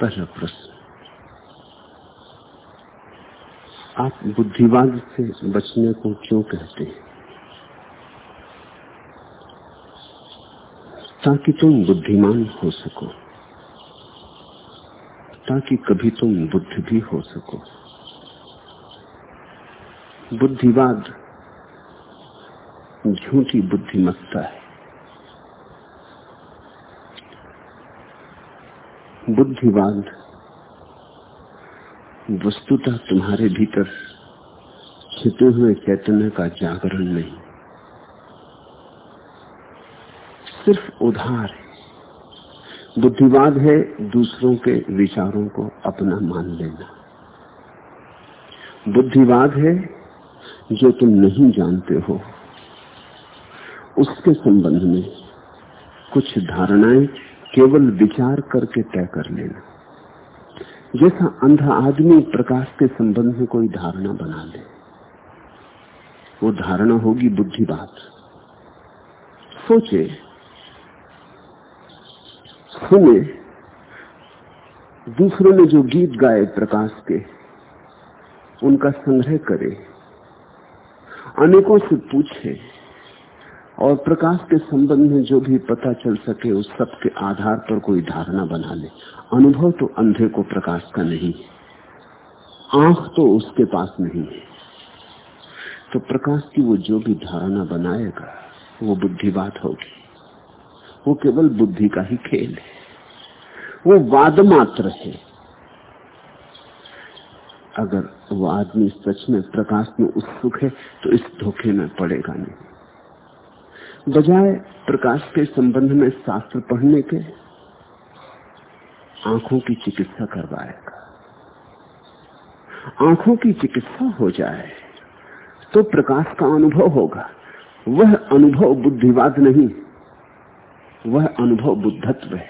पहला प्रश्न। आप बुद्धिवाद से बचने को क्यों कहते हैं? ताकि तुम बुद्धिमान हो सको। ताकि कभी तुम बुद्ध भी हो सको। बुद्धिवाद झूठी बुद्धिमत्ता है। बुद्धिवाद वस्तुतः तुम्हारे भीतर छिपे हुए चैतन्य का जागरण नहीं। सिर्फ़ उधार है। बुद्धिवाद है दूसरों के विचारों को अपना मान लेना। बुद्धिवाद है जो तुम नहीं जानते हो। उसके संबंध में कुछ धारणाएँ केवल विचार करके तय कर लेना। जैसा अंधा आदमी प्रकाश के संबंध में कोई धारणा बना ले, वो धारणा होगी बुद्धिवाद। सोचे, सुने, दूसरों ने जो गीत गाए प्रकाश के, उनका संग्रह करे, अनेकों से पूछे और प्रकाश के संबंध में जो भी पता चल सके, उस सब के आधार पर कोई धारणा बना ले। अनुभव तो अंधे को प्रकाश का नहीं, आँख तो उसके पास नहीं है। तो प्रकाश की वो जो भी धारणा बनाएगा, वो बुद्धिवाद होगी। वो केवल बुद्धि का ही खेल है। वो वाद मात्र है। अगर वो आदमी सच में प्रकाश में उत्सुक है तो इस धोखे में पड़ेगा नहीं। बजाय प्रकाश के संबंध में शास्त्र पढ़ने के आँखों की चिकित्सा करवाएगा। आँखों की चिकित्सा हो जाए तो प्रकाश का अनुभव होगा। वह अनुभव बुद्धिवाद नहीं, वह अनुभव बुद्धत्व है।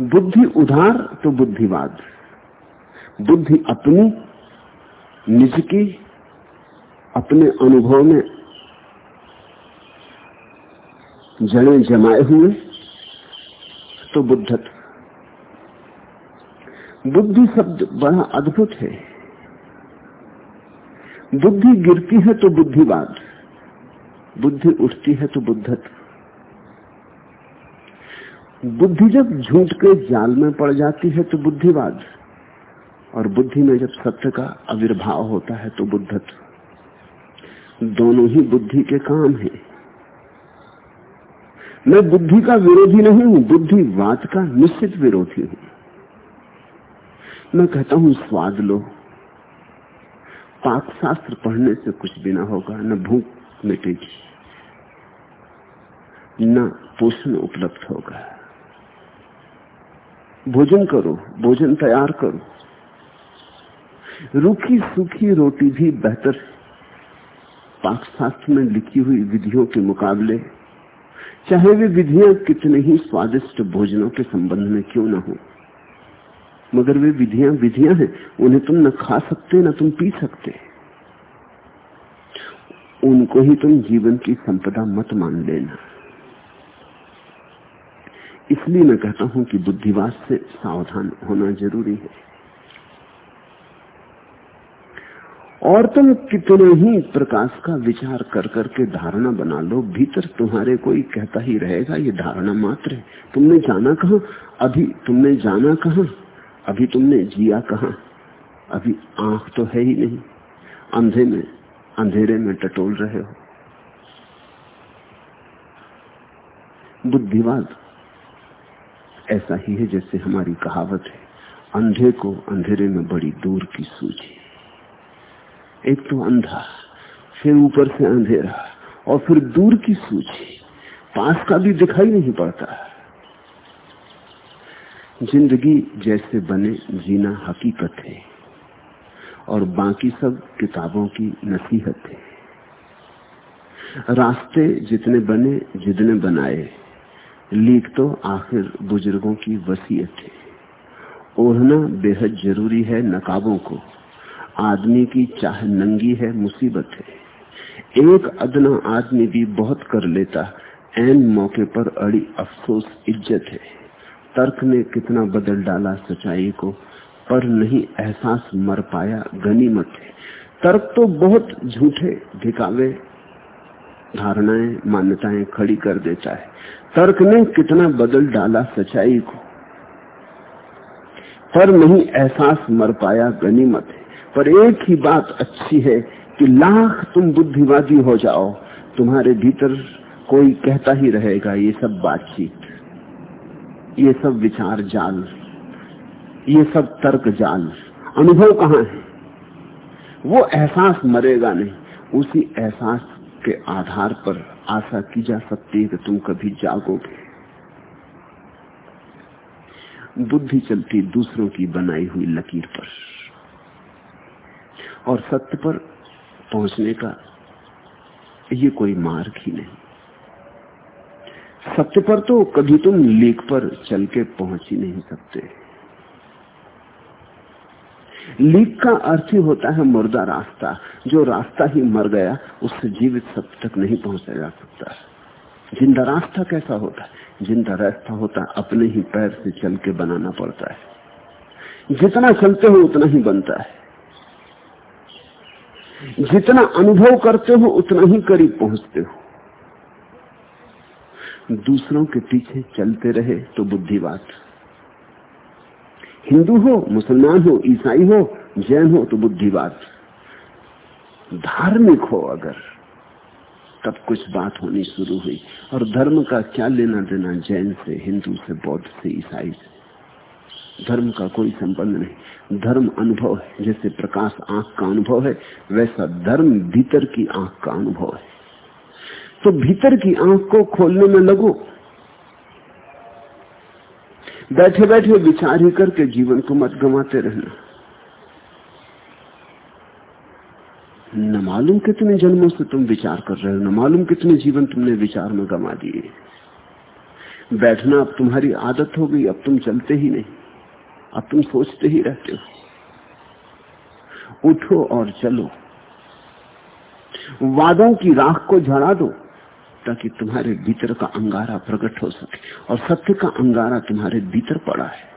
बुद्धि उधार तो बुद्धिवाद, बुद्धि अपनी, निज की, अपने अनुभव में जड़े जमाए हुए तो बुद्धत्व। बुद्धि शब्द बड़ा अद्भुत है। बुद्धि गिरती है तो बुद्धिवाद बुद्धि उठती है तो बुद्धत्व। बुद्धि जब झूठ के जाल में पड़ जाती है तो बुद्धिवाद और बुद्धि में जब सत्य का आविर्भाव होता है तो बुद्धत्व। दोनों ही बुद्धि के काम है। मैं बुद्धि का विरोधी नहीं हूँ बुद्धिवाद का निश्चित विरोधी हूँ। मैं कहता हूँ, स्वाद लो। पाक शास्त्र पढ़ने से कुछ भी ना होगा, न भूख मिटेगी, न पोषण उपलब्ध होगा। भोजन करो, भोजन तैयार करो। रूखी सूखी रोटी भी बेहतर पाक शास्त्र में लिखी हुई विधियों के मुकाबले चाहे वे विधियाँ कितने ही स्वादिष्ट भोजनों के संबंध में क्यों ना हो, मगर वे विधियाँ विधियाँ हैं, उन्हें तुम न खा सकते, न तुम पी सकते। उनको ही तुम जीवन की संपदा मत मान लेना। इसलिए मैं कहता हूँ कि बुद्धिवाद से सावधान होना ज़रूरी है। और तुम कितने ही प्रकाश का विचार कर करके धारणा बना लो, भीतर तुम्हारे कोई कहता ही रहेगा, ये धारणा मात्र है। तुमने जाना कहा? अभी तुमने जाना कहा? अभी तुमने जिया कहा? अभी आँख तो है ही नहीं। अंधे में, अंधेरे में टटोल रहे हो। बुद्धिवाद ऐसा ही है जैसे हमारी कहावत है, अंधे को अंधेरे में बड़ी दूर की सूझी। एक तो अंधा, फिर ऊपर से अंधेरा, और फिर दूर की सूची। पास का भी दिखाई नहीं पड़ता। ज़िंदगी जैसे बने जीना हकीकत है, और बाकी सब किताबों की नसीहत है। रास्ते जितने बने, जितने बनाए, लीक तो आखिर बुज़ुर्गों की वसीयत है। ओढ़ना बेहद ज़रूरी है नकाबों को। आदमी की चाह नंगी है, मुसीबत है। एक अदना आदमी भी बहुत कर लेता एन मौके पर अड़ी अफसोस इज़्ज़त है। तर्क ने कितना बदल डाला सच्चाई को, पर नहीं एहसास मर पाया गनीमत है। तर्क तो बहुत झूठे दिखावे धारणाएँ, मान्यताएँ खड़ी कर देता है। तर्क ने कितना बदल डाला सच्चाई को, पर नहीं एहसास मर पाया गनीमत है। पर एक ही बात अच्छी है कि लाख तुम बुद्धिवादी हो जाओ, तुम्हारे भीतर कोई कहता ही रहेगा, ये सब बातचीत, ये सब विचार जाल, ये सब तर्क जाल, अनुभव कहाँ है? वो एहसास मरेगा नहीं, उसी एहसास के आधार पर आशा की जा सकती है कि तुम कभी जागोगे। बुद्धि चलती दूसरों की बनाई हुई लकीर पर। और सत्य पर पहुँचने का ये कोई मार्ग ही नहीं। सत्य पर तो कभी तुम लीक पर चल के पहुँच ही नहीं सकते। लीक का अर्थ ही होता है मुर्दा रास्ता। जो रास्ता ही मर गया, उससे जीवित सत्य तक नहीं पहुँचा जा सकता। ज़िंदा रास्ता कैसा होता? है ज़िंदा रास्ता होता है अपने ही पैर से चल के बनाना पड़ता है। जितना चलते हो, उतना ही बनता है। जितना अनुभव करते हो, उतना ही करीब पहुँचते हो। दूसरों के पीछे चलते रहे तो बुद्धिवाद हिंदू हो, मुसलमान हो, ईसाई हो, जैन हो तो बुद्धिवाद धार्मिक हो अगर, तब कुछ बात होनी शुरू हुई। और धर्म का क्या लेना देना जैन से, हिंदू से, बौद्ध से, ईसाई से? धर्म का कोई संबंध नहीं। धर्म अनुभव है। जैसे प्रकाश आँख का अनुभव है, वैसा धर्म भीतर की आँख का अनुभव है। तो भीतर की आँख को खोलने में लगो। बैठे बैठे विचार ही करके जीवन को मत गंवाते रहना। न मालूम कितने जन्मों से तुम विचार कर रहे हो, न मालूम कितने जीवन तुमने विचार में गंवा दिए। बैठना अब तुम्हारी आदत हो गई, अब तुम चलते ही नहीं। अब तुम सोचते ही रहते हो। उठो और चलो। वादों की राख को झड़ा दो, ताकि तुम्हारे भीतर का अंगारा प्रकट हो सके और सत्य का अंगारा तुम्हारे भीतर पड़ा है।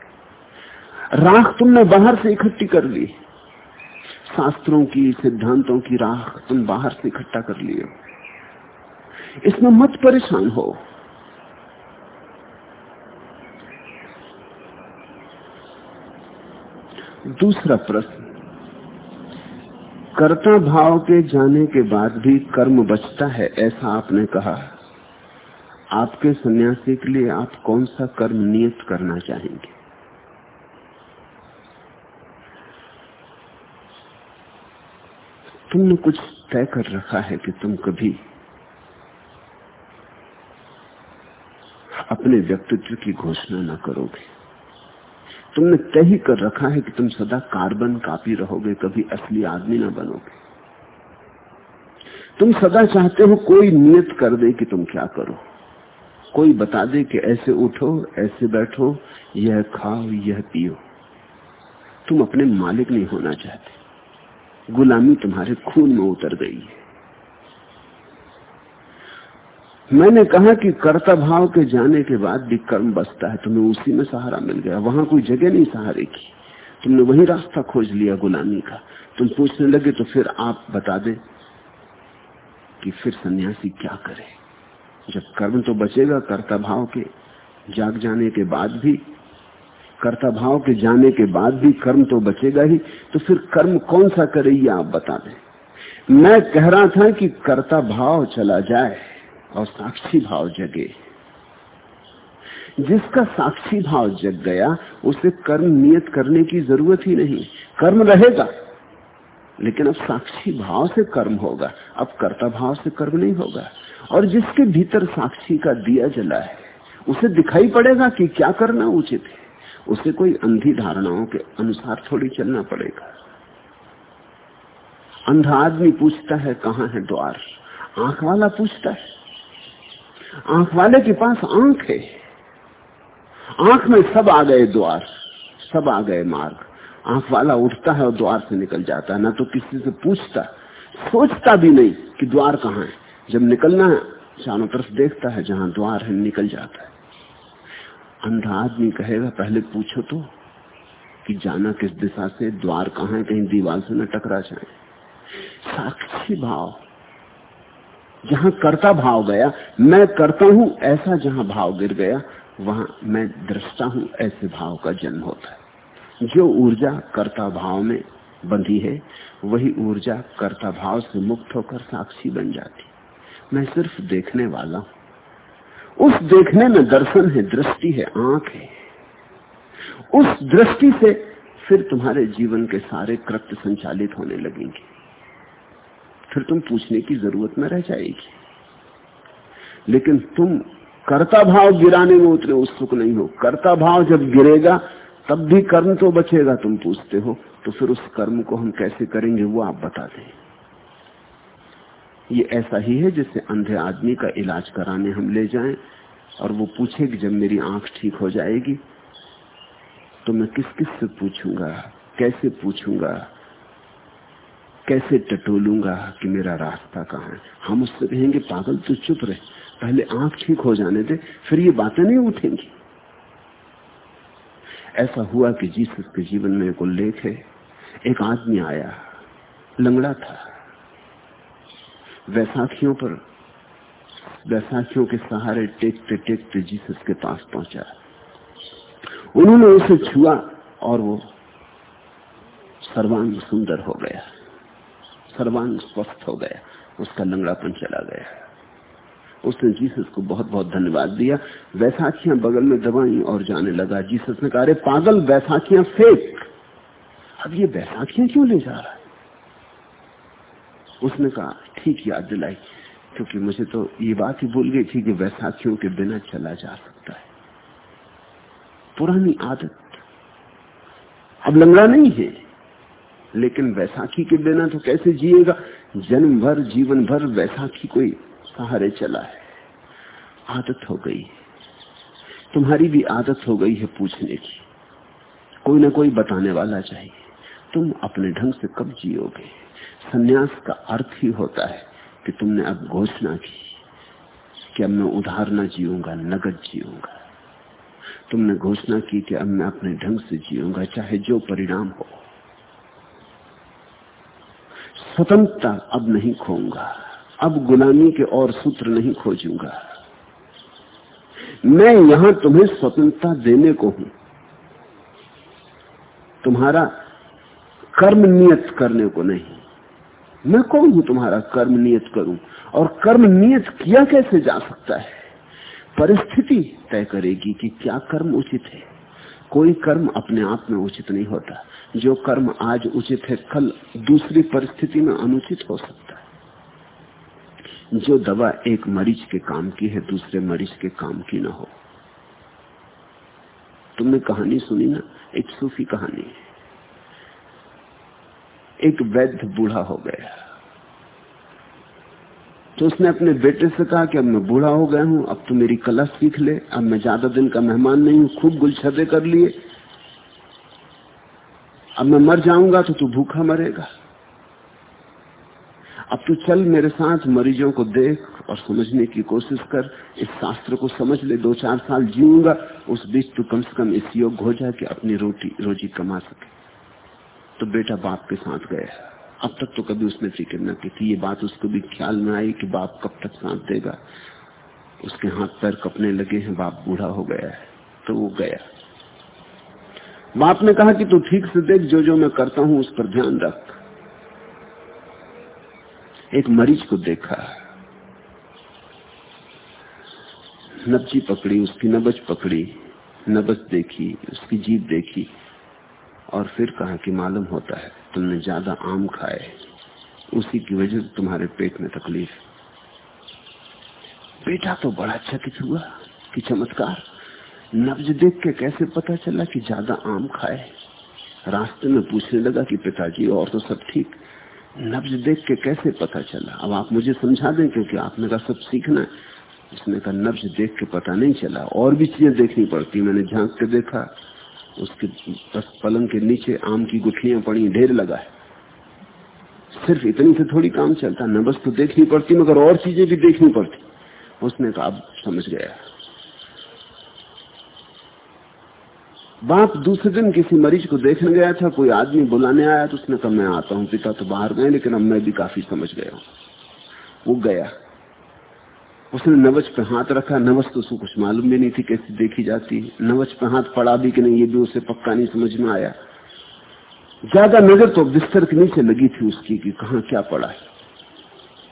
राख तुमने बाहर से इकट्ठी कर ली। शास्त्रों की, सिद्धांतों की राख तुम बाहर से इकट्ठा कर लिए इसमें मत परेशान हो। दूसरा प्रश्न, कर्ता भाव के जाने के बाद भी कर्म बचता है, ऐसा आपने कहा। आपके सन्यासी के लिए आप कौन सा कर्म नियत करना चाहेंगे? तुमने कुछ तय कर रखा है कि तुम कभी अपने व्यक्तित्व की घोषणा न करोगे। तुमने तय ही कर रखा है कि तुम सदा कार्बन कापी रहोगे, कभी असली आदमी ना बनोगे। तुम सदा चाहते हो कोई नियत कर दे कि तुम क्या करो। कोई बता दे कि ऐसे उठो, ऐसे बैठो, यह खाओ, यह पियो। तुम अपने मालिक नहीं होना चाहते। गुलामी तुम्हारे खून में उतर गई है। मैंने कहा कि कर्ता भाव के जाने के बाद भी कर्म बसता है, तुम्हें उसी में सहारा मिल गया। वहाँ कोई जगह नहीं सहारे की। तुमने वही रास्ता खोज लिया गुलामी का। तुम पूछने लगे तो फिर आप बता दे कि फिर सन्यासी क्या करे। जब कर्म तो बचेगा कर्ता भाव के जाग जाने के बाद भी कर्ता भाव के जाने के बाद भी कर्म तो बचेगा ही तो फिर कर्म कौन सा करे ये आप बता दें। मैं कह रहा था कि कर्ता भाव चला जाए। और साक्षी भाव जगे। जिसका साक्षी भाव जग गया, उसे कर्म नियत करने की ज़रूरत ही नहीं। कर्म रहेगा, लेकिन अब साक्षी भाव से कर्म होगा। अब कर्ता भाव से कर्म नहीं होगा। और जिसके भीतर साक्षी का दिया जला है, उसे दिखाई पड़ेगा कि क्या करना उचित है। उसे कोई अंधी धारणाओं के अनुसार थोड़ी चलना पड़ेगा। अंधा आदमी पूछता है, कहाँ है द्वार? आँख वाला पूछता है आँख वाले के पास आँख है। आँख में सब आ गए द्वार, सब आ गए मार्ग। आँख वाला उठता है और द्वार से निकल जाता है, ना तो किसी से पूछता, सोचता भी नहीं कि द्वार कहाँ है। जब निकलना है, चारों तरफ़ देखता है, जहाँ द्वार है, निकल जाता है। अंधा आदमी कहेगा, पहले पूछो तो कि जाना किस दिशा से, द्वार कहाँ है, कहीं दीवार से न टकरा जाए। साक्षी भाव। जहाँ कर्ता भाव गया, मैं करता हूँ ऐसा जहाँ भाव गिर गया, वहाँ मैं दृष्टा हूँ ऐसे भाव का जन्म होता है। जो ऊर्जा कर्ता भाव में बंधी है, वही ऊर्जा कर्ता भाव से मुक्त होकर साक्षी बन जाती मैं सिर्फ़ देखने वाला हूँ। उस देखने में दर्शन है, दृष्टि है, आँख है। उस दृष्टि से फिर तुम्हारे जीवन के सारे कृत्य संचालित होने लगेंगे। फिर तुम पूछने की ज़रूरत न रह जाएगी। लेकिन तुम कर्ता भाव गिराने में उतने उत्सुक नहीं हो। कर्ता भाव जब गिरेगा, तब भी कर्म तो बचेगा, तुम पूछते हो। तो फिर उस कर्म को हम कैसे करेंगे, वो आप बता दें। ये ऐसा ही है जैसे अंधे आदमी का इलाज कराने हम ले जाएँ, और वो पूछे कि जब मेरी आँख ठीक हो जाएगी तो मैं किस किस से पूछूँगा, कैसे पूछूँगा कैसे टटोलूँगा कि मेरा रास्ता कहाँ है? हम उससे कहेंगे, पागल तो चुप रहे। पहले आँख ठीक हो जाने दे, फिर ये बातें नहीं उठेंगी। ऐसा हुआ कि जीसस के जीवन में एक उल्लेख है। एक आदमी आया, लंगड़ा था। वैसाखियों पर, वैसाखियों के सहारे टेकते टेकते जीसस के पास पहुँचा। उन्होंने उसे छुआ और वो सर्वांग सुंदर हो गया। सर्वांग स्वस्थ हो गया उसका लंगड़ापन चला गया। उसने जीसस को बहुत बहुत धन्यवाद दिया। वैसाखियाँ बगल में दबाई और जाने लगा। जीसस ने कहा पागल, वैसाखियाँ फेंक। अब ये वैसाखियाँ क्यों ले जा रहा है? उसने कहा, ठीक याद दिलाई, क्योंकि मुझे तो ये बात ही भूल गई थी कि वैसाखियों के बिना चला जा सकता है। पुरानी आदत अब लंगड़ा नहीं है। लेकिन वैसाखी के बिना तो कैसे जिएगा? जन्म भर जीवन भर वैसाखी कोई सहारे चला है। आदत हो गई तुम्हारी भी आदत हो गई है पूछने की। कोई ना कोई बताने वाला चाहिए। तुम अपने ढंग से कब जियोगे? सन्यास का अर्थ ही होता है कि तुमने अब घोषणा की कि अब मैं उधार ना जीऊँगा नगद जीऊँगा तुमने घोषणा की कि अब मैं अपने ढंग से जीऊँगा चाहे जो परिणाम हो। स्वतंत्रता अब नहीं खोऊँगा। अब गुलामी के और सूत्र नहीं खोजूँगा। मैं यहाँ तुम्हें स्वतंत्रता देने को हूँ। तुम्हारा कर्म नियत करने को नहीं। मैं कौन हूँ तुम्हारा कर्म नियत करूँ? और कर्म नियत किया कैसे जा सकता है? परिस्थिति तय करेगी कि क्या कर्म उचित है। कोई कर्म अपने आप में उचित नहीं होता। जो कर्म आज उचित है, कल दूसरी परिस्थिति में अनुचित हो सकता है। जो दवा एक मरीज़ के काम की है, दूसरे मरीज़ के काम की ना हो। तुमने कहानी सुनी ना? एक सूफी कहानी है। एक वैद्य बूढ़ा हो गया। तो उसने अपने बेटे से कहा कि अब मैं बूढ़ा हो गया हूँ, अब तू मेरी कला सीख ले, अब मैं ज़्यादा दिन का मेहमान नहीं हूँ, खूब गुलछदे कर लिए। अब मैं मर जाऊँगा तो तू भूखा मरेगा। अब तू चल मेरे साथ, मरीजों को देख और समझने की कोशिश कर। इस शास्त्र को समझ ले, दो चार साल जीऊँगा, उस बीच तू कम से कम इस योग हो जाए कि अपनी रोटी, रोजी कमा सके। तो बेटा बाप के साथ गया अब तक तो कभी उसने फ़िक्र न की थी। ये बात उसको भी ख्याल में आई कि बाप कब तक साथ देगा। उसके हाथ पैर कपने लगे हैं, बाप बूढ़ा हो गया है तो वो गया। बाप ने कहा कि तू ठीक से देख जो जो मैं करता हूँ उस पर ध्यान रख। एक मरीज़ को देखा। नब्जी पकड़ी, उसकी नबज पकड़ी नबज देखी, उसकी जीत देखी। और फिर कहा कि मालूम होता है, तुमने ज़्यादा आम खाए। उसी की वजह से तुम्हारे पेट में तकलीफ़। बेटा तो बड़ा चकित हुआ कि चमत्कार। नब्ज देख के कैसे पता चला कि ज़्यादा आम खाए? रास्ते में पूछने लगा कि पिताजी, और तो सब ठीक। नब्ज देख के कैसे पता चला? अब आप मुझे समझा दें क्योंकि आपने का सब सीखना है। उसने कहा नब्ज देख के पता नहीं चला। और भी चीज़ें देखनी पड़ती। मैंने झाँक के देखा। उसके बस पलंग के नीचे आम की गुठलियाँ पड़ी, ढेर लगा है। सिर्फ़ इतनी से थोड़ी काम चलता। नब्ज तो देखनी पड़ती, मगर और चीज़ें भी देखनी पड़ती। उसने कहा, अब समझ गया। बाप दूसरे दिन किसी मरीज़ को देखने गया था, कोई आदमी बुलाने आया तो उसने कहा, मैं आता हूँ पिता तो बाहर गए, लेकिन अब मैं भी काफ़ी समझ गया हूँ। वो गया। उसने नवज पे हाथ रखा, नवज तो उसको कुछ मालूम भी नहीं थी कैसे देखी जाती। नवज पे हाथ पड़ा भी कि नहीं, ये भी उसे पक्का नहीं समझ में आया। ज़्यादा नज़र तो बिस्तर के नीचे लगी थी उसकी कि कहा क्या पड़ा है।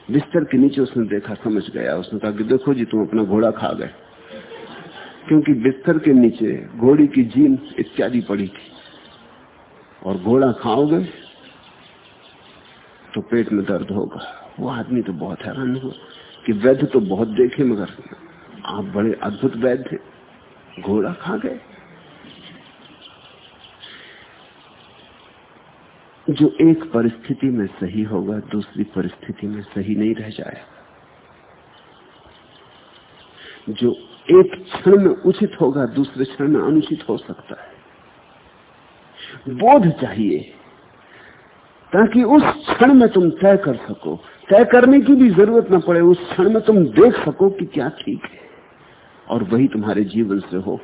बिस्तर के नीचे उसने देखा, समझ गया। उसने कहा कि देखो जी, तुम अपना घोड़ा खा गए। क्योंकि बिस्तर के नीचे घोड़ी की जीन इत्यादि पड़ी थी। और घोड़ा खाओगे तो पेट में दर्द होगा। वो आदमी तो बहुत हैरान हुआ कि वैद्य तो बहुत देखे, मगर आप बड़े अद्भुत वैद्य घोड़ा खा गए। जो एक परिस्थिति में सही होगा, दूसरी परिस्थिति में सही नहीं रह जाए जो एक क्षण में उचित होगा, दूसरे क्षण में अनुचित हो सकता है। बोध चाहिए, ताकि उस क्षण में तुम तय कर सको। तय करने की भी ज़रूरत ना पड़े, उस क्षण में तुम देख सको कि क्या ठीक है। और वही तुम्हारे जीवन से हो।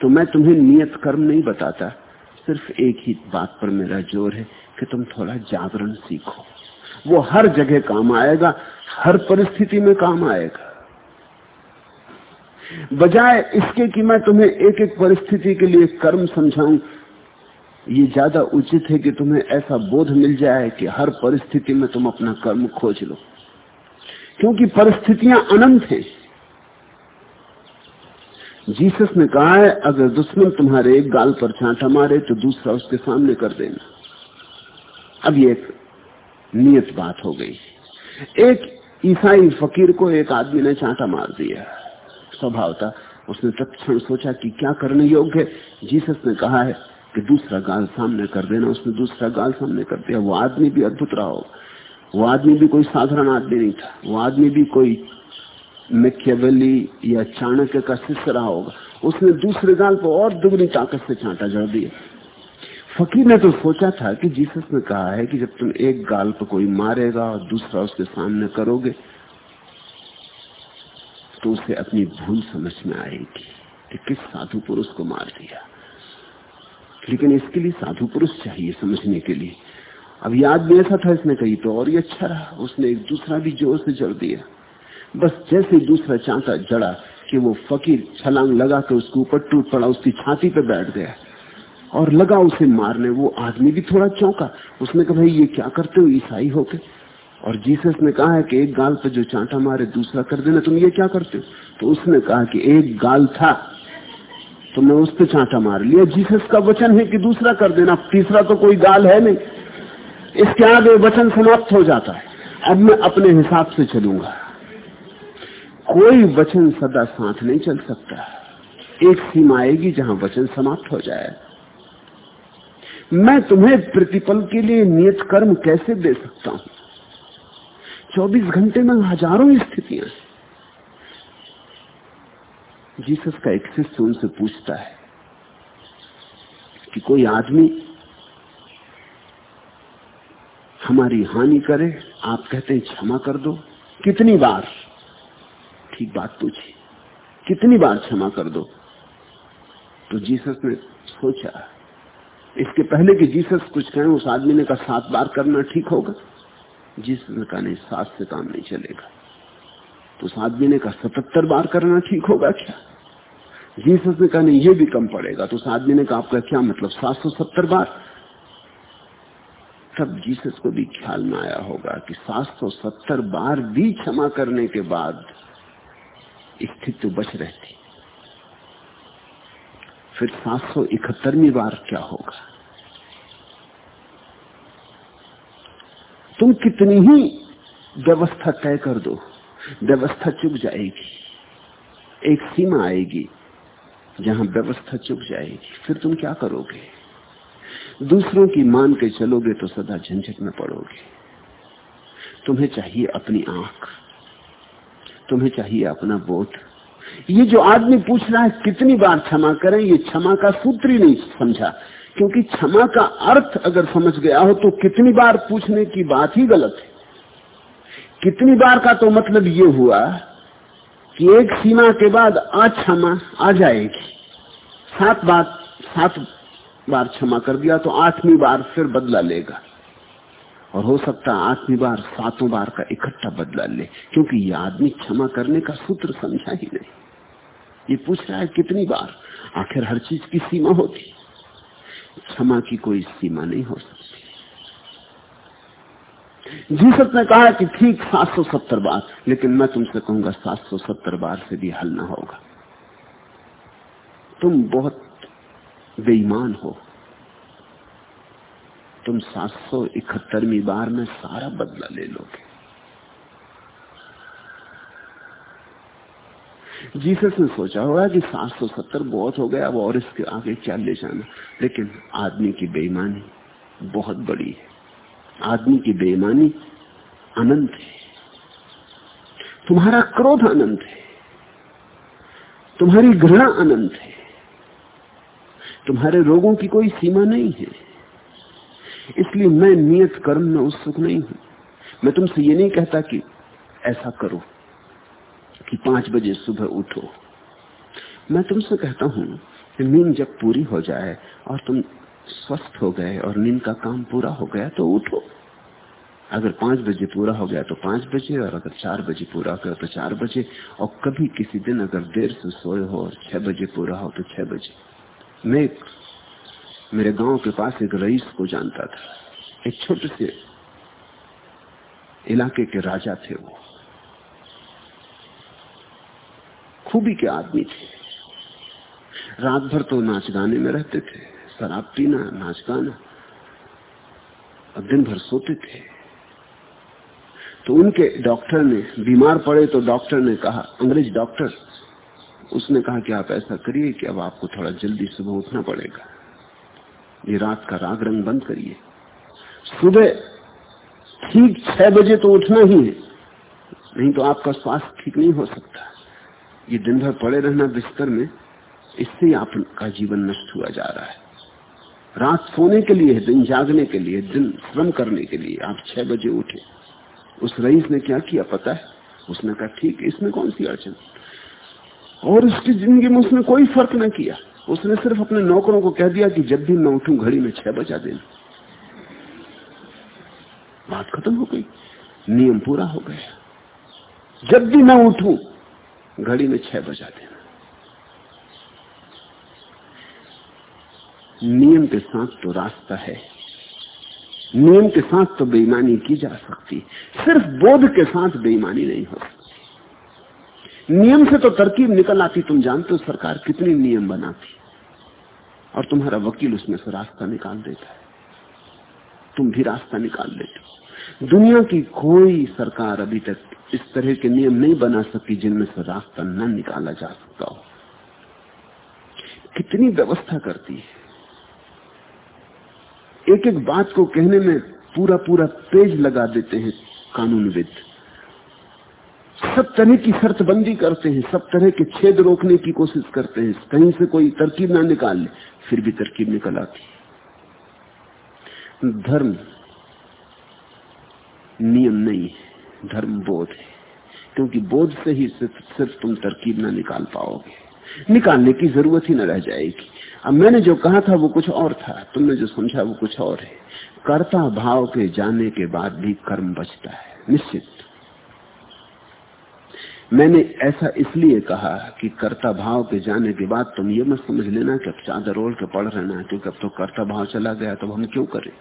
तो मैं तुम्हें नियत कर्म नहीं बताता, सिर्फ़ एक ही बात पर मेरा ज़ोर है कि तुम थोड़ा जागरण सीखो। वो हर जगह काम आएगा, हर परिस्थिति में काम आएगा। बजाय इसके कि मैं तुम्हें एक एक परिस्थिति के लिए कर्म समझाऊं, ये ज़्यादा उचित है कि तुम्हें ऐसा बोध मिल जाए कि हर परिस्थिति में तुम अपना कर्म खोज लो। क्योंकि परिस्थितियाँ अनंत हैं। जीसस ने कहा है, अगर दुश्मन तुम्हारे एक गाल पर चांटा मारे तो दूसरा उसके सामने कर देना। अब ये एक नियत बात हो गई। एक ईसाई फकीर को एक आदमी ने चांटा मार दिया। स्वभाव था। उसने तत्क्षण सोचा कि क्या करने योग्य जीसस ने कहा है कि दूसरा गाल सामने कर देना। उसने दूसरा गाल सामने कर दिया। वो आदमी भी अद्भुत रहा हो वो आदमी भी कोई साधारण आदमी नहीं था। वो आदमी भी कोई मिक्यावेली या चाणक्य का शिष्य रहा होगा। उसने दूसरे गाल पर और दुगनी ताकत से चांटा जड़ दिया। फकीर ने तो सोचा था कि जीसस ने कहा है कि जब तुम एक गाल पर कोई मारेगा और दूसरा उसके सामने करोगे तो उसे अपनी भूल समझ में आएगी कि किस साधु पुरुष को मार दिया। लेकिन इसके लिए साधु पुरुष चाहिए समझने के लिए। अब याद भी ऐसा था इसने कही तो और ये अच्छा रहा। उसने एक दूसरा भी ज़ोर से जड़ दिया। बस जैसे दूसरा चांटा जड़ा कि वो फकीर छलांग लगा के उसके ऊपर टूट पड़ा, उसकी छाती पे बैठ गया और लगा उसे मारने। वो आदमी भी थोड़ा चौंका। उसने कहा, भाई, ये क्या करते हो? ईसाई होके और जीसस ने कहा है कि एक गाल पे जो चांटा मारे, दूसरा कर देना। तुम ये क्या करते हो? तो उसने कहा कि एक गाल था तो मैं उस पर चांटा मार लिया। जीसस का वचन है कि दूसरा कर देना। तीसरा तो कोई गाल है नहीं। इसके आगे वचन समाप्त हो जाता है। अब मैं अपने हिसाब से चलूँगा। कोई वचन सदा साथ नहीं चल सकता। एक सीमा आएगी जहाँ वचन समाप्त हो जाए। मैं तुम्हें प्रतिपल के लिए नियत कर्म कैसे दे सकता हूँ? 24 घंटे में हज़ारों स्थितियाँ जीसस का एक शिष्य उनसे पूछता है कि कोई आदमी हमारी हानि करे, आप कहते हैं क्षमा कर दो। कितनी बार? ठीक बात पूछी। कितनी बार क्षमा कर दो? तो जीसस ने सोचा, इसके पहले कि जीसस कुछ कहें, उस आदमी ने कहा, सात बार करना ठीक होगा। जीसस कहा नहीं सात से काम नहीं चलेगा तो उस आदमी ने कहा सतहत्तर बार करना ठीक होगा क्या? जीसस ने कहा, नहीं, ये भी कम पड़ेगा। तो उस आदमी ने कहा आपका क्या मतलब? सात सौ सत्तर बार? तब जीसस को भी ख्याल में आया होगा कि सात सौ सत्तर बार भी क्षमा करने के बाद स्थिति तो बच रहती। फिर सात सौ इकहत्तरवीं बार क्या होगा? तुम कितनी ही व्यवस्था तय कर दो, व्यवस्था चुक जाएगी। एक सीमा आएगी जहाँ व्यवस्था चुक जाएगी। फिर तुम क्या करोगे? दूसरों की मान के चलोगे तो सदा झंझट में पड़ोगे। तुम्हें चाहिए अपनी आँख, तुम्हें चाहिए अपना बोध। ये जो आदमी पूछ रहा है, कितनी बार क्षमा करें, ये क्षमा का सूत्र ही नहीं समझा। क्योंकि क्षमा का अर्थ अगर समझ गया हो तो कितनी बार पूछने की बात ही गलत है। कितनी बार का तो मतलब ये हुआ कि एक सीमा के बाद अक्षमा आ जाएगी। सात बार सात बार क्षमा कर दिया तो आठवीं बार फिर बदला लेगा। और हो सकता है आठवीं बार, सातों बार का इकट्ठा बदला ले, क्योंकि ये आदमी क्षमा करने का सूत्र समझा ही नहीं। ये पूछ रहा है कितनी बार? आखिर हर चीज़ की सीमा होती क्षमा की कोई सीमा नहीं हो सकती। जीसस ने कहा कि ठीक 770 बार, लेकिन मैं तुमसे कहूँगा 770 बार से भी हल ना होगा। तुम बहुत बेईमान हो। तुम 771वीं बार में सारा बदला ले लोगे। जीसस ने सोचा होगा कि 770 बहुत हो गया, अब और इसके आगे क्या ले जाना? लेकिन आदमी की बेईमानी बहुत बड़ी है। आदमी की बेईमानी अनंत है। तुम्हारा क्रोध अनंत है। तुम्हारी घृणा अनंत है। तुम्हारे रोगों की कोई सीमा नहीं है। इसलिए मैं नियत कर्म में उत्सुक नहीं हूँ। मैं तुमसे ये नहीं कहता कि ऐसा करो। कि पाँच बजे सुबह उठो। मैं तुमसे कहता हूँ कि नींद जब पूरी हो जाए और तुम स्वस्थ हो गए और नींद का काम पूरा हो गया तो उठो। अगर पाँच बजे पूरा हो गया तो पाँच बजे और अगर चार बजे पूरा हो गया तो चार बजे। और कभी किसी दिन अगर देर से सोए हो और छह बजे पूरा हो तो छह बजे। मैं मेरे गाँव के पास एक रईस को जानता था। एक छोटे से इलाके के राजा थे वो। खूबी के आदमी थे। रात भर तो नाच गाने में रहते थे, शराब पीना, नाच गाना। और दिन भर सोते थे। तो उनके डॉक्टर ने, बीमार पड़े तो डॉक्टर ने कहा, अंग्रेज़ डॉक्टर, उसने कहा कि आप ऐसा करिए कि अब आपको थोड़ा जल्दी सुबह उठना पड़ेगा। ये रात का राग रंग बंद करिए। सुबह ठीक छह बजे तो उठना ही है, नहीं तो आपका स्वास्थ्य ठीक नहीं हो सकता। ये दिन भर पड़े रहना बिस्तर में, इससे आपका जीवन नष्ट हुआ जा रहा है। रात सोने के लिए, दिन जागने के लिए, दिन श्रम करने के लिए आप छह बजे उठे। उस रईस ने क्या किया पता है? उसने कहा, ठीक, इसमें कौन सी अड़चन? और उसकी ज़िंदगी में उसने कोई फ़र्क न किया। उसने सिर्फ़ अपने नौकरों को कह दिया कि जब भी मैं उठूं, घड़ी में छह बजा देना। बात खत्म हो गई। नियम पूरा हो गया। जब भी मैं उठूं घड़ी में छह बजा देना। नियम के साथ तो रास्ता है। नियम के साथ तो बेईमानी की जा सकती सिर्फ़ बोध के साथ बेईमानी नहीं हो नियम से तो तरकीब निकल आती, तुम जानते हो सरकार कितनी नियम बनाती और तुम्हारा वकील उसमें से रास्ता निकाल देता है। तुम भी रास्ता निकाल लेते हो। दुनिया की कोई सरकार अभी तक इस तरह के नियम नहीं बना सकी जिनमें से रास्ता न निकाला जा सकता हो। कितनी व्यवस्था करती है। एक एक बात को कहने में पूरा पूरा पेज लगा देते हैं कानूनविद। सब तरह की शर्तबंदी करते हैं, सब तरह के छेद रोकने की कोशिश करते हैं। कहीं से कोई तरकीब ना निकाल ले, फिर भी तरकीब निकल आती धर्म नियम नहीं है धर्म बोध है। क्योंकि बोध से ही सिर्फ़ सिर्फ़ तुम तरकीब ना निकाल पाओगे। निकालने की ज़रूरत ही न रह जाएगी। अब मैंने जो कहा था वो कुछ और था, तुमने जो समझा वो कुछ और है। कर्ता भाव के जाने के बाद भी कर्म बचता है, निश्चित। मैंने ऐसा इसलिए कहा कि कर्ता भाव के जाने के बाद तुम ये मत समझ लेना कि अब चादर ओढ़ के पढ़ रहना क्योंकि अब तो कर्ता भाव चला गया तो हम क्यों करें?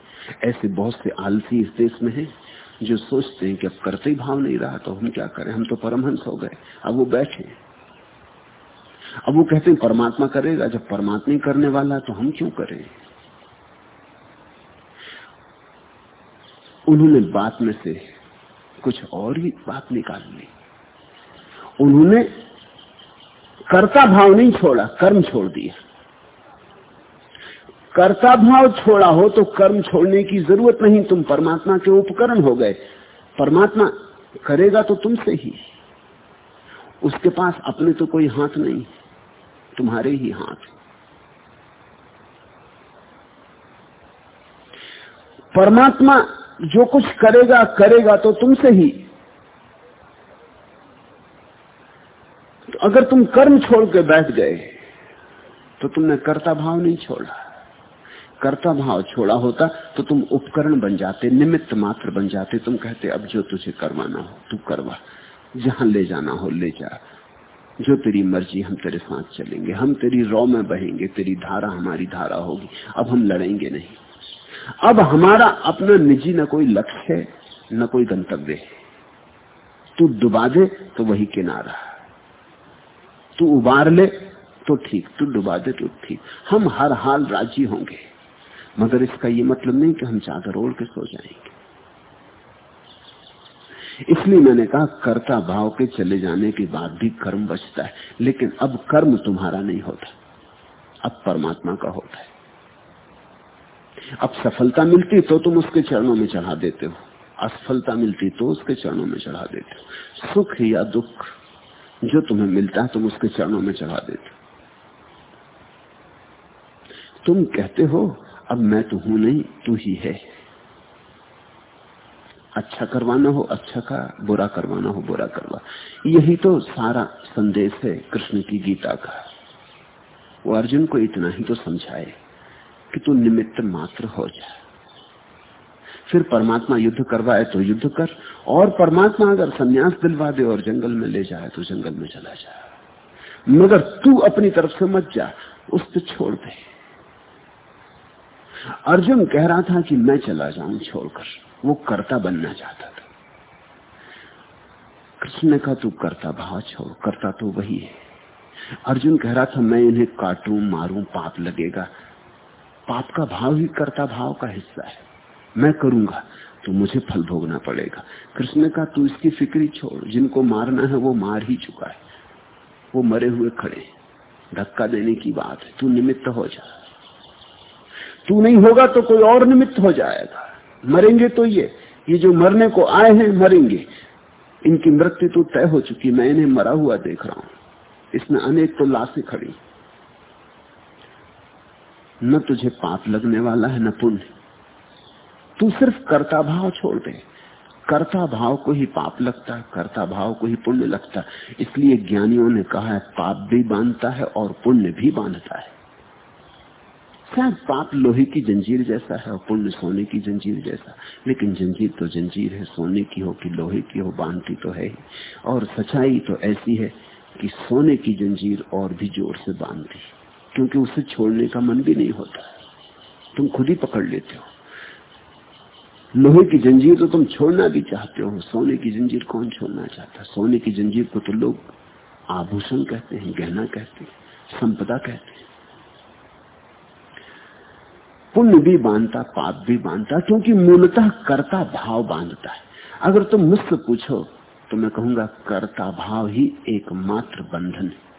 ऐसे बहुत से आलसी इस देश में है जो सोचते हैं कि अब करते ही भाव नहीं रहा तो हम क्या करें? हम तो परमहंस हो गए। अब वो बैठे। अब वो कहते हैं, परमात्मा करेगा। जब परमात्मा करने वाला तो हम क्यों करें? उन्होंने बात में से कुछ और ही बात निकाल ली। उन्होंने कर्ता भाव नहीं छोड़ा, कर्म छोड़ दिया। कर्ता भाव छोड़ा हो तो कर्म छोड़ने की ज़रूरत नहीं, तुम परमात्मा के उपकरण हो गए। परमात्मा करेगा तो तुमसे ही। उसके पास अपने तो कोई हाथ नहीं, तुम्हारे ही हाथ। परमात्मा जो कुछ करेगा करेगा तो तुमसे ही। तो अगर तुम कर्म छोड़ के बैठ गए तो तुमने कर्ता भाव नहीं छोड़ा। कर्ता भाव छोड़ा होता तो तुम उपकरण बन जाते, निमित्त मात्र बन जाते। तुम कहते, अब जो तुझे करवाना हो, तू करवा। जहाँ ले जाना हो, ले जा। जो तेरी मर्ज़ी, हम तेरे साथ चलेंगे। हम तेरी रौ में बहेंगे, तेरी धारा हमारी धारा होगी। अब हम लड़ेंगे नहीं। अब हमारा अपना निजी न कोई लक्ष्य है, न कोई गंतव्य है। तू डुबा दे तो वही किनारा। तू उबार ले तो ठीक। तू डुबा दे तो ठीक। हम हर हाल राज़ी होंगे। मगर इसका ये मतलब नहीं कि हम चादर ओढ़ के सो जाएँगे। इसलिए मैंने कहा, कर्ता भाव के चले जाने के बाद भी कर्म बचता है, लेकिन अब कर्म तुम्हारा नहीं होता, अब परमात्मा का होता है। अब सफलता मिलती तो तुम उसके चरणों में चढ़ा देते हो, असफलता मिलती तो उसके चरणों में चढ़ा देते हो। सुख या दुख जो तुम्हें मिलता है, तुम उसके चरणों में चढ़ा देते हो। तुम कहते हो अब मैं तो हूँ नहीं, तू ही है। अच्छा करवाना हो अच्छा का, बुरा करवाना हो, बुरा करवा। यही तो सारा संदेश है कृष्ण की गीता का। वो अर्जुन को इतना ही तो समझाए कि तू निमित्त मात्र हो जा। फिर परमात्मा युद्ध करवाए तो युद्ध कर, और परमात्मा अगर संन्यास दिलवा दे और जंगल में ले जाए तो जंगल में चला जा। मगर तू अपनी तरफ़ से मत जा, उस पर छोड़ दे। अर्जुन कह रहा था कि मैं चला जाऊँ छोड़कर। वो कर्ता बनना चाहता था। कृष्ण ने कहा तू कर्ता भाव छोड़, करता तो वही है। अर्जुन कह रहा था, मैं इन्हें काटू, मारू, पाप लगेगा। पाप का भाव ही कर्ता भाव का हिस्सा है। मैं करूँगा तो मुझे फल भोगना पड़ेगा। कृष्ण कहा तू इसकी फिक्री छोड़, जिनको मारना है वो मार ही चुका है। वो मरे हुए खड़े धक्का देने की बात है। तू निमित्त हो जा। तू नहीं होगा तो कोई और निमित्त हो जाएगा। मरेंगे तो ये ये जो मरने को आए हैं, मरेंगे। इनकी मृत्यु तो तय हो चुकी मैं इन्हें मरा हुआ देख रहा हूँ। इसमें अनेक तो लाशें खड़ी। न तुझे पाप लगने वाला है, न पुण्य। तू सिर्फ़ कर्ता भाव छोड़ दे। कर्ता भाव को ही पाप लगता है, कर्ता भाव को ही पुण्य लगता है। इसलिए ज्ञानियों ने कहा है, पाप भी बांधता है और पुण्य भी बांधता है। शायद पाप लोहे की जंजीर जैसा है और पुण्य सोने की जंजीर जैसा? लेकिन जंजीर तो जंजीर है, सोने की हो कि लोहे की हो बांधती तो है ही। और सच्चाई तो ऐसी है कि सोने की जंजीर और भी ज़ोर से बांधती क्योंकि उसे छोड़ने का मन भी नहीं होता। तुम खुद ही पकड़ लेते हो। लोहे की जंजीर तो तुम छोड़ना भी चाहते हो। सोने की जंजीर कौन छोड़ना चाहता? सोने की जंजीर को तो लोग आभूषण कहते हैं, गहना कहते हैं, संपदा कहते हैं। पुण्य भी बांधता, पाप भी बांधता, क्योंकि मूलतः कर्ता भाव बांधता है। अगर तुम मुझसे पूछो तो मैं कहूँगा, कर्ता भाव ही एकमात्र बंधन है।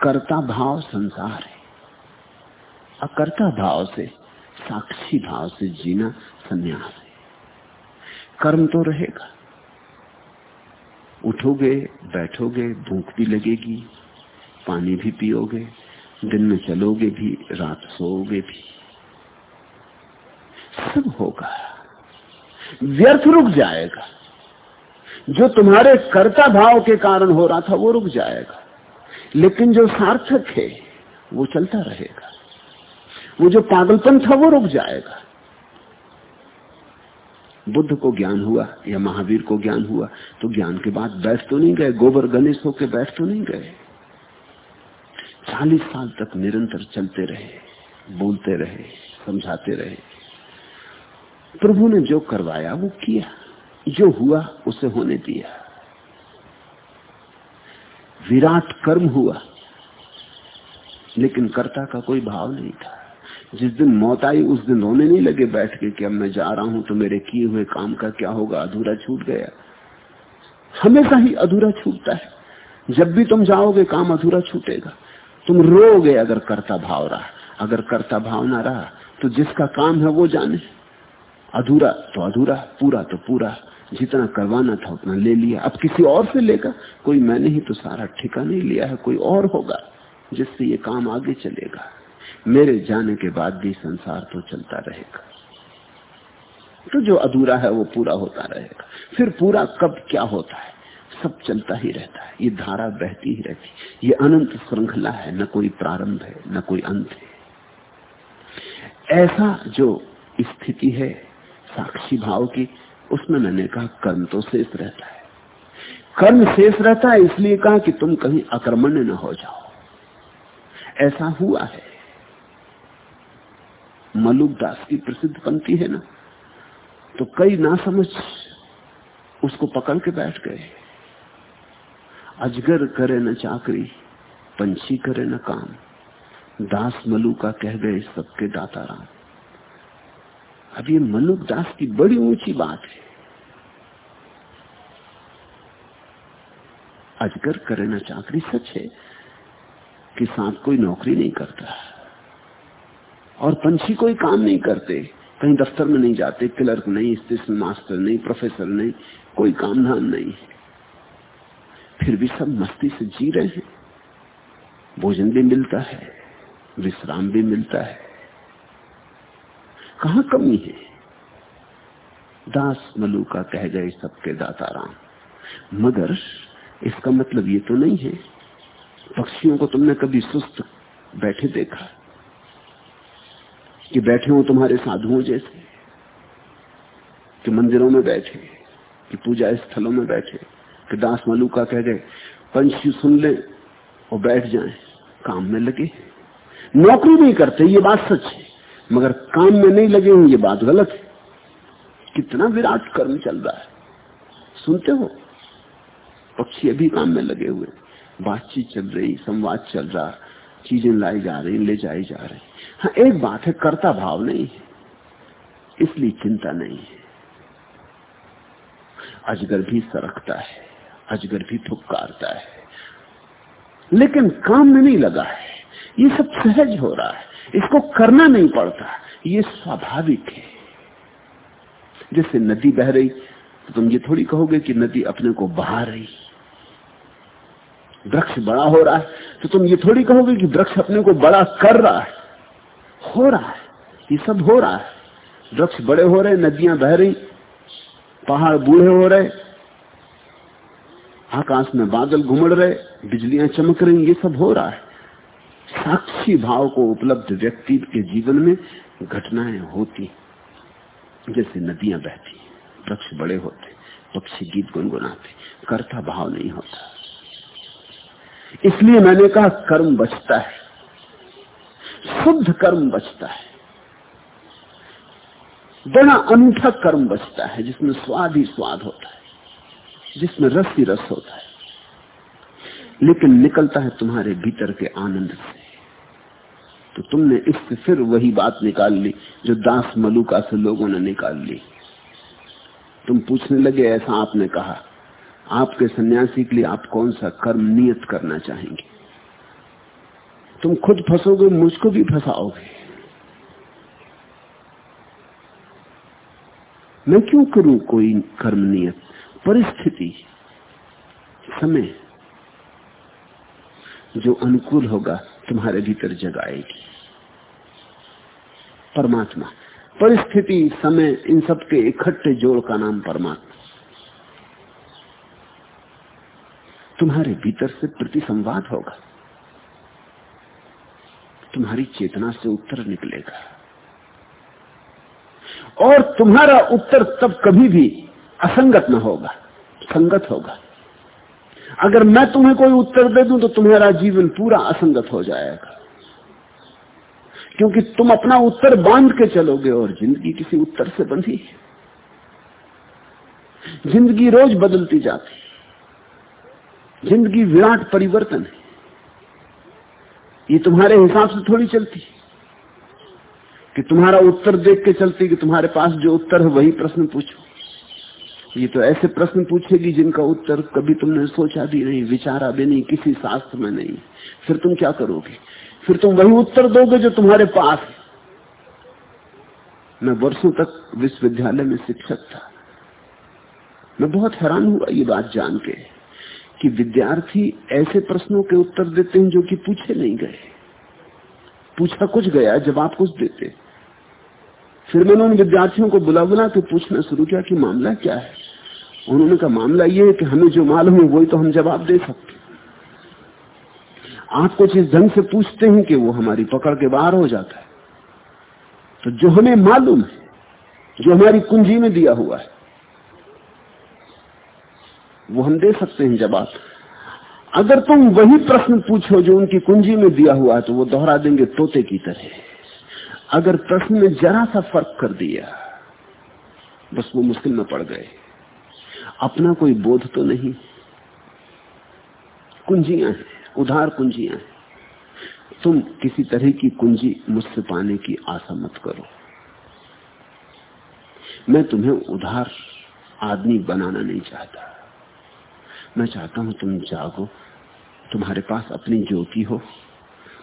कर्ता भाव संसार है। अकर्ता भाव से, साक्षी भाव से जीना संन्यास है। कर्म तो रहेगा। उठोगे, बैठोगे, भूख भी लगेगी, पानी भी पियोगे दिन में चलोगे भी, रात सोओगे भी। सब होगा। व्यर्थ रुक जाएगा। जो तुम्हारे कर्ता भाव के कारण हो रहा था, वो रुक जाएगा। लेकिन जो सार्थक है, वो चलता रहेगा। वो जो पागलपन था, वो रुक जाएगा। बुद्ध को ज्ञान हुआ या महावीर को ज्ञान हुआ तो ज्ञान के बाद बैठ तो नहीं गए। गोबर गणेश होके बैठ तो नहीं गए। चालीस साल तक निरंतर चलते रहे, बोलते रहे, समझाते रहे। प्रभु ने जो करवाया, वो किया। जो हुआ, उसे होने दिया। विराट कर्म हुआ। लेकिन कर्ता का कोई भाव नहीं था। जिस दिन मौत आई, उस दिन रोने नहीं लगे बैठ के कि अब मैं जा रहा हूँ तो मेरे किए हुए काम का क्या होगा, अधूरा छूट गया। हमेशा ही अधूरा छूटता है। जब भी तुम जाओगे, काम अधूरा छूटेगा। तुम रोगे अगर कर्ता भाव रहा। अगर कर्ता भाव ना रहा तो जिसका काम है वो जाने। अधूरा तो अधूरा, पूरा तो पूरा। जितना करवाना था उतना ले लिया। अब किसी और से लेगा, कोई मैंने ही तो सारा ठिका नहीं लिया है, कोई और होगा, जिससे ये काम आगे चलेगा। मेरे जाने के बाद भी संसार तो चलता रहेगा। तो जो अधूरा है वो पूरा होता रहेगा। फिर पूरा कब क्या होता है? सब चलता ही रहता है, ये धारा बहती ही रहती ये अनंत श्रृंखला है, न कोई प्रारंभ है, न कोई अंत है। ऐसा जो स्थिति है, साक्षी भाव की, उसमें मैंने कहा, कर्म तो शेष रहता है। कर्म शेष रहता है, इसलिए कहा कि तुम कहीं अक्रमण्य न हो जाओ। ऐसा हुआ है। मलुक दास की प्रसिद्ध पंक्ति है ना? तो कई ना समझ उसको पकड़ के बैठ गए। अजगर करे न चाकरी, पंछी करे न काम। दास मलू का कह गए सबके दाता राम अब ये मलुक दास की बड़ी ऊँची बात है। अजगर करे न चाकरी सच है कि सांप कोई नौकरी नहीं करता और पंछी कोई काम नहीं करते, कहीं दफ्तर में नहीं जाते, क्लर्क नहीं, स्टेशन मास्टर नहीं, प्रोफेसर नहीं, कोई काम धाम नहीं। फिर भी सब मस्ती से जी रहे हैं। भोजन भी मिलता है, विश्राम भी मिलता है। कहा कमी है? दास मलू का कह गए सबके दाता राम मगर इसका मतलब ये तो नहीं है। पक्षियों को तुमने कभी सुस्त बैठे देखा? कि बैठे हो तुम्हारे साधुओं जैसे? कि मंदिरों में बैठे? कि पूजा स्थलों में बैठे? कि दास मलू का कह गए, पंछी सुन ले और बैठ जाए। काम में लगे। नौकरी नहीं करते, ये बात सच है। मगर काम में नहीं लगे ये बात गलत है। कितना विराट कर्म चल रहा है। सुनते हो? पक्षी अभी काम में लगे हुए। बातचीत चल रही, संवाद चल रहा। चीज़ें लाई जा रही, ले जाई जा रही। हाँ एक बात है, कर्ता भाव नहीं है। इसलिए चिंता नहीं है। अजगर भी सरकता है। अजगर भी फुपकारता है। लेकिन काम में नहीं लगा है। ये सब सहज हो रहा है। इसको करना नहीं पड़ता। ये स्वाभाविक है। जैसे नदी बह रही तो तुम ये थोड़ी कहोगे कि नदी अपने को बहा रही। वृक्ष बड़ा हो रहा है तो तुम ये थोड़ी कहोगे कि वृक्ष अपने को बड़ा कर रहा है। हो रहा है। ये सब हो रहा है। वृक्ष बड़े हो रहे, नदियाँ बह रही, पहाड़ बूढ़े हो रहे आकाश में बादल घुमड़ रहे, बिजलियाँ चमक रही, ये सब हो रहा है। साक्षी भाव को उपलब्ध व्यक्ति के जीवन में घटनाएँ होती जैसे नदियाँ बहती वृक्ष बड़े होते पक्षी गीत गुनगुनाते कर्ता भाव नहीं होता। इसलिए मैंने कहा, कर्म बचता है। शुद्ध कर्म बचता है। बड़ा अनूठा कर्म बचता है, जिसमें स्वाद ही स्वाद होता है। जिसमें रस ही रस होता है। लेकिन निकलता है तुम्हारे भीतर के आनंद से। तो तुमने इससे फिर वही बात निकाल ली, जो दास मलुका से लोगों ने निकाल ली। तुम पूछने लगे, ऐसा आपने कहा, आपके सन्यासी के लिए आप कौन सा कर्म नियत करना चाहेंगे? तुम खुद फंसोगे, मुझको भी फंसाओगे। मैं क्यों करूँ कोई कर्म नियत? परिस्थिति समय जो अनुकूल होगा तुम्हारे भीतर जगाएगी परमात्मा। परिस्थिति, समय, इन सब के इकट्ठे जोड़ का नाम परमात्मा। तुम्हारे भीतर से प्रति संवाद होगा। तुम्हारी चेतना से उत्तर निकलेगा। और तुम्हारा उत्तर तब कभी भी असंगत न होगा, संगत होगा। अगर मैं तुम्हें कोई उत्तर दे दूँ तो तुम्हारा जीवन पूरा असंगत हो जाएगा। क्योंकि तुम अपना उत्तर बाँध के चलोगे और ज़िंदगी किसी उत्तर से बंधी है। ज़िंदगी रोज बदलती जाती है। ज़िंदगी विराट परिवर्तन है। ये तुम्हारे हिसाब से थोड़ी चलती। कि तुम्हारा उत्तर देख के चलती कि तुम्हारे पास जो उत्तर है वही प्रश्न पूछो। ये तो ऐसे प्रश्न पूछेगी जिनका उत्तर कभी तुमने सोचा भी नहीं, विचारा भी नहीं, किसी शास्त्र में नहीं। फिर तुम क्या करोगे? फिर तुम वही उत्तर दोगे जो तुम्हारे पास है। मैं वर्षों तक विश्वविद्यालय में शिक्षक था। मैं बहुत हैरान हुआ ये बात जान के कि विद्यार्थी ऐसे प्रश्नों के उत्तर देते हैं जो कि पूछे नहीं गए। पूछा कुछ गया, जवाब कुछ देते। फिर मैंने उन विद्यार्थियों को बुला बुला के पूछना शुरू किया कि मामला क्या है? उन्होंने कहा, मामला ये है कि हमें जो मालूम है, वही तो हम जवाब दे सकते आप कुछ इस ढंग से पूछते हैं कि वो हमारी पकड़ के बाहर हो जाता है। तो जो हमें मालूम है, जो हमारी कुंजी में दिया हुआ है, वो हम दे सकते हैं जवाब। अगर तुम वही प्रश्न पूछो जो उनकी कुंजी में दिया हुआ है तो वो दोहरा देंगे, तोते की तरह। अगर प्रश्न में जरा सा फ़र्क कर दिया, बस वो मुश्किल में पड़ गए। अपना कोई बोध तो नहीं। कुंजियाँ हैं, उधार कुंजियाँ हैं। तुम किसी तरह की कुंजी मुझसे पाने की आशा मत करो। मैं तुम्हें उधार आदमी बनाना नहीं चाहता। मैं चाहता हूँ तुम जागो, तुम्हारे पास अपनी ज्योति हो।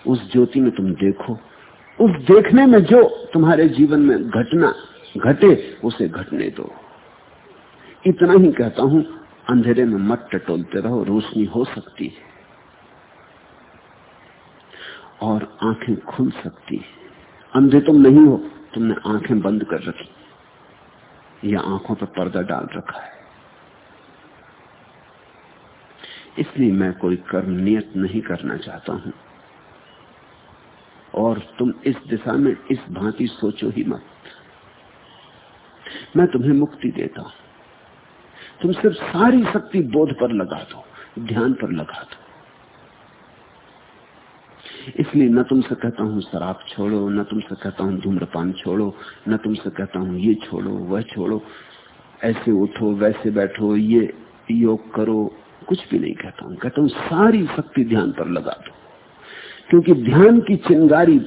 उस ज्योति में तुम देखो। उस देखने में जो तुम्हारे जीवन में घटना घटे, उसे घटने दो। इतना ही कहता हूँ, अंधेरे में मत टटोलते रहो, रोशनी हो सकती है। और आँखें खुल सकती है। अंधे तुम नहीं हो, तुमने आँखें बंद कर रखी। या आँखों पर पर्दा डाल रखा है। इसलिए मैं कोई कर्म नियत नहीं करना चाहता हूँ। और तुम इस दिशा में इस भांति सोचो ही मत। मैं तुम्हें मुक्ति देता हूँ। तुम सिर्फ़ सारी शक्ति बोध पर लगा दो, ध्यान पर लगा दो। इसलिए न तुमसे कहता हूँ शराब छोड़ो, न तुमसे कहता हूँ धूम्रपान छोड़ो, न तुमसे कहता हूँ ये छोड़ो, वह छोड़ो। ऐसे उठो, वैसे बैठो, ये योग करो, कुछ भी नहीं कहता हूँ। कहता हूँ सारी शक्ति ध्यान पर लगा दो। क्योंकि ध्यान की चिंगारी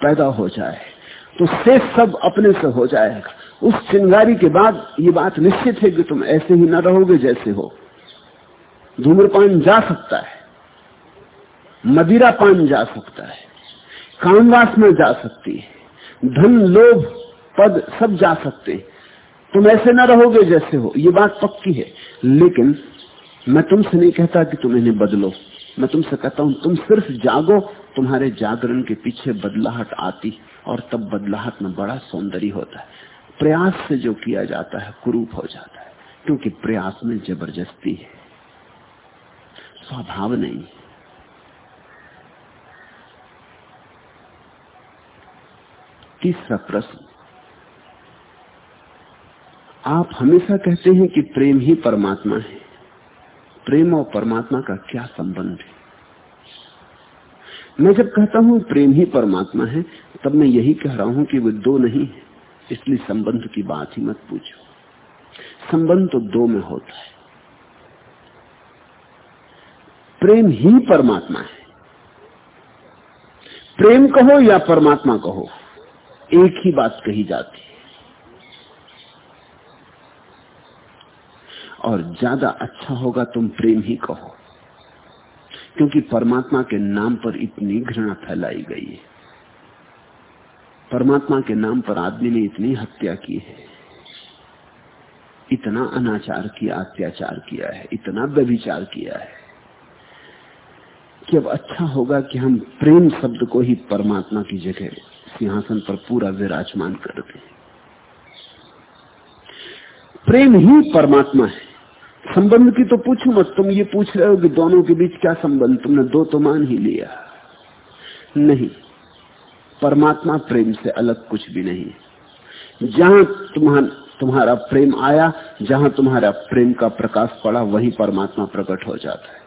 पैदा हो जाए तो शेष सब अपने से हो जाएगा। उस चिंगारी के बाद ये बात निश्चित है कि तुम ऐसे ही न रहोगे जैसे हो। धूम्रपान जा सकता है मदिरा पान जा सकता है, कामवास में जा सकती है, धन, लोभ, पद सब जा सकते हैं। तुम ऐसे न रहोगे जैसे हो, ये बात पक्की है। लेकिन मैं तुमसे नहीं कहता कि तुम इन्हें बदलो। मैं तुमसे कहता हूँ, तुम सिर्फ़ जागो तुम्हारे जागरण के पीछे बदलाहट आती और तब बदलाहट में बड़ा सौंदर्य होता है। प्रयास से जो किया जाता है, कुरूप हो जाता है, क्योंकि प्रयास में ज़बरदस्ती है। स्वभाव नहीं। तीसरा प्रश्न। आप हमेशा कहते हैं कि प्रेम ही परमात्मा है। प्रेम और परमात्मा का क्या संबंध है? मैं जब कहता हूँ प्रेम ही परमात्मा है, तब मैं यही कह रहा हूँ कि वे दो नहीं है। इसलिए संबंध की बात ही मत पूछो। संबंध तो दो में होता है। प्रेम ही परमात्मा है। प्रेम कहो या परमात्मा कहो, एक ही बात कही जाती है। और ज़्यादा अच्छा होगा तुम प्रेम ही कहो। क्योंकि परमात्मा के नाम पर इतनी घृणा फैलाई गई है। परमात्मा के नाम पर आदमी ने इतनी हत्या की है। इतना अनाचार किया, अत्याचार किया है, इतना व्यभिचार किया है कि अब अच्छा होगा कि हम प्रेम शब्द को ही परमात्मा की जगह सिंहासन पर पूरा विराजमान कर दें। प्रेम ही परमात्मा है। संबंध की तो पूछो मत, तुम ये पूछ रहे हो कि दोनों के बीच क्या संबंध? तुमने दो तो मान ही लिया। नहीं, परमात्मा प्रेम से अलग कुछ भी नहीं। जहाँ तुम्हारा तुम्हारा प्रेम आया, जहाँ तुम्हारा प्रेम का प्रकाश पड़ा, वही परमात्मा प्रकट हो जाता है।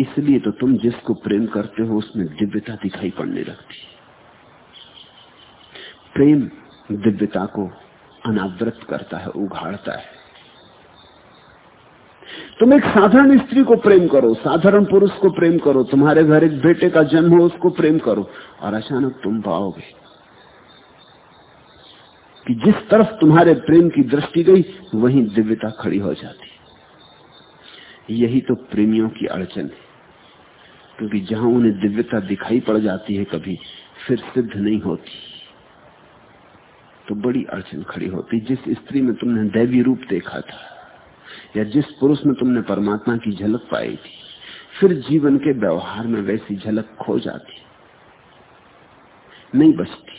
इसलिए तो तुम जिसको प्रेम करते हो, उसमें दिव्यता दिखाई पड़ने लगती प्रेम दिव्यता को अनावृत करता है, उघाड़ता है। तुम एक साधारण स्त्री को प्रेम करो, साधारण पुरुष को प्रेम करो, तुम्हारे घर एक बेटे का जन्म हो, उसको प्रेम करो, और अचानक तुम पाओगे कि जिस तरफ़ तुम्हारे प्रेम की दृष्टि गई, वहीं दिव्यता खड़ी हो जाती। यही तो प्रेमियों की अड़चन है, क्योंकि जहाँ उन्हें दिव्यता दिखाई पड़ जाती है कभी, फिर सिद्ध नहीं होती। तो बड़ी अड़चन खड़ी होती, जिस स्त्री में तुमने दैवी रूप देखा था। या जिस पुरुष में तुमने परमात्मा की झलक पाई थी, फिर जीवन के व्यवहार में वैसी झलक खो जाती। नहीं बचती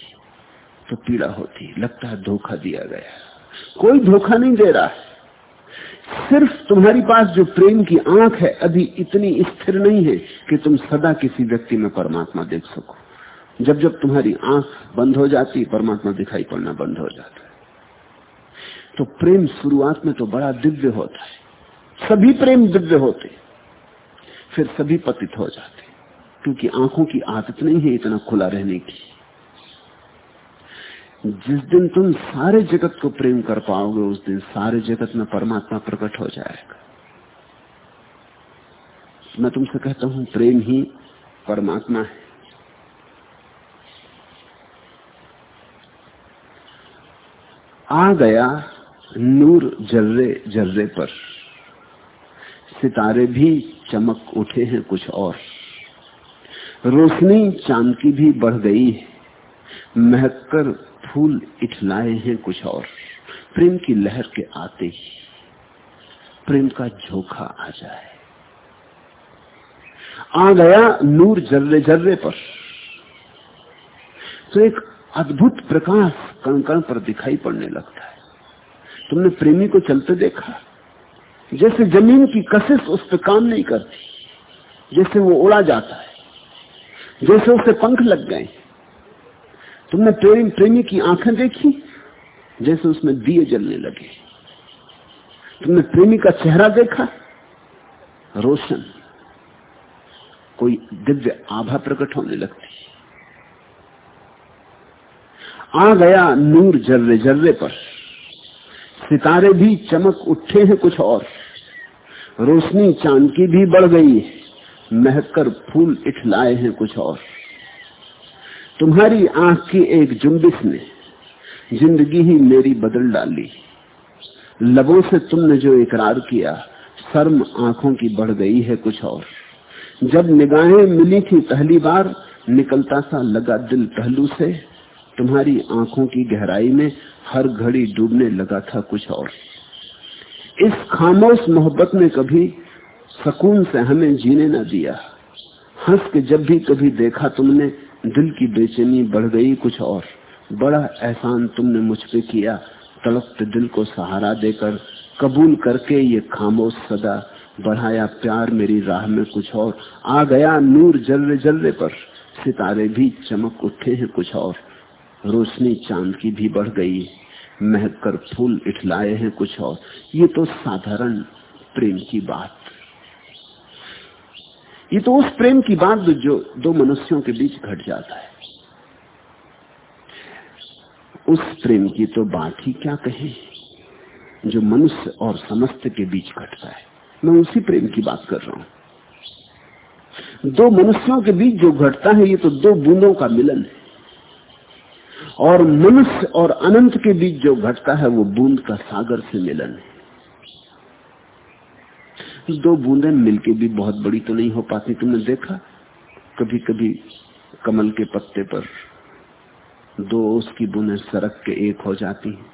तो पीड़ा होती, लगता है धोखा दिया गया। कोई धोखा नहीं दे रहा है। सिर्फ़ तुम्हारी पास जो प्रेम की आँख है, अभी इतनी स्थिर नहीं है कि तुम सदा किसी व्यक्ति में परमात्मा देख सको। जब जब तुम्हारी आँख बंद हो जाती, परमात्मा दिखाई पड़ना बंद हो जाता। तो प्रेम शुरुआत में तो बड़ा दिव्य होता है। सभी प्रेम दिव्य होते फिर सभी पतित हो जाते क्योंकि आँखों की आदत नहीं है इतना खुला रहने की। जिस दिन तुम सारे जगत को प्रेम कर पाओगे, उस दिन सारे जगत में परमात्मा प्रकट हो जाएगा। मैं तुमसे कहता हूँ, प्रेम ही परमात्मा है। आ गया नूर जर्रे जर्रे पर। सितारे भी चमक उठे हैं कुछ और। रोशनी चाँद की भी बढ़ गई है। महक कर फूल इठलाए हैं कुछ और। प्रेम की लहर के आते ही प्रेम का झोंका आ जाए। आ गया नूर जर्रे जर्रे पर। तो एक अद्भुत प्रकाश कण कण पर दिखाई पड़ने लगता है। तुमने प्रेमी को चलते देखा। जैसे ज़मीन की कशिश उस पर काम नहीं करती, जैसे वो उड़ा जाता है, जैसे उसे पंख लग गए। तुमने प्रेम, प्रेमी की आँखें देखी, जैसे उसमें दिए जलने लगे। तुमने प्रेमी का चेहरा देखा, रोशन, कोई दिव्य आभा प्रकट होने लगती। आ गया नूर जर्रे जर्रे पर। सितारे भी चमक उठे हैं कुछ और। रोशनी चाँद की भी बढ़ गई महकर फूल इठलाए हैं कुछ और। तुम्हारी आँख की एक जुम्बिस ने ज़िंदगी ही मेरी बदल डाली। लबों से तुमने जो इकरार किया, शर्म आँखों की बढ़ गई है कुछ और। जब निगाहें मिली थी पहली बार, निकलता सा लगा दिल पहलू से। तुम्हारी आँखों की गहराई में हर घड़ी डूबने लगा था कुछ और। इस खामोश मोहब्बत ने कभी सुकून से हमें जीने न दिया। हंस के जब भी कभी देखा तुमने, दिल की बेचैनी बढ़ गई कुछ और। बड़ा एहसान तुमने मुझ पे किया, तड़पते दिल को सहारा देकर, कबूल करके ये खामोश सदा बढ़ाया प्यार मेरी राह में कुछ और। आ गया नूर जल्ले जल्ले पर, सितारे भी चमक उठे हैं कुछ और। रोशनी चाँद की भी बढ़ गई। महक कर फूल इठलाए हैं कुछ और। ये तो साधारण प्रेम की बात। ये तो उस प्रेम की बात जो दो मनुष्यों के बीच घट जाता है। उस प्रेम की तो बात ही क्या कहे, जो मनुष्य और समस्त के बीच घटता है। मैं उसी प्रेम की बात कर रहा हूँ। दो मनुष्यों के बीच जो घटता है, ये तो दो बूंदों का मिलन है। और मनुष्य और अनंत के बीच जो घटता है, वो बूंद का सागर से मिलन है। दो बूंदे मिलके भी बहुत बड़ी तो नहीं हो पाती। तुमने देखा? कभी कभी कमल के पत्ते पर दो उसकी बूंदे सरक के एक हो जाती हैं।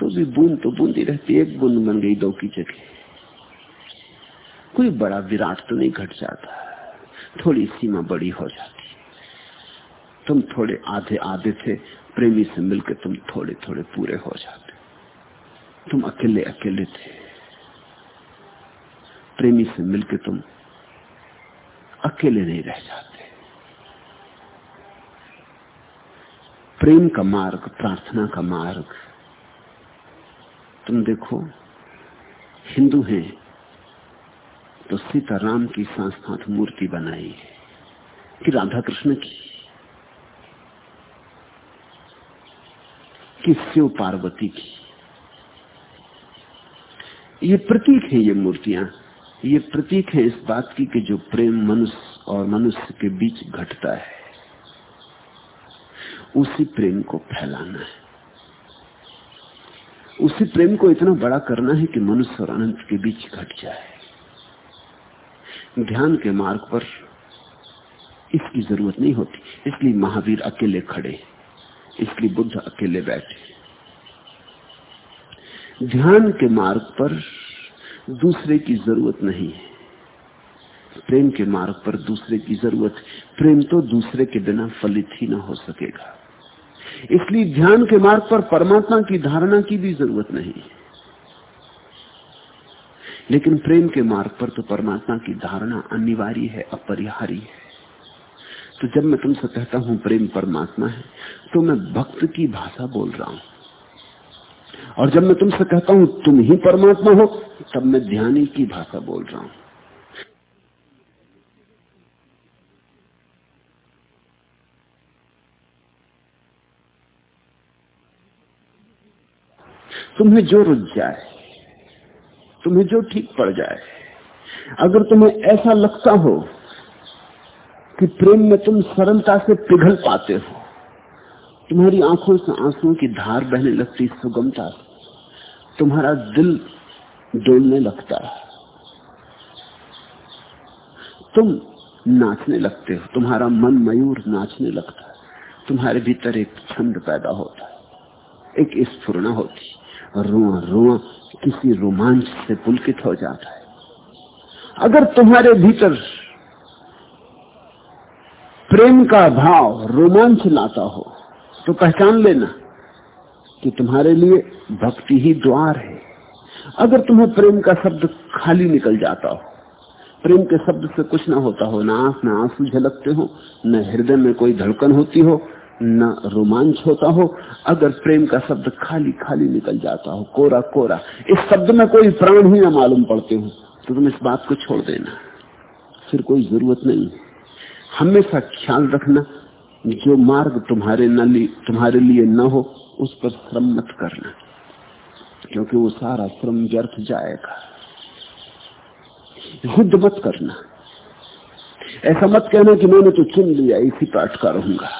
तो भी बूंद तो बूंद ही रहती एक बूंद बन गई, दो की जगह। कोई बड़ा विराट तो नहीं घट जाता। थोड़ी सीमा बड़ी हो जाती। तुम थोड़े आधे आधे थे प्रेमी से मिलकर तुम थोड़े थोड़े पूरे हो जाते। तुम अकेले अकेले थे। प्रेमी से मिलकर तुम अकेले नहीं रह जाते। प्रेम का मार्ग, प्रार्थना का मार्ग। तुम देखो, हिंदू हैं तो सीताराम की संस्थात मूर्ति बनाई है, कि राधा कृष्ण की। कि शिव पार्वती की। ये प्रतीक है ये मूर्तियाँ। ये प्रतीक है इस बात की कि जो प्रेम मनुष्य और मनुष्य के बीच घटता है, उसी प्रेम को फैलाना है। उसी प्रेम को इतना बड़ा करना है कि मनुष्य और अनंत के बीच घट जाए। ध्यान के मार्ग पर इसकी ज़रूरत नहीं होती। इसलिए महावीर अकेले खड़े हैं। इसलिए बुद्ध अकेले बैठे। ध्यान के मार्ग पर दूसरे की ज़रूरत नहीं है। प्रेम के मार्ग पर दूसरे की ज़रूरत, प्रेम तो दूसरे के बिना फलित ही ना हो सकेगा। इसलिए ध्यान के मार्ग पर परमात्मा की धारणा की भी ज़रूरत नहीं लेकिन प्रेम के मार्ग पर तो परमात्मा की धारणा अनिवार्य है, अपरिहार्य है। तो जब मैं तुमसे कहता हूँ प्रेम परमात्मा है तो मैं भक्त की भाषा बोल रहा हूँ। और जब मैं तुमसे कहता हूँ तुम ही परमात्मा हो, तब मैं ध्यानी की भाषा बोल रहा हूँ। तुम्हें जो रुझ जाए, तुम्हें जो ठीक पड़ जाए, अगर तुम्हें ऐसा लगता हो कि प्रेम में तुम सरलता से पिघल पाते हो। तुम्हारी आँखों से आंसुओं की धार बहने लगती सुगमता से। तुम्हारा दिल डोलने लगता है। तुम नाचने लगते हो। तुम्हारा मन मयूर नाचने लगता है। तुम्हारे भीतर एक छंद पैदा होता है। एक स्फुरना होती रुआ रुआ किसी रोमांच से पुलकित हो जाता है। अगर तुम्हारे भीतर प्रेम का भाव, रोमांच लाता हो तो पहचान लेना कि तुम्हारे लिए भक्ति ही द्वार है। अगर तुम्हें प्रेम का शब्द खाली निकल जाता हो, प्रेम के शब्द से कुछ ना होता हो, ना आँख में आँसू झलकते हो, न हृदय में कोई धड़कन होती हो, न रोमांच होता हो, अगर प्रेम का शब्द खाली खाली निकल जाता हो, कोरा कोरा, इस शब्द में कोई प्राण ही ना मालूम पड़ते हो तो तुम इस बात को छोड़ देना। फिर कोई ज़रूरत नहीं हमेशा ख्याल रखना, जो मार्ग तुम्हारे न तुम्हारे लिए न हो, उस पर श्रम मत करना, क्योंकि वो सारा श्रम व्यर्थ जाएगा। युद्ध मत करना। ऐसा मत कहना कि मैंने तो चुन लिया, इसी पाठ का रहूँगा।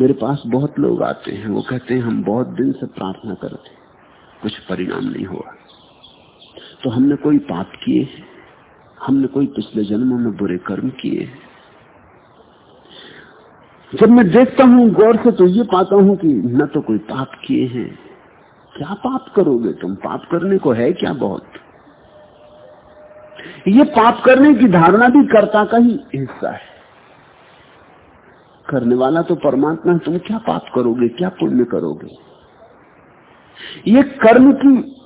मेरे पास बहुत लोग आते हैं, वो कहते हैं, हम बहुत दिन से प्रार्थना करते कुछ परिणाम नहीं हुआ। तो हमने कोई पाप किए हमने कोई पिछले जन्मों में बुरे कर्म किए। जब मैं देखता हूँ, गौर से तो ये पाता हूँ कि न तो कोई पाप किए हैं। क्या पाप करोगे तुम? पाप करने को है क्या बहुत? ये पाप करने की धारणा भी कर्ता का ही हिस्सा है। करने वाला तो परमात्मा है, तुम क्या पाप करोगे? क्या पुण्य करोगे? ये कर्म की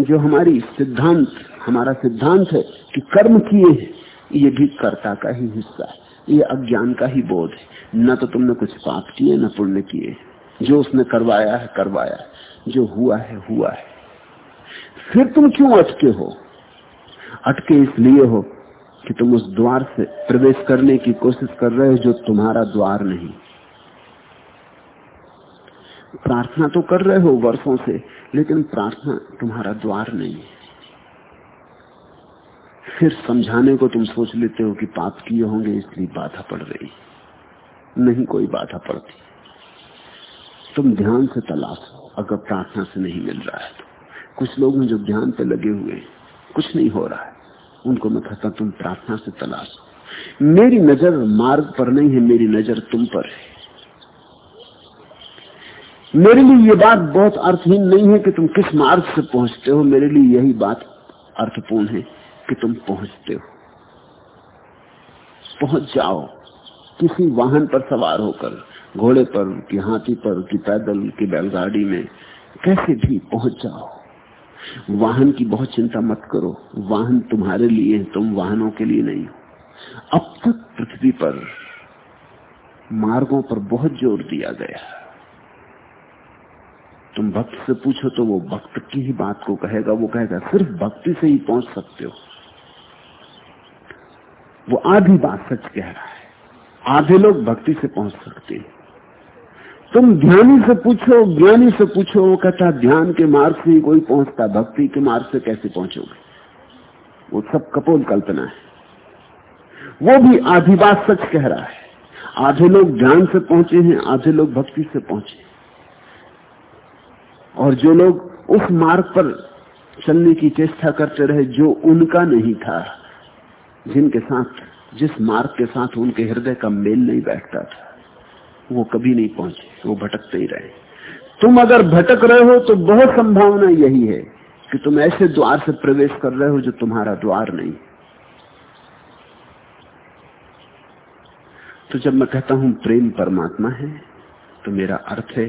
जो हमारी सिद्धांत हमारा सिद्धांत है कि कर्म किए ये भी कर्ता का ही हिस्सा है, ये अज्ञान का ही बोध है। न तो तुमने कुछ पाप किए, न पुण्य किए। जो उसने करवाया है करवाया है। जो हुआ है हुआ है। फिर तुम क्यों अटके हो? अटके इसलिए हो कि तुम उस द्वार से प्रवेश करने की कोशिश कर रहे हो जो तुम्हारा द्वार नहीं। प्रार्थना तो कर रहे हो वर्षों से, लेकिन प्रार्थना तुम्हारा द्वार नहीं है। फिर समझाने को तुम सोच लेते हो कि पाप किए होंगे, इसलिए बाधा पड़ रही। नहीं, कोई बाधा पड़ती। तुम ध्यान से तलाशो अगर प्रार्थना से नहीं मिल रहा है तो। कुछ लोग हैं जो ध्यान पे लगे हुए कुछ नहीं हो रहा है। उनको मैं कहता, तुम प्रार्थना से तलाशो मेरी नज़र मार्ग पर नहीं है, मेरी नज़र तुम पर है। मेरे लिए ये बात बहुत अर्थहीन नहीं है कि तुम किस मार्ग से पहुँचते हो। मेरे लिए यही बात अर्थपूर्ण है। कि तुम पहुँचते हो। पहुँच जाओ। किसी वाहन पर सवार होकर, घोड़े पर, कि हाथी पर, कि पैदल, की बैलगाड़ी में, कैसे भी पहुँच जाओ। वाहन की बहुत चिंता मत करो। वाहन तुम्हारे लिए तुम वाहनों के लिए नहीं हो। अब तक पृथ्वी पर मार्गों पर बहुत ज़ोर दिया गया तुम भक्त से पूछो तो वो भक्त की ही बात को कहेगा। वो कहेगा, सिर्फ़ भक्ति से ही पहुँच सकते हो। वो आधी बात सच कह रहा है। आधे लोग भक्ति से पहुँच सकते हैं। तुम ज्ञानी से पूछो, ज्ञानी से पूछो, वो कहता, ध्यान के मार्ग से ही कोई पहुँचता, भक्ति के मार्ग से कैसे पहुंचोगे? वो सब कपोल कल्पना है। वो भी आधी बात सच कह रहा है। आधे लोग ध्यान से पहुँचे हैं, आधे लोग भक्ति से पहुँचे और जो लोग उस मार्ग पर चलने की चेष्टा करते रहे, जो उनका नहीं था जिनके साथ, जिस मार्ग के साथ उनके हृदय का मेल नहीं बैठता था, वो कभी नहीं पहुँचे, वो भटकते ही रहे। तुम अगर भटक रहे हो तो बहुत संभावना यही है कि तुम ऐसे द्वार से प्रवेश कर रहे हो जो तुम्हारा द्वार नहीं तो जब मैं कहता हूँ, प्रेम परमात्मा है तो मेरा अर्थ है,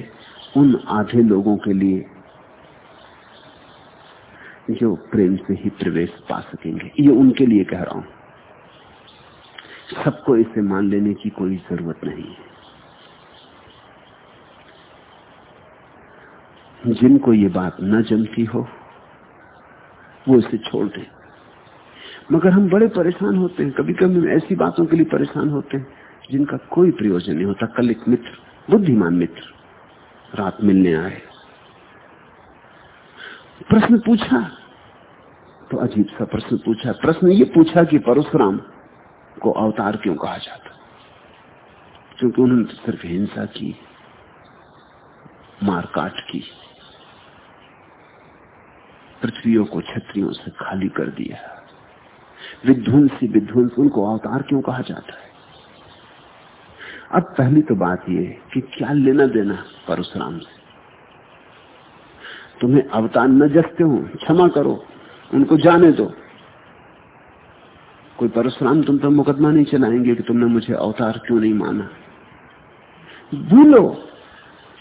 उन आधे लोगों के लिए जो प्रेम से ही प्रवेश पा सकेंगे। ये उनके लिए कह रहा हूँ। सबको इसे मान लेने की कोई ज़रूरत नहीं है। जिनको ये बात न जमती हो, वो इसे छोड़ दे। मगर हम बड़े परेशान होते हैं। कभी कभी हम ऐसी बातों के लिए परेशान होते हैं, जिनका कोई प्रयोजन नहीं होता। कल एक मित्र, बुद्धिमान मित्र, रात मिलने आए। प्रश्न पूछा तो अजीब सा प्रश्न पूछा। प्रश्न ये पूछा कि परशुराम को अवतार क्यों कहा जाता? क्योंकि उन्होंने तो सिर्फ़ हिंसा की, मारकाट की, पृथ्वियों को छत्रियों से खाली कर दिया। विध्वंस विध्वंस, उनको अवतार क्यों कहा जाता है? अब पहली तो बात यह कि क्या लेना देना परशुराम से? तुम्हें अवतार न जसते हो, क्षमा करो, उनको जाने दो। कोई परशुराम तुम पर मुकदमा नहीं चलाएँगे कि तुमने मुझे अवतार क्यों नहीं माना? भूलो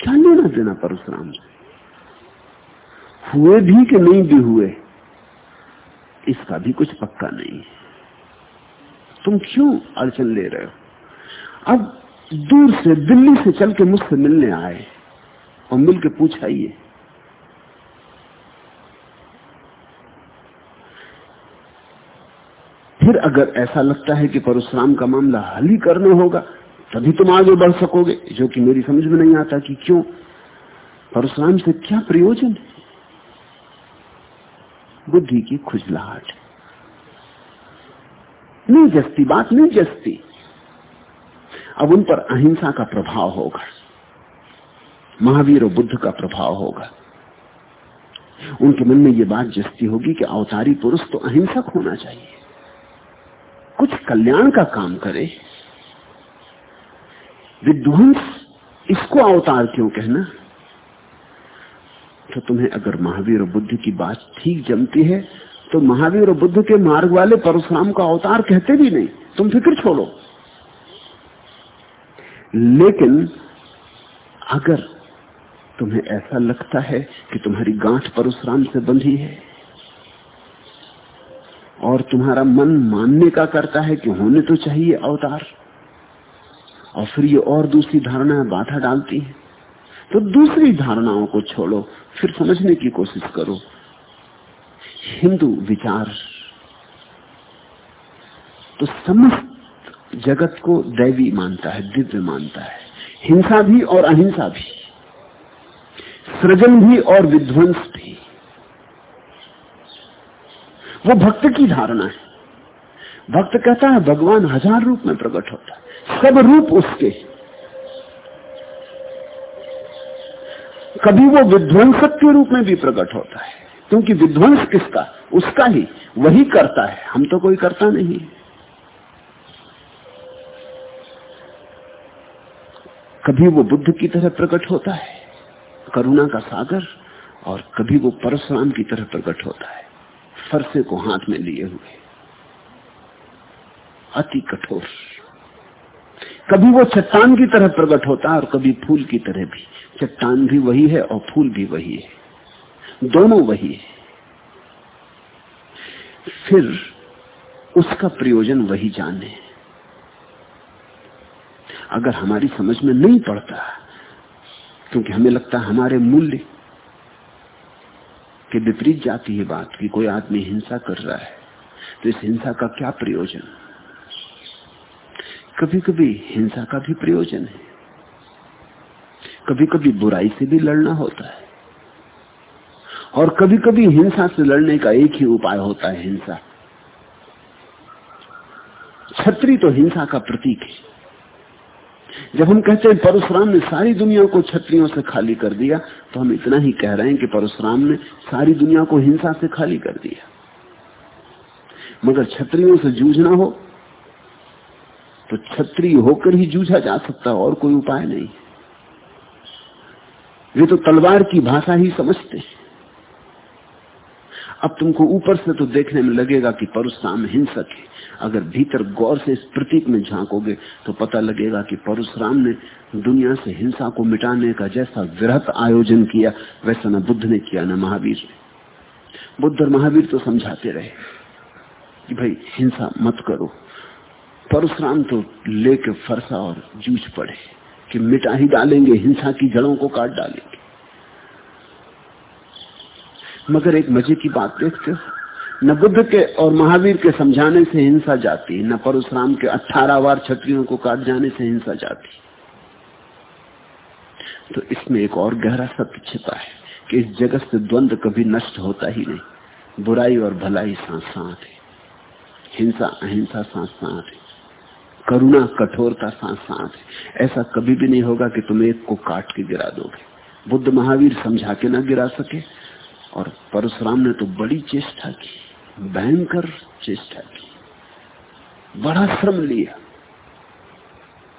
क्या लेना देना परशुराम हुए भी कि नहीं भी हुए? इसका भी कुछ पक्का नहीं तुम क्यों अड़चन ले रहे हो? अब दूर से, दिल्ली से चल के मुझसे मिलने आए और मिल के पूछाइए। फिर अगर ऐसा लगता है कि परशुराम का मामला हल ही करना होगा, तभी तुम आगे बढ़ सकोगे, जो कि मेरी समझ में नहीं आता कि क्यों। परशुराम से क्या प्रयोजन है? बुद्धि की खुजलाहट। नहीं जस्ती, बात नहीं जस्ती। अब उन पर अहिंसा का प्रभाव होगा। महावीर और बुद्ध का प्रभाव होगा। उनके मन में यह बात जस्ती होगी कि अवतारी पुरुष तो अहिंसक होना चाहिए। कुछ कल्याण का काम करे। विध्वंस, इसको अवतार क्यों कहना? तो तुम्हें अगर महावीर और बुद्ध की बात ठीक जमती है तो महावीर और बुद्ध के मार्ग वाले परशुराम का अवतार कहते भी नहीं। तुम फ़िक्र छोड़ो। लेकिन अगर तुम्हें ऐसा लगता है कि तुम्हारी गांठ परशुराम से बंधी है और तुम्हारा मन मानने का करता है कि होने तो चाहिए अवतार। और फिर ये और दूसरी धारणा बाधा डालती है। तो दूसरी धारणाओं को छोड़ो, फिर समझने की कोशिश करो। हिंदू विचार। तो समस्त जगत को दैवी मानता है, दिव्य मानता है। हिंसा भी और अहिंसा भी। सृजन भी और विध्वंस भी। वो भक्त की धारणा है। भक्त कहता है, भगवान हज़ार रूप में प्रकट होता है। सब रूप उसके। कभी वो विध्वंसक के रूप में भी प्रकट होता है। क्योंकि विध्वंस किसका? उसका ही। वही करता है। हम तो कोई करता नहीं। कभी वो बुद्ध की तरह प्रकट होता है, करुणा का सागर, और कभी वो परशुराम की तरह प्रकट होता है। फरसे को हाथ में लिए हुए। अति कठोर। कभी वो चट्टान की तरह प्रकट होता है और कभी फूल की तरह भी। चट्टान भी वही है और फूल भी वही है। दोनों वही है। फिर उसका प्रयोजन वही जाने। अगर हमारी समझ में नहीं पड़ता, क्योंकि हमें लगता है हमारे मूल्य के विपरीत जाती है बात कि कोई आदमी हिंसा कर रहा है। तो इस हिंसा का क्या प्रयोजन? कभी कभी हिंसा का भी प्रयोजन है। कभी कभी बुराई से भी लड़ना होता है। और कभी कभी हिंसा से लड़ने का एक ही उपाय होता है हिंसा। छत्री तो हिंसा का प्रतीक है। जब हम कहते हैं परशुराम ने सारी दुनिया को छत्रियों से खाली कर दिया तो हम इतना ही कह रहे हैं कि परशुराम ने सारी दुनिया को हिंसा से खाली कर दिया। मगर छत्रियों से जूझना हो तो छत्री होकर ही जूझा जा सकता, और कोई उपाय नहीं। वे तो तलवार की भाषा ही समझते अब तुमको ऊपर से तो देखने में लगेगा कि परशुराम हिंसक है। अगर भीतर गौर से इस प्रतीक में झांकोगे तो पता लगेगा कि परशुराम ने दुनिया से हिंसा को मिटाने का जैसा वृहत आयोजन किया, वैसा न बुद्ध ने किया, न महावीर ने। बुद्ध और महावीर तो समझाते रहे कि भाई, हिंसा मत करो। परशुराम तो लेके फरसा और जूझ पड़े कि मिटा ही डालेंगे, हिंसा की जड़ों को काट डालेंगे। मगर एक मज़े की बात देखते हो? न बुद्ध के और महावीर के समझाने से हिंसा जाती, न परशुराम के अठारह बार छत्रियों को काट जाने से हिंसा जाती। तो इसमें एक और गहरा सत्य छिपा है कि इस जगत से द्वंद कभी नष्ट होता ही नहीं। बुराई और भलाई साथ साथ है। हिंसा, अहिंसा साथ साथ है। करुणा, कठोरता साथ साथ है। ऐसा कभी भी नहीं होगा कि तुम एक को काट के गिरा दोगे। बुद्ध महावीर समझा के ना गिरा सके और परशुराम ने तो बड़ी चेष्टा की। भयंकर चेष्टा की। बड़ा श्रम लिया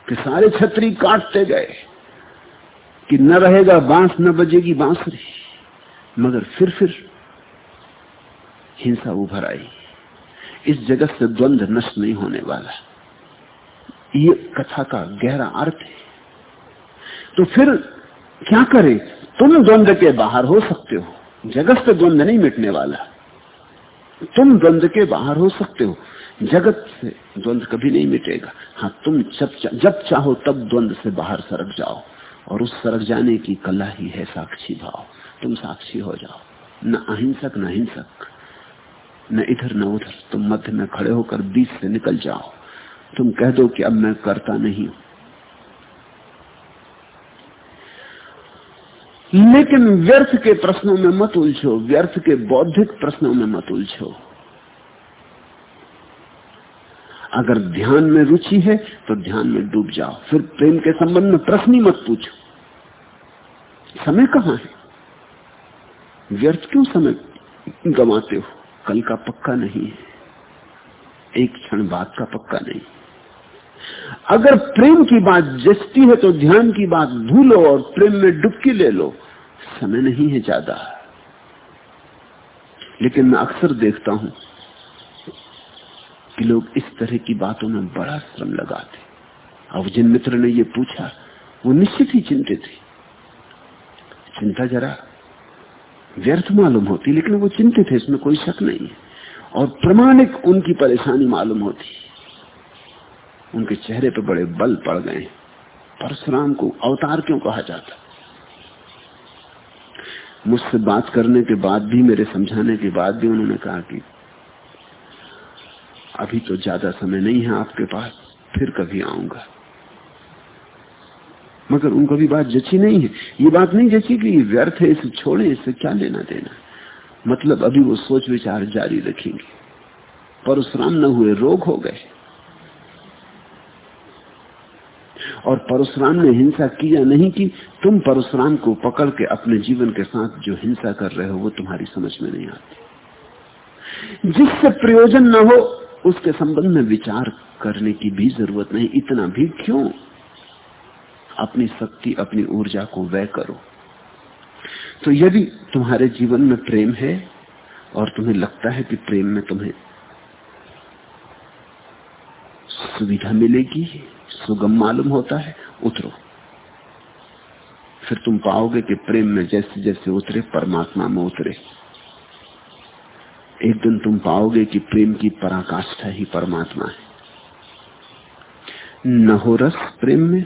कि सारे छतरी काटते गए कि न रहेगा बाँस, न बजेगी बांसुरी। मगर फिर फिर हिंसा उभर आई। इस जगत से द्वंद नष्ट नहीं होने वाला। ये कथा का गहरा अर्थ है। तो फिर क्या करें? तुम द्वंद के बाहर हो सकते हो। जगत से द्वंद नहीं मिटने वाला। तुम द्वंद के बाहर हो सकते हो। जगत से द्वंद कभी नहीं मिटेगा। हाँ तुम जब चा, जब चाहो तब द्वंद से बाहर सरक जाओ। और उस सरक जाने की कला ही है साक्षी भाव। तुम साक्षी हो जाओ। न अहिंसक न हिंसक। न इधर न उधर। तुम मध्य में खड़े होकर बीच से निकल जाओ। तुम कह दो कि अब मैं करता नहीं हूँ। लेकिन व्यर्थ के प्रश्नों में मत उलझो, व्यर्थ के बौद्धिक प्रश्नों में मत उलझो। अगर ध्यान में रुचि है तो ध्यान में डूब जाओ। फिर प्रेम के संबंध में प्रश्न ही मत पूछो। समय कहाँ है? व्यर्थ क्यों समय गंवाते हो? कल का पक्का नहीं है। एक क्षण बाद का पक्का नहीं। अगर प्रेम की बात जचती है तो ध्यान की बात भूलो और प्रेम में डुबकी ले लो। समय नहीं है ज़्यादा। लेकिन मैं अक्सर देखता हूँ कि लोग इस तरह की बातों में बड़ा श्रम लगाते। अब जिन मित्र ने ये पूछा, वो निश्चित ही चिंतित थे। चिंता जरा व्यर्थ मालूम होती, लेकिन वो चिंतित है इसमें कोई शक नहीं है। और प्रमाणिक उनकी परेशानी मालूम होती। उनके चेहरे पर बड़े बल पड़ गए। परशुराम को अवतार क्यों कहा जाता? मुझसे बात करने के बाद भी, मेरे समझाने के बाद भी उन्होंने कहा कि अभी तो ज़्यादा समय नहीं है आपके पास, फिर कभी आऊँगा। मगर उनको भी बात जची नहीं है। ये बात नहीं जची कि व्यर्थ है, इसे छोड़े इससे क्या लेना देना? मतलब अभी वो सोच विचार जारी रखेंगे। परशुराम न हुए, रोग हो गए। और परशुराम ने हिंसा की या नहीं की, तुम परशुराम को पकड़ के अपने जीवन के साथ जो हिंसा कर रहे हो, वो तुम्हारी समझ में नहीं आती। जिससे प्रयोजन न हो, उसके संबंध में विचार करने की भी ज़रूरत नहीं। इतना भी क्यों? अपनी शक्ति, अपनी ऊर्जा को व्यय करो। तो यदि तुम्हारे जीवन में प्रेम है, और तुम्हें लगता है कि प्रेम में तुम्हें सुविधा मिलेगी सुगम मालूम होता है, उतरो। फिर तुम पाओगे कि प्रेम में जैसे जैसे उतरे, परमात्मा में उतरे। एक दिन तुम पाओगे कि प्रेम की पराकाष्ठा ही परमात्मा है। न हो रस प्रेम में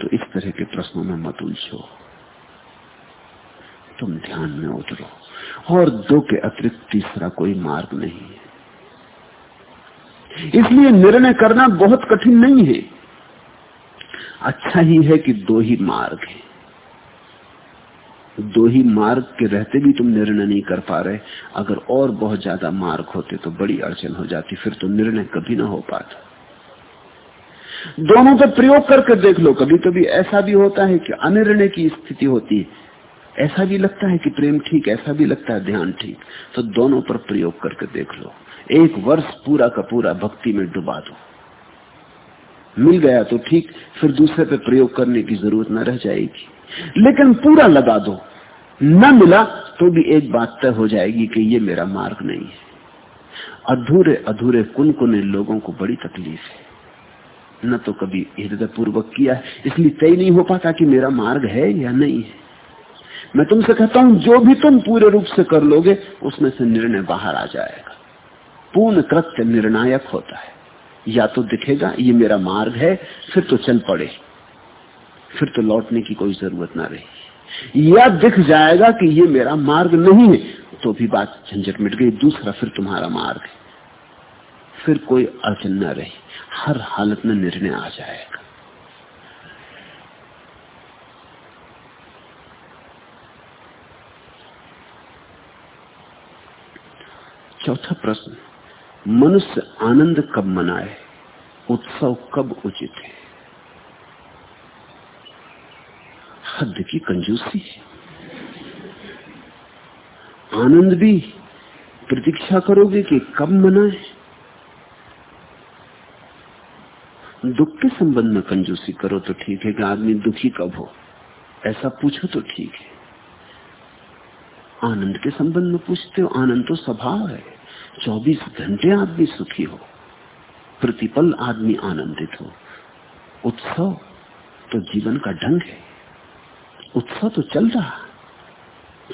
तो इस तरह के प्रश्नों में मत उलझो। तुम ध्यान में उतरो। और दो के अतिरिक्त तीसरा कोई मार्ग नहीं है। इसलिए निर्णय करना बहुत कठिन नहीं है। अच्छा ही है कि दो ही मार्ग है। दो ही मार्ग के रहते भी तुम निर्णय नहीं कर पा रहे। अगर और बहुत ज़्यादा मार्ग होते तो बड़ी अड़चन हो जाती, फिर तो निर्णय कभी ना हो पाता। दोनों पर प्रयोग करके देख लो कभी कभी ऐसा भी होता है कि अनिर्णय की स्थिति होती है। ऐसा भी लगता है कि प्रेम ठीक, ऐसा भी लगता है ध्यान ठीक। तो दोनों पर प्रयोग करके देख लो। एक वर्ष पूरा का पूरा भक्ति में डुबा दो। मिल गया तो ठीक, फिर दूसरे पे प्रयोग करने की ज़रूरत न रह जाएगी। लेकिन पूरा लगा दो। न मिला तो भी एक बात तय हो जाएगी कि ये मेरा मार्ग नहीं है। अधूरे अधूरे कुन कुने लोगों को बड़ी तकलीफ़ है। न तो कभी हृदय पूर्वक किया है। इसलिए तय नहीं हो पाता कि मेरा मार्ग है या नहीं है। मैं तुमसे कहता हूँ, जो भी तुम पूरे रूप से कर लोगे, उसमें से निर्णय बाहर आ जाएगा। पूर्ण कृत्य निर्णायक होता है। या तो दिखेगा, ये मेरा मार्ग है, फिर तो चल पड़े। फिर तो लौटने की कोई ज़रूरत ना रही। या दिख जाएगा कि ये मेरा मार्ग नहीं है तो भी बात झंझट मिट गई। दूसरा फिर तुम्हारा मार्ग है। फिर कोई अड़चन न रही। हर हालत में निर्णय आ जाएगा। चौथा प्रश्न। मनुष्य आनंद कब मनाए, उत्सव कब उचित है? हद की कंजूसी है। आनंद भी प्रतीक्षा करोगे कि कब मनाए? दुख के संबंध में कंजूसी करो तो ठीक है कि आदमी दुखी कब हो। ऐसा पूछो तो ठीक है। आनंद के संबंध में पूछते हो, आनंद तो स्वभाव है। 24 घंटे आदमी सुखी हो, प्रतिपल आदमी आनंदित हो। उत्सव तो जीवन का ढंग है। उत्सव तो चल रहा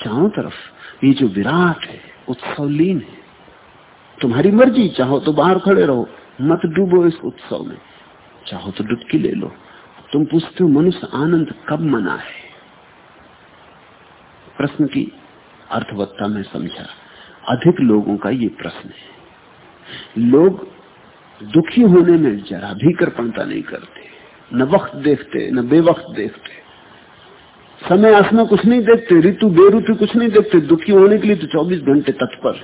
चारों तरफ़ ये जो विराट है उत्सव लीन है। तुम्हारी मर्ज़ी, चाहो तो बाहर खड़े रहो, मत डूबो इस उत्सव में। चाहो तो डुबकी ले लो। तुम पूछते हो, मनुष्य आनंद कब मना है? प्रश्न की अर्थवत्ता में समझा। अधिक लोगों का ये प्रश्न है। लोग दुखी होने में जरा भी कृपणता नहीं करते, न वक्त देखते, न बेवक्त देखते। समय आसमा कुछ नहीं देखते, ऋतु बेऋतु कुछ नहीं देखते, दुखी होने के लिए तो 24 घंटे तत्पर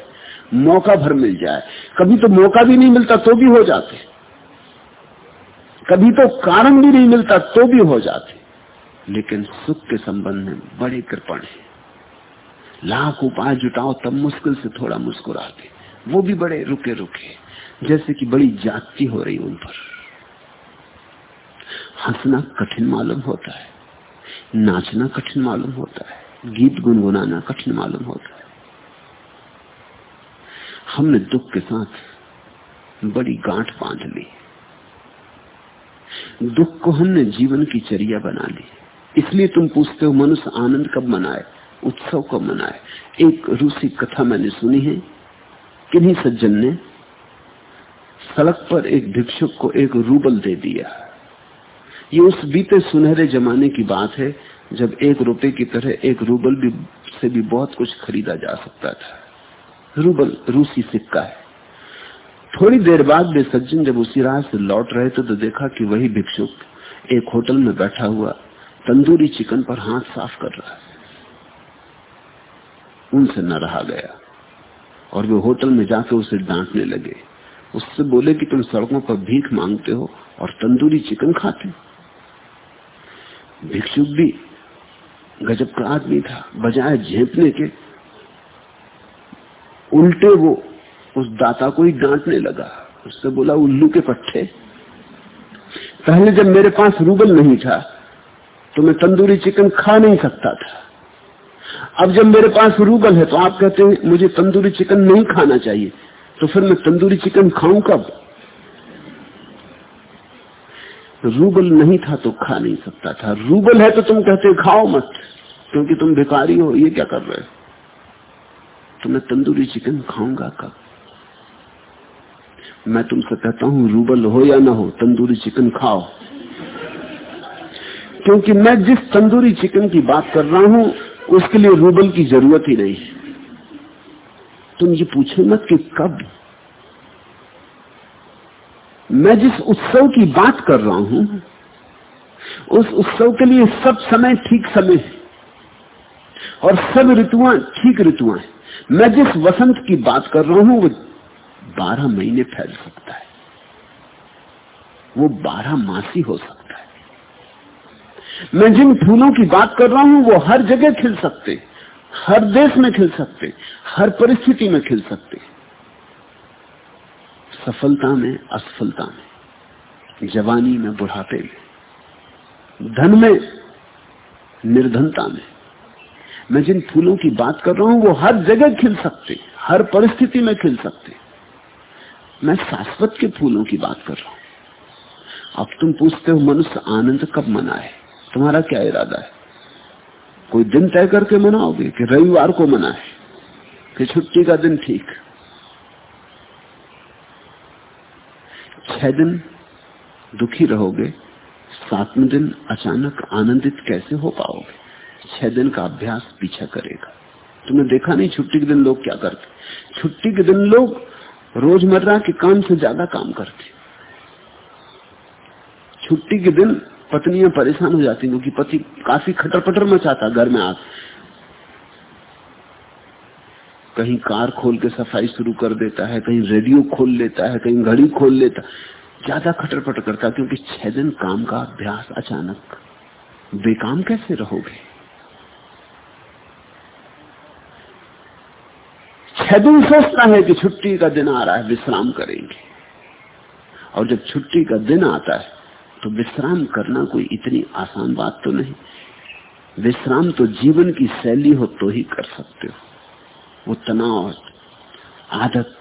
मौका भर मिल जाए। कभी तो मौका भी नहीं मिलता तो भी हो जाते। कभी तो कारण भी नहीं मिलता तो भी हो जाते। लेकिन सुख के संबंध में बड़े कृपण है। लाख उपाय जुटाओ, तब मुश्किल से थोड़ा मुस्कुराते। वो भी बड़े रुके रुके, जैसे कि बड़ी जाति हो रही उन पर। हंसना कठिन मालूम होता है, नाचना कठिन मालूम होता है, गीत गुनगुनाना कठिन मालूम होता है। हमने दुख के साथ बड़ी गांठ बाँध ली। दुख को हमने जीवन की चर्या बना ली। इसलिए तुम पूछते हो, मनुष्य आनंद कब मनाए? उत्सव को मनाए। एक रूसी कथा मैंने सुनी है। किन्हीं सज्जन ने सड़क पर एक भिक्षुक को एक रूबल दे दिया। ये उस बीते सुनहरे जमाने की बात है, जब एक रुपए की तरह एक रूबल भी, से भी बहुत कुछ खरीदा जा सकता था। रूबल रूसी सिक्का है। थोड़ी देर बाद वे सज्जन जब उसी राह से लौट रहे थे तो देखा कि वही भिक्षुक एक होटल में बैठा हुआ तंदूरी चिकन पर हाथ साफ़ कर रहा है। उनसे न रहा गया। और वे होटल में जाकर उसे डांटने लगे, उससे बोले कि तुम सड़कों पर भीख मांगते हो और तंदूरी चिकन खाते भिक्षुक भी गजब का आदमी था, बजाय झेपने के, उल्टे वो उस दाता को ही डांटने लगा। उससे बोला, उल्लू के पट्टे पहले जब मेरे पास रूबल नहीं था तो मैं तंदूरी चिकन खा नहीं सकता था। अब जब मेरे पास रूबल है तो आप कहते हैं, मुझे तंदूरी चिकन नहीं खाना चाहिए। तो फिर मैं तंदूरी चिकन खाऊं कब? रूबल नहीं था तो खा नहीं सकता था। रूबल है तो तुम कहते खाओ मत, क्योंकि तुम भिखारी हो, ये क्या कर रहे हो? तो मैं तंदूरी चिकन खाऊँगा कब? मैं तुमसे कहता हूँ, रूबल हो या ना हो, तंदूरी चिकन खाओ। क्योंकि मैं जिस तंदूरी चिकन की बात कर रहा हूँ उसके लिए रूबल की ज़रूरत ही नहीं है। तुम ये पूछो मत कि कब। मैं जिस उत्सव की बात कर रहा हूँ, उस उत्सव के लिए सब समय ठीक समय है। और सब ऋतुआ ठीक ऋतुआ है। मैं जिस वसंत की बात कर रहा हूँ, वो बारह महीने फैल सकता है। वो बारह मासी हो सकता है। मैं जिन फूलों की बात कर रहा हूँ, वो हर जगह खिल सकते, हर देश में खिल सकते, हर परिस्थिति में खिल सकते। सफलता में, असफलता में, जवानी में, बुढ़ापे में, धन में, निर्धनता में। मैं जिन फूलों की बात कर रहा हूँ, वो हर जगह खिल सकते, हर परिस्थिति में खिल सकते। मैं शाश्वत के फूलों की बात कर रहा हूँ। अब तुम पूछते हो, मनुष्य आनंद कब मनाए? तुम्हारा क्या इरादा है? कोई दिन तय करके मनाओगे कि रविवार को मनाए, कि छुट्टी का दिन ठीक छह दिन दुखी रहोगे, सातवें दिन अचानक आनंदित कैसे हो पाओगे? छह दिन का अभ्यास पीछा करेगा। तुमने देखा नहीं छुट्टी के दिन लोग क्या करते? छुट्टी के दिन लोग रोज़मर्रा के काम से ज़्यादा काम करते। छुट्टी के दिन पत्नियाँ परेशान हो जाती क्योंकि पति काफ़ी खटर पटर मचाता घर में आग। कहीं कार खोल के सफ़ाई शुरू कर देता है, कहीं रेडियो खोल लेता है, कहीं घड़ी खोल लेता ज़्यादा खटर पटर करता क्योंकि छह दिन काम का अभ्यास अचानक। बेकाम कैसे रहोगे? छह दिन सोचता है कि छुट्टी का दिन आ रहा है, विश्राम करेंगे। और जब छुट्टी का दिन आता है तो विश्राम करना कोई इतनी आसान बात तो नहीं। विश्राम तो जीवन की शैली हो तो ही कर सकते हो। वो तनाव, आदत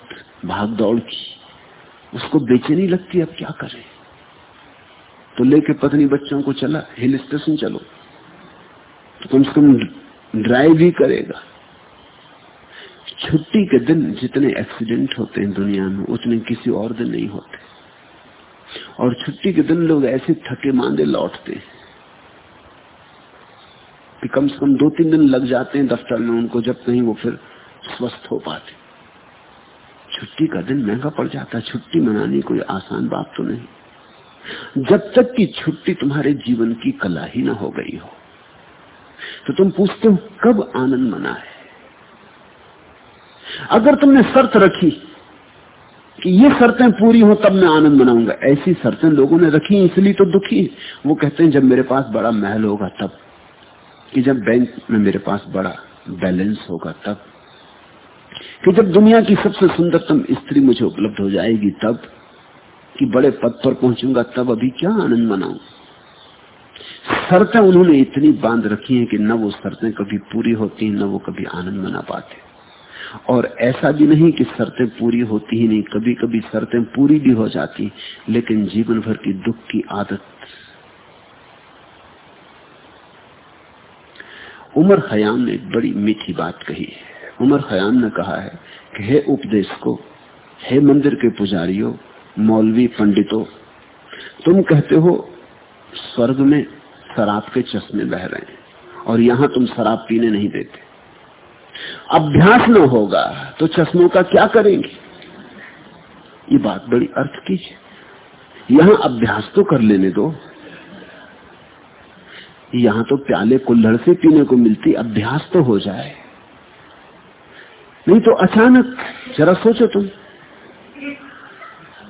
भाग दौड़ की, उसको बेचैनी लगती अब क्या करें? तो लेके पत्नी बच्चों को चला, हिल स्टेशन चलो। तो कम से कम ड्राइव ही करेगा। छुट्टी के दिन जितने एक्सीडेंट होते हैं दुनिया में, उतने किसी और दिन नहीं होते। और छुट्टी के दिन लोग ऐसे थके मांदे लौटते कि कम से कम दो तीन दिन लग जाते हैं दफ्तर में उनको, जब कहीं वो फिर स्वस्थ हो पाते। छुट्टी का दिन महँगा पड़ जाता, छुट्टी मनानी कोई आसान बात तो नहीं। जब तक कि छुट्टी तुम्हारे जीवन की कला ही ना हो गई हो तो तुम पूछते हो कब आनंद मना है। अगर तुमने शर्त रखी कि ये शर्तें पूरी हो तब मैं आनंद मनाऊँगा। ऐसी शर्तें लोगों ने रखी इसलिए तो दुखी वो कहते हैं, जब मेरे पास बड़ा महल होगा तब, कि जब बैंक में मेरे पास बड़ा बैलेंस होगा तब, कि जब दुनिया की सबसे सुंदरतम स्त्री मुझे उपलब्ध हो जाएगी तब, कि बड़े पद पर पहुंचूँगा, तब अभी क्या आनंद मनाऊं? शर्तें उन्होंने इतनी बाँध रखी हैं कि न वो शर्तें कभी पूरी होती है न वो कभी आनंद मना पाते। और ऐसा भी नहीं कि शर्तें पूरी होती ही नहीं कभी कभी शर्तें पूरी भी हो जाती, लेकिन जीवन भर की दुख की आदत। उमर खयाम ने एक बड़ी मीठी बात कही है। उमर खयाम ने कहा है कि हे उपदेश को हे मंदिर के पुजारियों, मौलवी पंडितों, तुम कहते हो, स्वर्ग में शराब के चश्मे बह रहे हैं, और यहाँ तुम शराब पीने नहीं देते। अभ्यास न होगा तो चश्मों का क्या करेंगे? ये बात बड़ी अर्थ की है। यहाँ अभ्यास तो कर लेने दो। यहाँ तो प्याले कुल्हड़ से पीने को मिलती, अभ्यास तो हो जाए। नहीं तो अचानक, जरा सोचो तुम।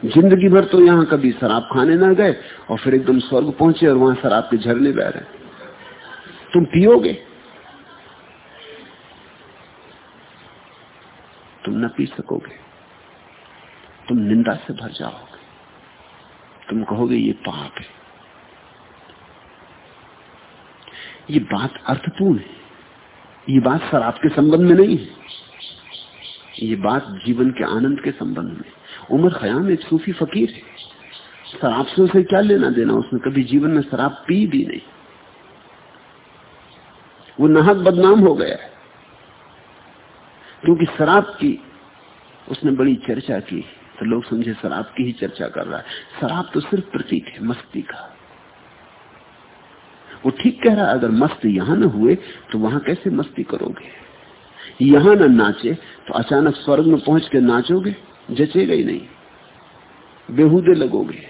ज़िंदगी भर तो यहाँ कभी शराब खाने ना गए और फिर एकदम स्वर्ग पहुँचे और वहाँ शराब के झरने बह रहे तुम पियोगे? न पी सकोगे। तुम निंदा से भर जाओगे। तुम कहोगे, ये पाप है। ये बात अर्थपूर्ण है। ये बात शराब के संबंध में नहीं है। ये बात जीवन के आनंद के संबंध में। उमर खयाम एक सूफी फकीर है। शराब से उसे क्या लेना देना? उसने कभी जीवन में शराब पी भी नहीं। वो नाहक बदनाम हो गया क्योंकि शराब की उसने बड़ी चर्चा की तो लोग समझे, शराब की ही चर्चा कर रहा है। शराब तो सिर्फ़ प्रतीक है, मस्ती का। वो ठीक कह रहा है, अगर मस्त यहाँ न हुए तो वहाँ कैसे मस्ती करोगे? यहाँ न नाचे तो अचानक स्वर्ग में पहुँच के नाचोगे, जचेगा ही नहीं। बेहूदे लगोगे।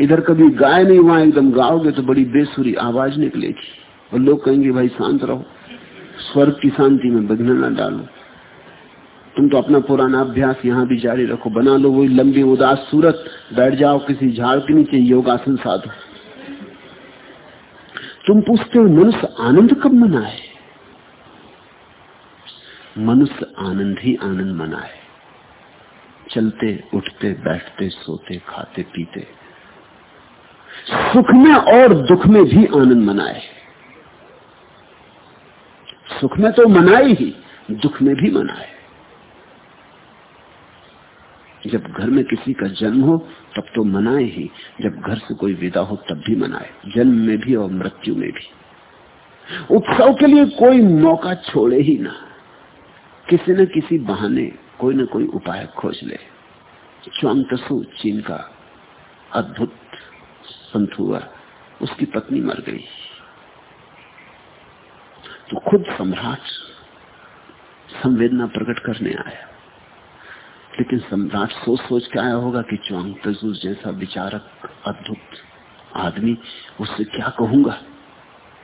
इधर कभी गाय नहीं वहाँ एकदम गाओगे तो बड़ी बेसुरी आवाज़ निकलेगी। और लोग कहेंगे, भाई शांत रहो। स्वर्ग की शांति में विघ्न न डालो। तुम तो अपना पुराना अभ्यास यहाँ भी जारी रखो, बना लो वही लंबी उदास सूरत, बैठ जाओ किसी झाड़ के नीचे, योगासन साधो। तुम पूछते हो, मनुष्य आनंद कब मनाए? मनुष्य आनंद ही आनंद मनाए। चलते, उठते, बैठते, सोते, खाते, पीते। सुख में और दुख में भी आनंद मनाए। सुख में तो मनाए ही, दुख में भी मनाए। जब घर में किसी का जन्म हो, तब तो मनाए ही। जब घर से कोई विदा हो, तब भी मनाए। जन्म में भी और मृत्यु में भी। उत्सव के लिए कोई मौका छोड़े ही ना। किसी न किसी बहाने कोई न कोई उपाय खोज ले। च्वांगतसु चीन का अद्भुत संत हुआ। उसकी पत्नी मर गई। तो खुद सम्राट संवेदना प्रकट करने आया। लेकिन सम्राट सोच सोच के आया होगा कि चौंग तजूस जैसा विचारक, अद्भुत आदमी, उससे क्या कहूँगा?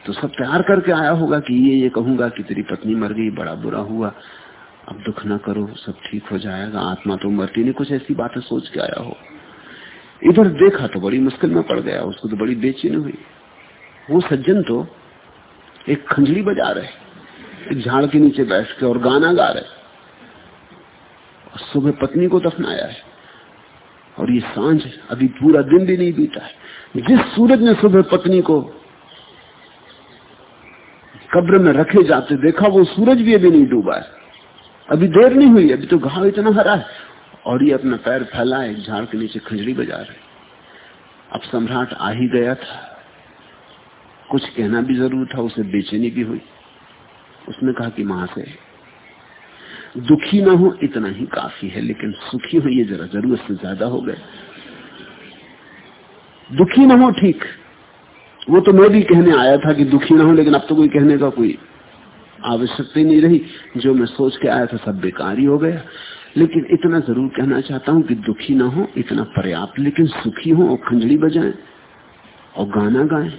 तो सब तैयार करके आया होगा कि ये ये कहूँगा कि तेरी पत्नी मर गई, बड़ा बुरा हुआ। अब दुख ना करो, सब ठीक हो जाएगा, आत्मा तो मरती नहीं, कुछ ऐसी बातें सोच के आया हो। इधर देखा तो बड़ी मुश्किल में पड़ गया, उसको तो बड़ी बेचैनी हुई। वो सज्जन तो एक खंजड़ी बजा रहे, एक झाड़ के नीचे बैठ के और गाना गा रहे। सुबह पत्नी को दफनाया है। और ये साँझ अभी पूरा दिन भी नहीं बीता है। जिस सूरज ने सुबह पत्नी को कब्र में रखे जाते देखा, वो सूरज भी अभी नहीं डूबा है। अभी देर नहीं हुई, अभी तो घाव इतना हरा है। और ये अपना पैर फैलाए, झाड़ के नीचे खंजड़ी बजा रहे अब सम्राट आ ही गया था। कुछ कहना भी ज़रूर था, उसे बेचैनी भी हुई। उसने कहा कि माँ से दुखी ना हो, इतना ही काफ़ी है, लेकिन सुखी हो, ये जरा ज़रूरत से ज़्यादा हो गए। दुखी ना हो, ठीक। वो तो मैं भी कहने आया था कि दुखी ना हो, लेकिन अब तो कोई कहने का कोई आवश्यकता नहीं रही। जो मैं सोच के आया था, सब बेकार ही हो गया। लेकिन इतना ज़रूर कहना चाहता हूँ कि दुखी ना हो, इतना पर्याप्त, लेकिन सुखी हो, और खंजड़ी बजाएँ, और गाना गाएँ।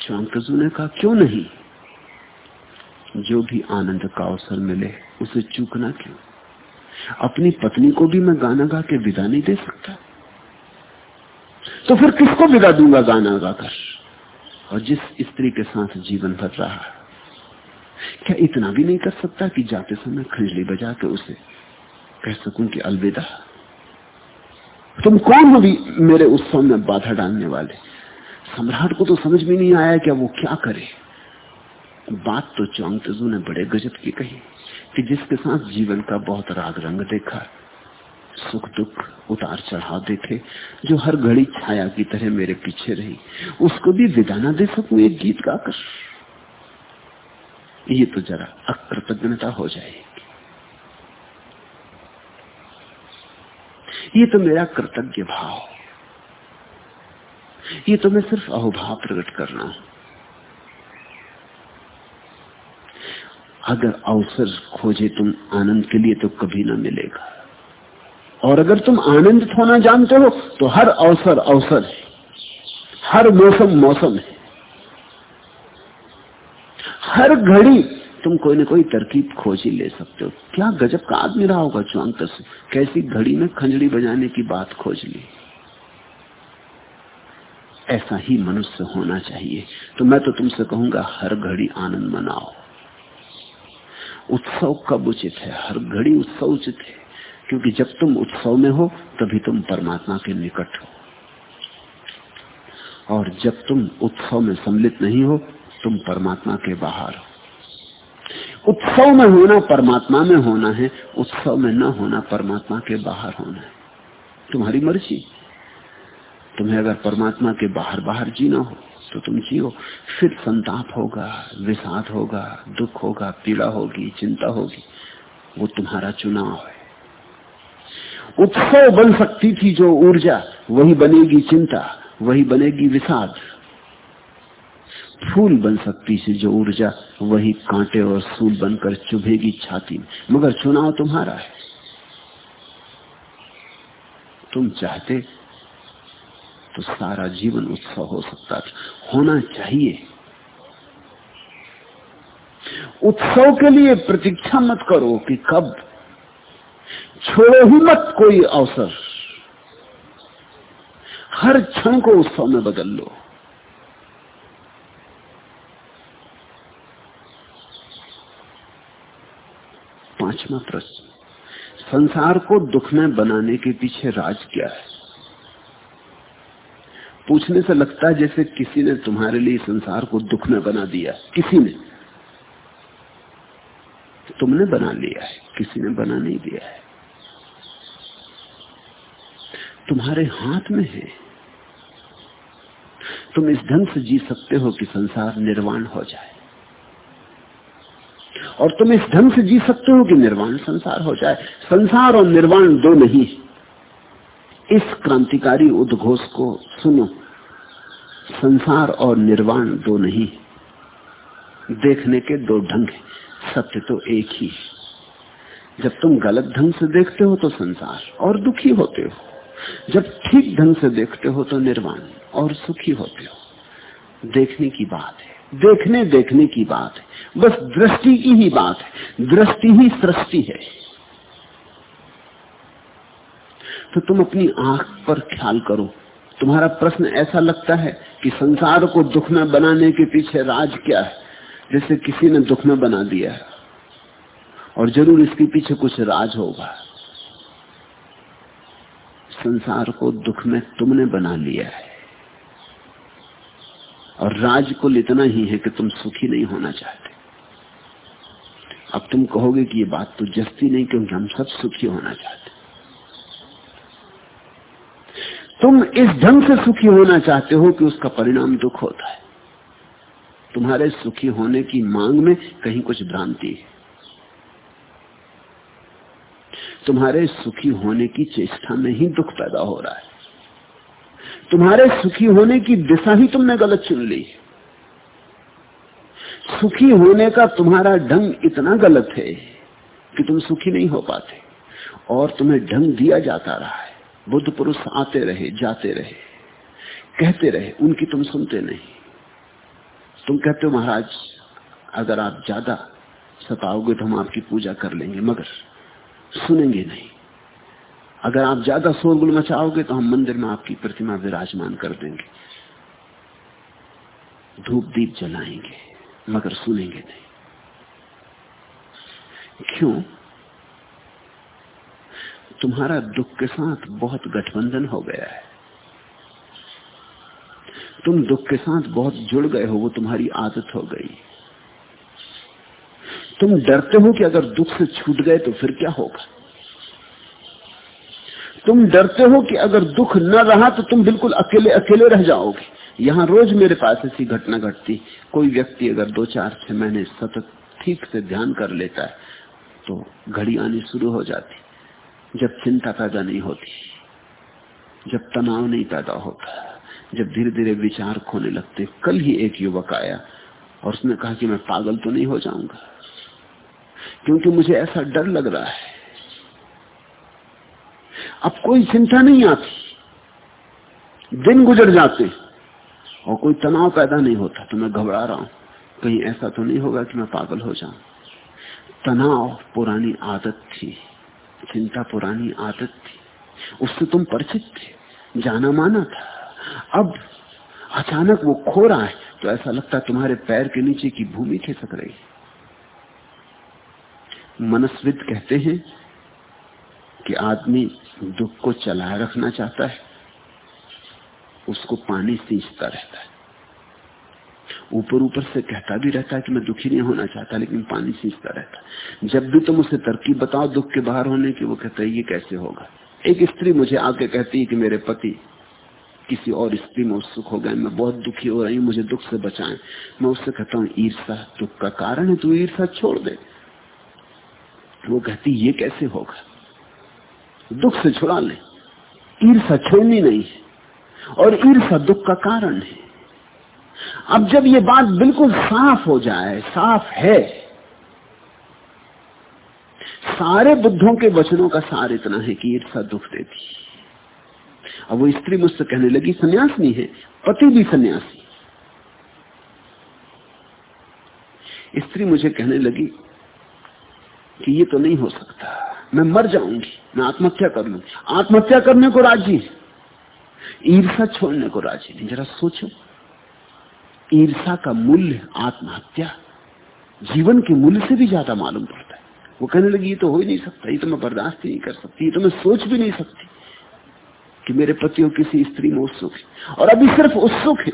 चांकजू ने कहा क्यों नहीं? जो भी आनंद का अवसर मिले, उसे चूकना क्यों? अपनी पत्नी को भी मैं गाना गा के विदा नहीं दे सकता। तो फिर किसको विदा दूँगा गाना गाकर? और जिस स्त्री के साथ जीवन भर रहा क्या इतना भी नहीं कर सकता कि जाते समय खंजली बजा के उसे कह सकूँ कि अलविदा? तुम कौन हो भी मेरे उत्सव में बाधा डालने वाले? सम्राट को तो समझ में नहीं आया क्या वो क्या करे। बात तो चौंगतजू ने बड़े गजब की कही, कि जिसके साथ जीवन का बहुत राग रंग देखा, सुख दुख उतार चढ़ाव देखे, जो हर घड़ी छाया की तरह मेरे पीछे रही, उसको भी विदा ना दे सकू एक गीत गाकर ये तो जरा अकृतज्ञता हो जाएगी। ये तो मेरा कृतज्ञ भाव। ये तो मैं सिर्फ़ अहोभाव प्रकट कर रहा हूँ। अगर अवसर खोजे तुम आनंद के लिए तो कभी ना मिलेगा। और अगर तुम आनंदित होना जानते हो तो हर अवसर अवसर है। हर मौसम मौसम है। हर घड़ी तुम कोई ना कोई तरकीब खोज ही ले सकते हो। क्या गजब का आदमी रहा होगा चुआंक से? कैसी घड़ी में खंजड़ी बजाने की बात खोज ली। ऐसा ही मनुष्य होना चाहिए। तो मैं तो तुमसे कहूँगा, हर घड़ी आनंद मनाओ। उत्सव कब उचित है, हर घड़ी उत्सव उचित है। क्योंकि जब तुम उत्सव में हो, तभी तुम परमात्मा के निकट हो। और जब तुम उत्सव में सम्मिलित नहीं हो, तुम परमात्मा के बाहर हो। उत्सव में होना परमात्मा में होना है, उत्सव में न होना परमात्मा के बाहर होना है। तुम्हारी मर्ज़ी। तुम्हें अगर परमात्मा के बाहर बाहर जीना हो तो तुम जियो फिर संताप होगा, विषाद होगा, दुख होगा, पीड़ा होगी, चिंता होगी। वो तुम्हारा चुनाव है। उत्सव बन सकती थी जो ऊर्जा, वही बनेगी चिंता, वही बनेगी विषाद। फूल बन सकती थी जो ऊर्जा, वही कांटे और सूल बनकर चुभेगी छाती में। मगर चुनाव तुम्हारा है। तुम चाहते तो सारा जीवन उत्सव हो सकता था। होना चाहिए। उत्सव के लिए प्रतीक्षा मत करो कि कब। छोड़ो ही मत कोई अवसर। हर क्षण को उत्सव में बदल लो। पांचवा प्रश्न। संसार को दुख में बनाने के पीछे राज क्या है? पूछने से लगता है जैसे किसी ने तुम्हारे लिए संसार को दुख में बना दिया। किसी ने। तुमने बना लिया है। किसी ने बना नहीं दिया है। तुम्हारे हाथ में है। तुम इस ढंग से जी सकते हो कि संसार निर्वाण हो जाए। और तुम इस ढंग से जी सकते हो कि निर्वाण संसार हो जाए। संसार और निर्वाण दो नहीं इस क्रांतिकारी उद्घोष को सुनो। संसार और निर्वाण दो नहीं। देखने के दो ढंग सत्य तो एक ही। जब तुम गलत ढंग से देखते हो तो संसार और दुखी होते हो। जब ठीक ढंग से देखते हो तो निर्वाण और सुखी होते हो। देखने की बात है। देखने देखने की बात है। बस दृष्टि की ही बात है। दृष्टि ही सृष्टि है। तो तुम अपनी आँख पर ख्याल करो। तुम्हारा प्रश्न ऐसा लगता है कि संसार को दुख में बनाने के पीछे राज क्या है? जैसे किसी ने दुख में बना दिया है। और ज़रूर इसके पीछे कुछ राज होगा। संसार को दुख में तुमने बना लिया है। और राज को इतना ही है कि तुम सुखी नहीं होना चाहते। अब तुम कहोगे कि ये बात तो जस्ती नहीं, क्योंकि हम सब सुखी होना चाहते तुम इस ढंग से सुखी होना चाहते हो कि उसका परिणाम दुख होता है। तुम्हारे सुखी होने की मांग में कहीं कुछ भ्रांति है। तुम्हारे सुखी होने की चेष्टा में ही दुख पैदा हो रहा है। तुम्हारे सुखी होने की दिशा ही तुमने गलत चुन ली सुखी होने का तुम्हारा ढंग इतना गलत है कि तुम सुखी नहीं हो पाते और तुम्हें ढंग दिया जाता रहा है। बुद्ध पुरुष आते रहे, जाते रहे, कहते रहे, उनकी तुम सुनते नहीं। तुम कहते हो, महाराज, अगर आप ज़्यादा सताओगे तो हम आपकी पूजा कर लेंगे, मगर सुनेंगे नहीं। अगर आप ज़्यादा शोरगुल मचाओगे तो हम मंदिर में आपकी प्रतिमा विराजमान कर देंगे। धूप दीप जलाएँगे, मगर सुनेंगे नहीं। क्यों? तुम्हारा दुख के साथ बहुत गठबंधन हो गया है। तुम दुख के साथ बहुत जुड़ गए हो, वो तुम्हारी आदत हो गई। तुम डरते हो कि अगर दुख से छूट गए तो फिर क्या होगा? तुम डरते हो कि अगर दुख न रहा तो तुम बिल्कुल अकेले अकेले रह जाओगे। यहाँ रोज मेरे पास ऐसी घटना घटती। कोई व्यक्ति अगर दो चार छह महीने सतत ठीक से ध्यान कर लेता है तो घड़ी आनी शुरू हो जाती। जब चिंता पैदा नहीं होती, जब तनाव नहीं पैदा होता, जब धीरे धीरे विचार खोने लगते, कल ही एक युवक आया और उसने कहा कि मैं पागल तो नहीं हो जाऊँगा, क्योंकि मुझे ऐसा डर लग रहा है। अब कोई चिंता नहीं आती। दिन गुजर जाते और कोई तनाव पैदा नहीं होता तो मैं घबरा रहा हूँ, कहीं ऐसा तो नहीं होगा कि मैं पागल हो जाऊँ। तनाव पुरानी आदत थी। चिंता पुरानी आदत थी। उससे तुम परिचित थे, जाना माना था। अब अचानक वो खो रहा है तो ऐसा लगता तुम्हारे पैर के नीचे की भूमि खिसक रही मनस्विद कहते हैं कि आदमी दुख को चलाए रखना चाहता है, उसको पानी सींचता रहता है। ऊपर ऊपर से कहता भी रहता है कि मैं दुखी नहीं होना चाहता, लेकिन पानी सींचता रहता जब भी तुम उसे तरकीब बताओ दुख के बाहर होने की, वो कहता है, ये कैसे होगा? एक स्त्री मुझे आके कहती है कि मेरे पति, किसी और स्त्री में उत्सुक हो गए, मैं बहुत दुखी हो रही हूँ, मुझे दुख से बचाएँ। मैं उससे कहता हूँ, ईर्षा, दुख का कारण है, तू ईर्षा छोड़ दे। वो कहती ये कैसे होगा? दुख से छुड़ा ले। ईर्षा छोड़नी नहीं है। और ईर्षा दुख का कारण है। अब जब ये बात बिल्कुल साफ़ हो जाए, साफ़ है, सारे बुद्धों के वचनों का सार इतना है कि ईर्षा दुख देती अब वो स्त्री मुझसे कहने लगी, सन्यास नहीं है, पति भी सन्यासी। स्त्री मुझे कहने लगी कि ये तो नहीं हो सकता, मैं मर जाऊँगी, मैं आत्महत्या कर लूँगी। आत्महत्या करने को राज़ी ईर्षा छोड़ने को राज़ी नहीं। जरा सोचो। ईर्षा का मूल्य आत्महत्या। जीवन के मूल्य से भी ज़्यादा मालूम पड़ता है। वो कहने लगी, ये तो हो ही नहीं सकता, ये तो मैं बर्दाश्त ही नहीं कर सकती, ये तो मैं सोच भी नहीं सकती कि मेरे पति हो किसी स्त्री में उत्सुक है। और अभी सिर्फ़ उत्सुक है।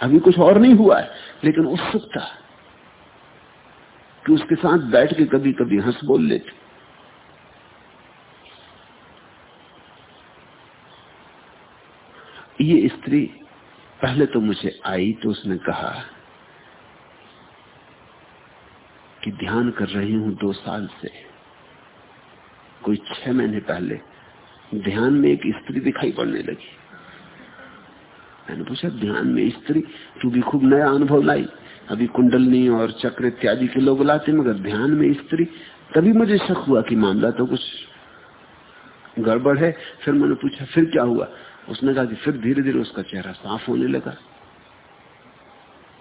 अभी कुछ और नहीं हुआ है, लेकिन उत्सुकता कि उसके साथ बैठ के कभी कभी हंस बोल लेते। ये स्त्री पहले तो मुझे आई तो उसने कहा कि ध्यान कर रही हूँ दो साल से। कोई छह महीने पहले ध्यान में एक स्त्री दिखाई पड़ने लगी। मैंने पूछा, ध्यान में स्त्री? तू भी खूब नया अनुभव लाई। अभी कुंडलनी और चक्र इत्यादि के लोग लाते, मगर ध्यान में स्त्री? तभी मुझे शक हुआ कि मामला तो कुछ गड़बड़ है। फिर मैंने पूछा, फिर क्या हुआ? उसने कहा कि फिर धीरे धीरे उसका चेहरा साफ़ होने लगा।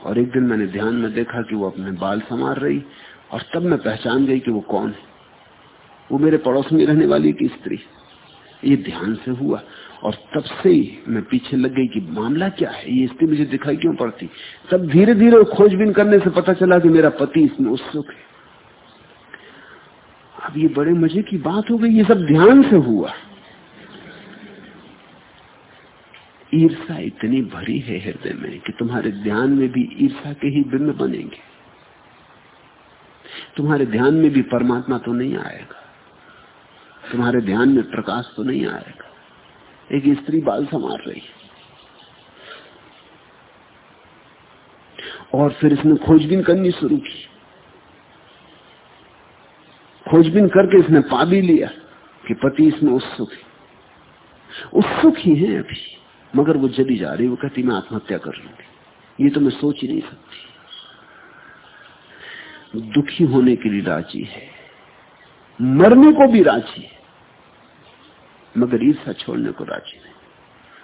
और एक दिन मैंने ध्यान में देखा कि वो अपने बाल संवार रही और तब मैं पहचान गई कि वो कौन है। वो मेरे पड़ोस में रहने वाली की स्त्री। ये ध्यान से हुआ और तब से ही मैं पीछे लग गई कि मामला क्या है? ये स्त्री मुझे दिखाई क्यों पड़ती? तब धीरे धीरे खोजबीन करने से पता चला कि मेरा पति इसमें उत्सुक है। अब ये बड़े मज़े की बात हो गई। ये सब ध्यान से हुआ। ईर्षा इतनी भरी है हृदय में कि तुम्हारे ध्यान में भी ईर्षा के ही बिंब बनेंगे। तुम्हारे ध्यान में भी परमात्मा तो नहीं आएगा। तुम्हारे ध्यान में प्रकाश तो नहीं आएगा। एक स्त्री बाल संवार रही और फिर इसने खोजबीन करनी शुरू की। खोजबीन करके इसने पा भी लिया कि पति इसमें उत्सुक है। उत्सुक ही है अभी। मगर वो जली जा रही, वो कहती, मैं आत्महत्या कर लूँगी। ये तो मैं सोच ही नहीं सकती। दुखी होने के लिए राज़ी है, मरने को भी राज़ी है, मगर ईर्षा छोड़ने को राज़ी नहीं।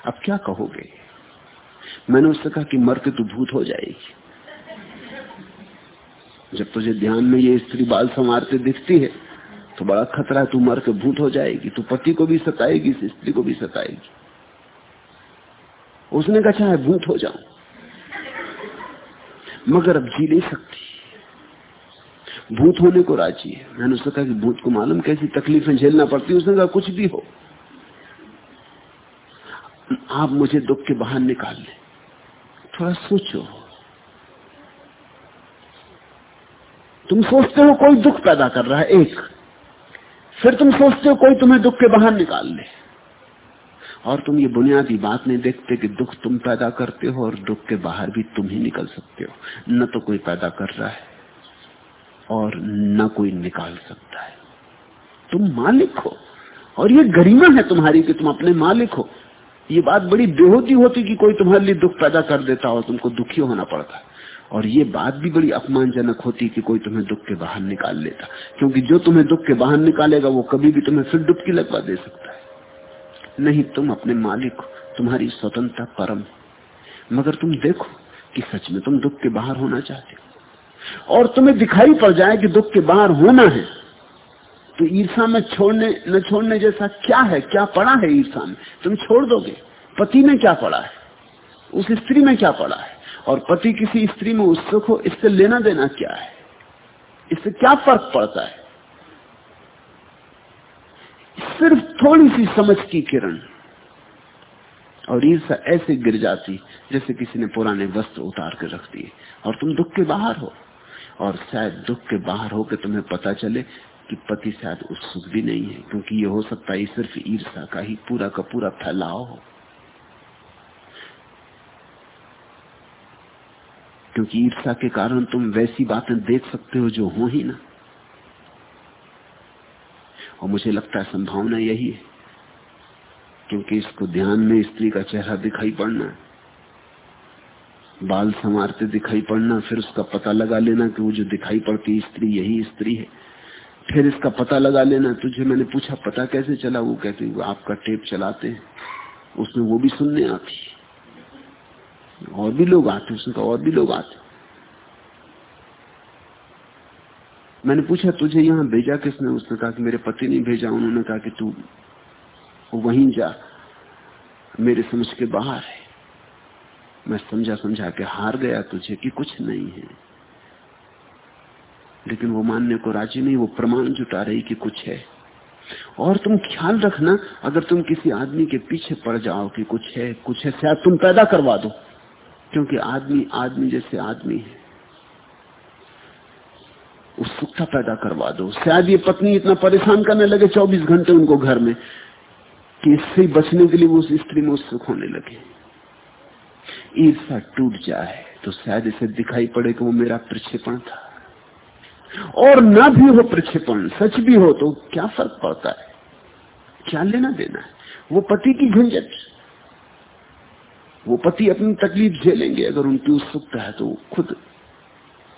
अब क्या कहोगे? मैंने उससे कहा कि मर के तू भूत हो जाएगी। जब तुझे ध्यान में ये स्त्री बाल संवारते दिखती है तो बड़ा खतरा है, तू मर के भूत हो जाएगी, तू पति को भी सताएगी, इस स्त्री को भी सताएगी। उसने कहा, चाहे भूत हो जाऊँ, मगर अब जी नहीं सकती। भूत होने को राज़ी है। मैंने उसने कहा कि भूत को मालूम कैसी तकलीफें झेलना पड़ती उसने कहा, कुछ भी हो, आप मुझे दुख के बाहर निकाल ले। थोड़ा सोचो। तुम सोचते हो कोई दुख पैदा कर रहा है, एक। फिर तुम सोचते हो कोई तुम्हें दुख के बाहर निकाल ले। और तुम ये बुनियादी बात नहीं देखते कि दुख तुम पैदा करते हो और दुख के बाहर भी तुम ही निकल सकते हो। न तो कोई पैदा कर रहा है और न कोई निकाल सकता है। तुम मालिक हो और ये गरिमा है तुम्हारी कि तुम अपने मालिक हो। ये बात बड़ी बेहोती होती कि कोई तुम्हारे लिए दुख पैदा कर देता और तुमको दुखी होना पड़ता। और ये बात भी बड़ी अपमानजनक होती कि कोई तुम्हें दुख के बाहर निकाल लेता। क्योंकि जो तुम्हें दुख के बाहर निकालेगा, वो कभी भी तुम्हें फिर डुबकी लगवा दे सकता है। नहीं, तुम अपने मालिक हो, तुम्हारी स्वतंत्रता परम मगर तुम देखो कि सच में तुम दुख के बाहर होना चाहते हो। और तुम्हें दिखाई पड़ जाए कि दुख के बाहर होना है तो ईर्षा में छोड़ने, न छोड़ने जैसा क्या है, क्या पड़ा है ईर्षा में? तुम छोड़ दोगे। पति में क्या पड़ा है? उस स्त्री में क्या पड़ा है? और पति किसी स्त्री में उत्सुक हो, इससे लेना देना क्या है? इससे क्या फ़र्क पड़ता है? सिर्फ़ थोड़ी सी समझ की किरण। और ईर्षा ऐसे गिर जाती, जैसे किसी ने पुराने वस्त्र उतार कर रख दिए, और तुम दुख के बाहर हो। और शायद दुख के बाहर होकर तुम्हें पता चले कि पति शायद उत्सुक भी नहीं है, क्योंकि ये हो सकता है सिर्फ़ ईर्षा का ही पूरा का पूरा फैलाव हो। क्योंकि ईर्षा के कारण तुम वैसी बातें देख सकते हो जो हो ही ना। और मुझे लगता है संभावना यही है, क्योंकि इसको ध्यान में स्त्री का चेहरा दिखाई पड़ना है। बाल संवारते दिखाई पड़ना, फिर उसका पता लगा लेना कि वो जो दिखाई पड़ती स्त्री, यही स्त्री है। फिर इसका पता लगा लेना, तुझे मैंने पूछा, पता कैसे चला? वो कहते, वो आपका टेप चलाते हैं। उसमें वो भी सुनने आती और भी लोग आते उसने कहा, और भी लोग आते मैंने पूछा, तुझे यहाँ भेजा किसने? उसने कहा कि, मेरे पति ने भेजा, उन्होंने कहा कि तू वहीं जा। मेरे समझ के बाहर है। मैं समझा समझा के हार गया तुझे कि कुछ नहीं है। लेकिन वो मानने को राज़ी नहीं, वो प्रमाण जुटा रही कि कुछ है। और तुम ख्याल रखना, अगर तुम किसी आदमी के पीछे पड़ जाओ कि कुछ है कुछ है, शायद तुम पैदा करवा दो। क्योंकि आदमी आदमी जैसे आदमी है। उत्सुकता पैदा करवा दो। शायद ये पत्नी इतना परेशान करने लगे 24 घंटे उनको घर में, कि इससे बचने के लिए वो उस स्त्री में उत्सुक होने लगे। ईर्षा टूट जाए तो शायद इसे दिखाई पड़े कि वो मेरा प्रक्षेपण था। और ना भी हो प्रक्षेपण, सच भी हो तो क्या फ़र्क पड़ता है? क्या लेना देना है? वो पति की झंझट। वो पति अपनी तकलीफ़ झेलेंगे, अगर उनकी उत्सुकता है तो खुद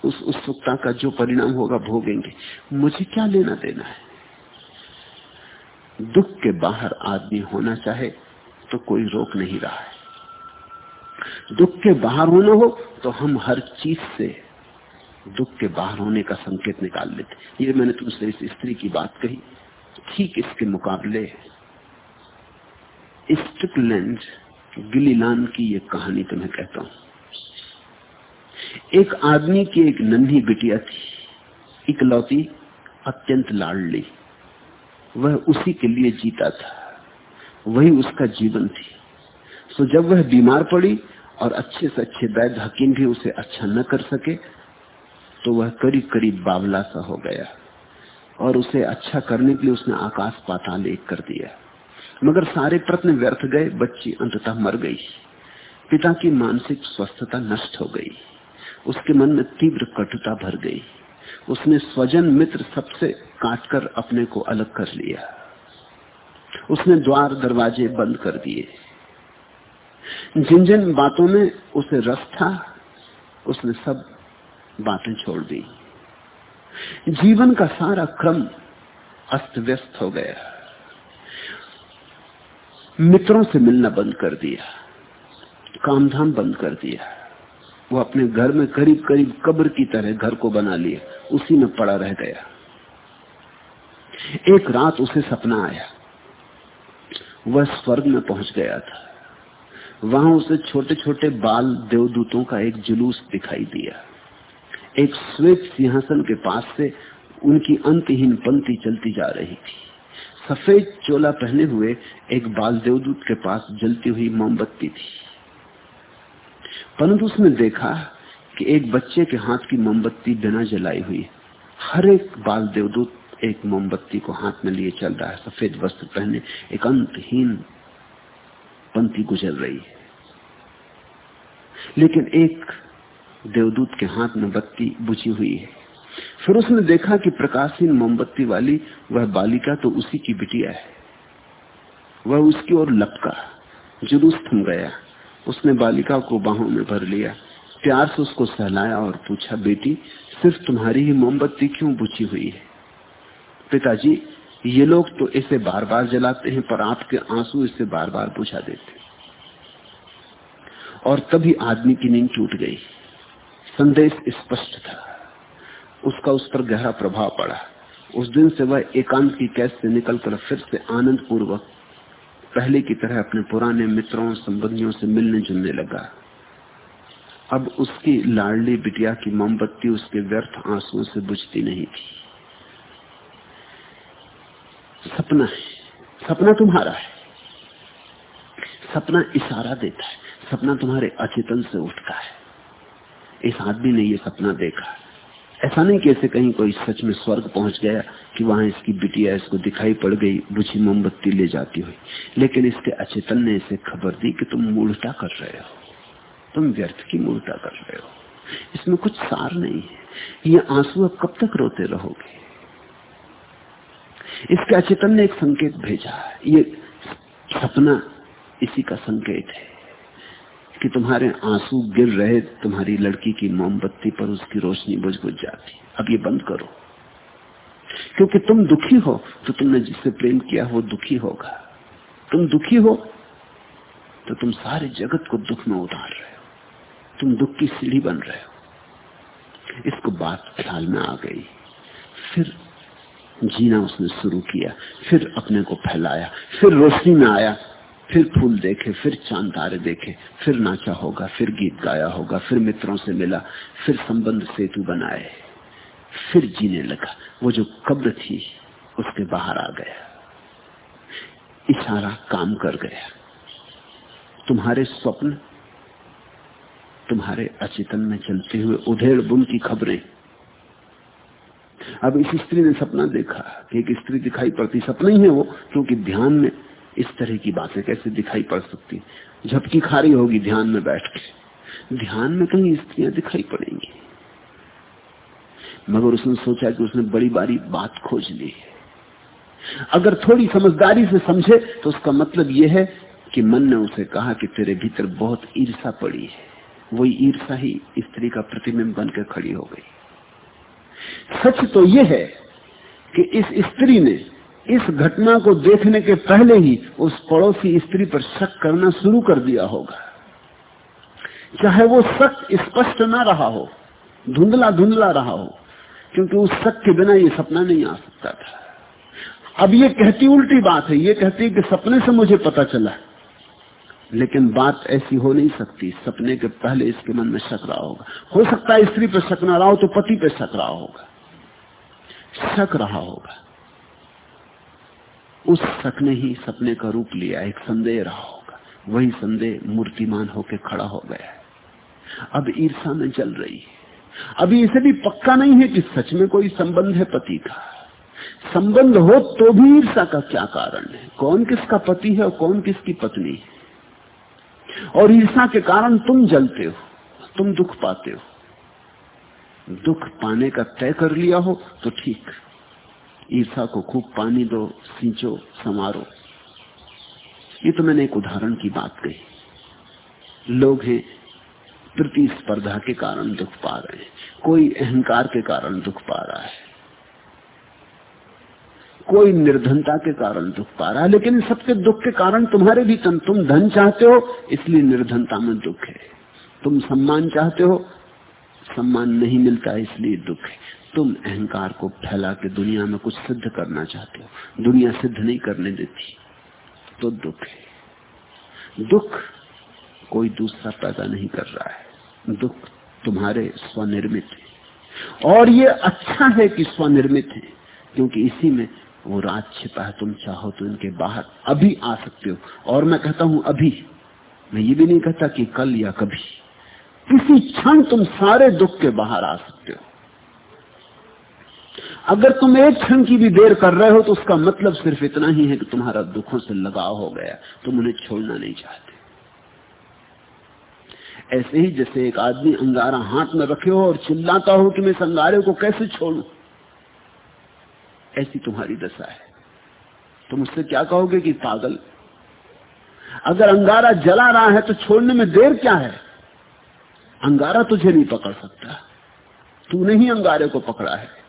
उस उत्सुकता का जो परिणाम होगा भोगेंगे। मुझे क्या लेना देना है? दुख के बाहर आदमी होना चाहे तो कोई रोक नहीं रहा है। दुख के बाहर होना हो तो हम हर चीज़ से दुख के बाहर होने का संकेत निकाल लेते ये मैंने तुमसे इस स्त्री की बात कही। ठीक इसके मुकाबले स्ट्रिकलैंड गिलीलान की ये कहानी तुम्हें कहता हूँ। एक आदमी की एक नन्ही बिटिया थी। इकलौती, अत्यंत लाडली। वह उसी के लिए जीता था। वही उसका जीवन थी। सो जब वह बीमार पड़ी और अच्छे से अच्छे वैद्य हकीम भी उसे अच्छा न कर सके तो वह करीब करीब बावला सा हो गया और उसे अच्छा करने के लिए उसने आकाश पाताल एक कर दिया। मगर सारे प्रश्न व्यर्थ गए, बच्ची अंततः मर गई। पिता की मानसिक स्वस्थता नष्ट हो गई। उसके मन में तीव्र कटुता भर गई। उसने स्वजन मित्र सबसे काटकर अपने को अलग कर लिया। उसने द्वार दरवाजे बंद कर दिए। जिन जिन बातों में उसे रस था, उसने सब बातें छोड़ दी। जीवन का सारा क्रम अस्त व्यस्त हो गया। मित्रों से मिलना बंद कर दिया। कामधाम बंद कर दिया। वो अपने घर में करीब करीब कब्र की तरह घर को बना लिया उसी में पड़ा रह गया। एक रात उसे सपना आया। वह स्वर्ग में पहुँच गया था। वहाँ उसे छोटे छोटे बाल देवदूतों का एक जुलूस दिखाई दिया। एक श्वेत सिंहासन के पास से उनकी अंतहीन पंक्ति चलती जा रही थी। सफ़ेद चोला पहने हुए एक बाल देवदूत के पास जलती हुई मोमबत्ती थी। परंतु उसने देखा कि एक बच्चे के हाथ की मोमबत्ती बिना जलाई हुई हर एक बाल देवदूत एक मोमबत्ती को हाथ में लिए चल रहा है। सफ़ेद वस्त्र पहने एक अंतहीन पंक्ति गुजर रही है। लेकिन एक देवदूत के हाथ में बत्ती बुझी हुई है। फिर उसने देखा कि प्रकाशहीन मोमबत्ती वाली वह बालिका तो उसी की बिटिया है। वह उसकी ओर लपका, जुलूस थम गया। उसने बालिका को बाहों में भर लिया। प्यार से उसको सहलाया और पूछा, बेटी, सिर्फ़ तुम्हारी ही मोमबत्ती क्यों बुझी हुई है? पिताजी, ये लोग तो इसे बार बार जलाते हैं, पर आपके आँसू इसे बार बार बुझा देते और तभी आदमी की नींद टूट गई। संदेश स्पष्ट था। उसका उस पर गहरा प्रभाव पड़ा। उस दिन से वह एकांत की कैद से निकलकर फिर से आनंद पूर्वक पहले की तरह अपने पुराने मित्रों, संबंधियों से मिलने जुलने लगा। अब उसकी लाडली बिटिया की मोमबत्ती उसके व्यर्थ आंसुओं से बुझती नहीं थी। सपना है। सपना तुम्हारा है। सपना इशारा देता है। सपना तुम्हारे अचेतन से उठता है। इस आदमी ने यह सपना देखा। ऐसा नहीं कि कहीं कोई सच में स्वर्ग पहुँच गया कि वहाँ इसकी बिटिया इसको दिखाई पड़ गई बुझी मोमबत्ती ले जाती हुई। लेकिन इसके अचेतन ने इसे खबर दी कि तुम मूर्ता कर रहे हो। तुम व्यर्थ की मूर्ता कर रहे हो। इसमें कुछ सार नहीं है। ये आँसू अब कब तक रोते रहोगे? इसके अचेतन ने एक संकेत भेजा। ये सपना इसी का संकेत है। कि तुम्हारे आँसू गिर रहे, तुम्हारी लड़की की मोमबत्ती पर उसकी रोशनी बुझ बुझ जाती अब ये बंद करो। क्योंकि तुम दुखी हो तो तुमने जिससे प्रेम किया वो दुखी होगा। तुम दुखी हो तो तुम सारे जगत को दुख में उतार रहे हो। तुम दुख की सीढ़ी बन रहे हो। इसको बात ख्याल में आ गई। फिर जीना उसने शुरू किया, फिर अपने को फैलाया, फिर रोशनी में आया। फिर फूल देखे, फिर चाँद तारे देखे, फिर नाचा होगा, फिर गीत गाया होगा, फिर मित्रों से मिला, फिर संबंध सेतु बनाए, फिर जीने लगा। वो जो कब्र थी, उसके बाहर आ गया। इशारा काम कर गया। तुम्हारे स्वप्न, तुम्हारे अचेतन में चलते हुए उधेड़ बुन की खबरें। अब इस स्त्री ने सपना देखा कि एक स्त्री दिखाई पड़ती। सपना ही है वो, क्योंकि ध्यान में इस तरह की बातें कैसे दिखाई पड़ सकती? झपकी खारी होगी ध्यान में बैठ के। ध्यान में कहीं स्त्रियाँ दिखाई पड़ेंगी। मगर उसने सोचा कि उसने बड़ी बारी बात खोज ली है। अगर थोड़ी समझदारी से समझे तो उसका मतलब यह है कि मन ने उसे कहा कि तेरे भीतर बहुत ईर्षा पड़ी है। वही ईर्षा ही स्त्री का प्रतिबिंब बनकर खड़ी हो गई। सच तो यह है कि इस स्त्री ने इस घटना को देखने के पहले ही उस पड़ोसी स्त्री पर शक करना शुरू कर दिया होगा। चाहे वो शक स्पष्ट ना रहा हो, धुंधला धुंधला रहा हो, क्योंकि उस शक के बिना ये सपना नहीं आ सकता था। अब ये कहती उल्टी बात है, ये कहती कि सपने से मुझे पता चला। लेकिन बात ऐसी हो नहीं सकती, सपने के पहले इसके मन में शक रहा होगा। हो सकता है स्त्री पर शक ना रहा हो तो पति पर शक रहा होगा। शक रहा होगा। उस शक ने ही सपने का रूप लिया, एक संदेह रहा होगा। वही संदेह मूर्तिमान होकर खड़ा हो गया है। अब ईर्षा में चल रही है। अभी इसे भी पक्का नहीं है कि सच में कोई संबंध है पति का। संबंध हो तो भी ईर्षा का क्या कारण है? कौन किसका पति है और कौन किसकी पत्नी है? और ईर्षा के कारण तुम जलते हो, तुम दुख पाते हो। दुख पाने का तय कर लिया हो तो ठीक। ईर्षा को खूब पानी दो, सींचो समारो ये तो मैंने एक उदाहरण की बात कही। लोग हैं, प्रतिस्पर्धा के कारण दुख पा रहे हैं। कोई अहंकार के कारण दुख पा रहा है। कोई निर्धनता के कारण दुख पा रहा है, लेकिन सबके दुख के कारण तुम्हारे भी तन, तुम धन चाहते हो, इसलिए निर्धनता में दुख है। तुम सम्मान चाहते हो, सम्मान नहीं मिलता, इसलिए दुख है। तुम अहंकार को फैला के दुनिया में कुछ सिद्ध करना चाहते हो। दुनिया सिद्ध नहीं करने देती तो दुख है। दुख कोई दूसरा पैदा नहीं कर रहा है। दुख तुम्हारे स्वनिर्मित है। और ये अच्छा है कि स्वनिर्मित है, क्योंकि इसी में वो रात छिपा है। तुम चाहो तो इनके बाहर अभी आ सकते हो। और मैं कहता हूँ अभी। मैं ये भी नहीं कहता कि कल या कभी। किसी क्षण तुम सारे दुख के बाहर आ सकते हो। अगर तुम एक क्षण की भी देर कर रहे हो तो उसका मतलब सिर्फ़ इतना ही है कि तुम्हारा दुखों से लगाव हो गया। तुम उन्हें छोड़ना नहीं चाहते। ऐसे ही जैसे एक आदमी अंगारा हाथ में रखे हो और चिल्लाता हो कि मैं इस अंगारे को कैसे छोड़ू, ऐसी तुम्हारी दशा है। तुम उससे क्या कहोगे कि पागल? अगर अंगारा जला रहा है तो छोड़ने में देर क्या है? अंगारा तुझे नहीं पकड़ सकता। तूने ही अंगारे को पकड़ा है।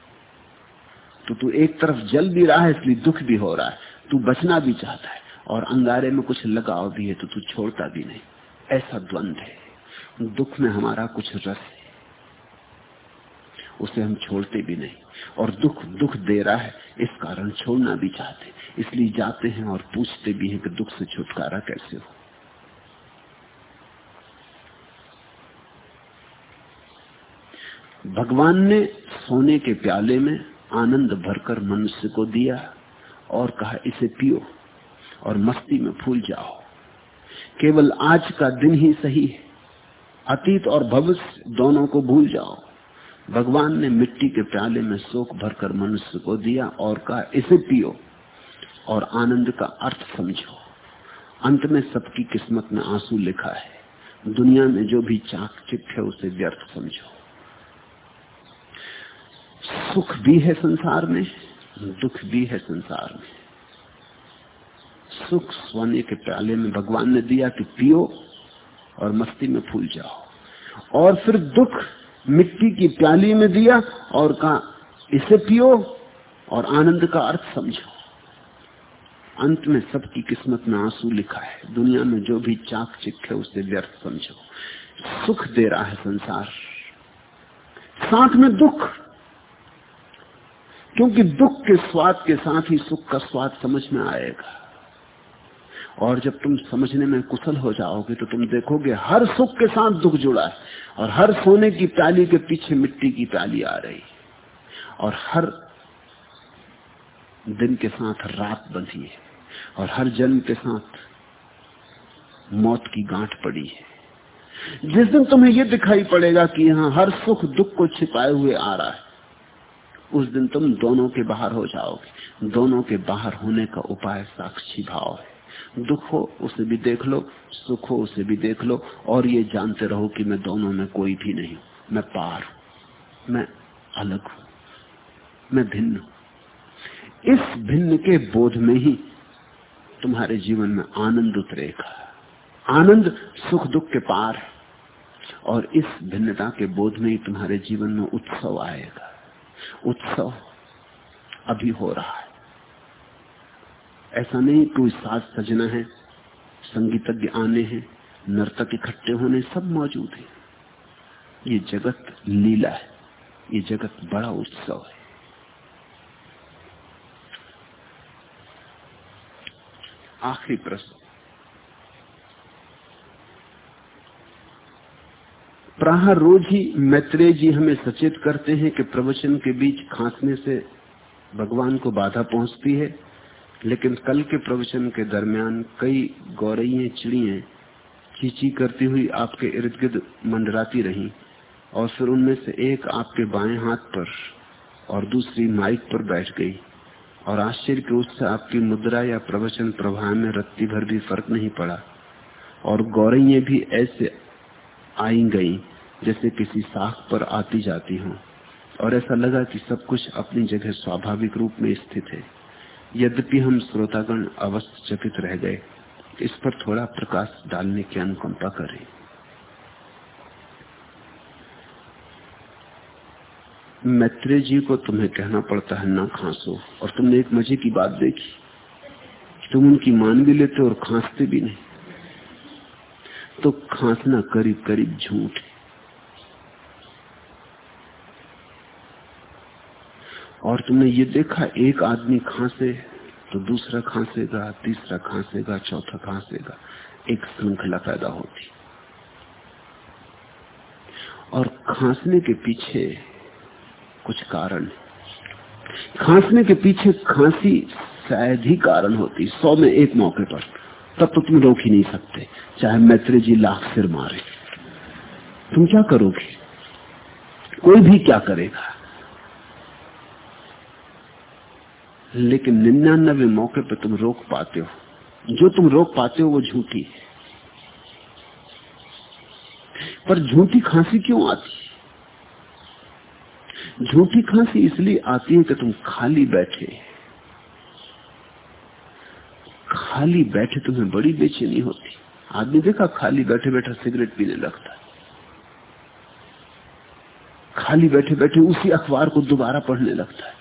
तो तू एक तरफ़ जल भी रहा है, इसलिए दुख भी हो रहा है। तू बचना भी चाहता है, और अंगारे में कुछ लगाव भी है तो तू छोड़ता भी नहीं। ऐसा द्वंद है। दुख में हमारा कुछ रस है। उसे हम छोड़ते भी नहीं। और दुख दुख दे रहा है, इस कारण छोड़ना भी चाहते इसलिए जाते हैं और पूछते भी हैं कि दुख से छुटकारा कैसे हो। भगवान ने सोने के प्याले में आनंद भरकर मनुष्य को दिया और कहा, इसे पियो और मस्ती में फूल जाओ। केवल आज का दिन ही सही है। अतीत और भविष्य दोनों को भूल जाओ। भगवान ने मिट्टी के प्याले में शोक भरकर मनुष्य को दिया और कहा, इसे पियो और आनंद का अर्थ समझो। अंत में सबकी किस्मत में आँसू लिखा है। दुनिया में जो भी चाक चिप है, उसे व्यर्थ समझो। सुख भी है संसार में, दुख भी है संसार में। सुख सोने के प्याले में भगवान ने दिया कि पियो और मस्ती में फूल जाओ। और फिर दुख मिट्टी की प्याली में दिया और कहा, इसे पियो और आनंद का अर्थ समझो। अंत में सबकी किस्मत में आँसू लिखा है। दुनिया में जो भी चाक चिक है, उसे व्यर्थ समझो। सुख दे रहा है संसार। साथ में दुख क्योंकि दुख के स्वाद के साथ ही सुख का स्वाद समझ में आएगा। और जब तुम समझने में कुशल हो जाओगे तो तुम देखोगे हर सुख के साथ दुख जुड़ा है और हर सोने की प्याली के पीछे मिट्टी की प्याली आ रही और हर दिन के साथ रात बंधी है और हर जन्म के साथ मौत की गांठ पड़ी है। जिस दिन तुम्हें यह दिखाई पड़ेगा कि यहाँ हर सुख दुख को छिपाए हुए आ रहा है उस दिन तुम दोनों के बाहर हो जाओगे। दोनों के बाहर होने का उपाय साक्षी भाव है। दुख हो, उसे भी देख लो। सुख हो, उसे भी देख लो। और ये जानते रहो कि मैं दोनों में कोई भी नहीं मैं पार हूँ। मैं अलग हूँ। मैं भिन्न हूँ। इस भिन्न के बोध में ही तुम्हारे जीवन में आनंद उतरेगा। आनंद सुख दुख के पार है। और इस भिन्नता के बोध में ही तुम्हारे जीवन में उत्सव आएगा। उत्सव अभी हो रहा है। ऐसा नहीं कोई साज सजना है, संगीतज्ञ आने हैं, नर्तक इकट्ठे होने सब मौजूद है। ये जगत लीला है, ये जगत बड़ा उत्सव है। आखिरी प्रश्न। प्राह रोज ही मैत्रेय जी हमें सचेत करते हैं कि प्रवचन के बीच खांसने से भगवान को बाधा पहुँचती है, लेकिन कल के प्रवचन के दरमियान कई गौरइये चिड़िए चीची करती हुई आपके इर्द गिर्द मंडराती रही और फिर उनमें से एक आपके बाएँ हाथ पर और दूसरी माइक पर बैठ गई और आश्चर्य के उससे आपकी मुद्रा या प्रवचन प्रभाव में रत्ती भर भी फ़र्क नहीं पड़ा। और गौरइये भी ऐसे आई गई, जैसे किसी साख पर आती जाती हूँ। और ऐसा लगा कि सब कुछ अपनी जगह स्वाभाविक रूप में स्थित है। यद्यपि हम श्रोतागण अवस्थ चकित रह गए, इस पर थोड़ा प्रकाश डालने की अनुकंपा करें। मैत्रेय जी को तुम्हें कहना पड़ता है, ना खांसो। और तुमने एक मज़े की बात देखी तुम उनकी मान भी लेते और खांसते भी नहीं। तो खांसना करीब करीब झूठ है। और तुमने ये देखा, एक आदमी खांसे तो दूसरा खांसेगा, तीसरा खांसेगा, चौथा खांसेगा, एक श्रृंखला पैदा होती। और खांसने के पीछे कुछ कारण खांसने के पीछे खांसी शायद ही कारण होती, सौ में एक मौके पर। तब तो तुम रोक ही नहीं सकते। चाहे मैत्री जी लाख सिर मारे। तुम क्या करोगे? कोई भी क्या करेगा? लेकिन निन्यानबे मौके पर तुम रोक पाते हो। जो तुम रोक पाते हो वो झूठी है। पर झूठी खांसी क्यों आती? झूठी खांसी इसलिए आती है कि तुम खाली बैठे खाली बैठे तुम्हें बड़ी बेचैनी होती। आदमी देखा खाली बैठे बैठे सिगरेट पीने लगता। खाली बैठे बैठे उसी अखबार को दोबारा पढ़ने लगता है।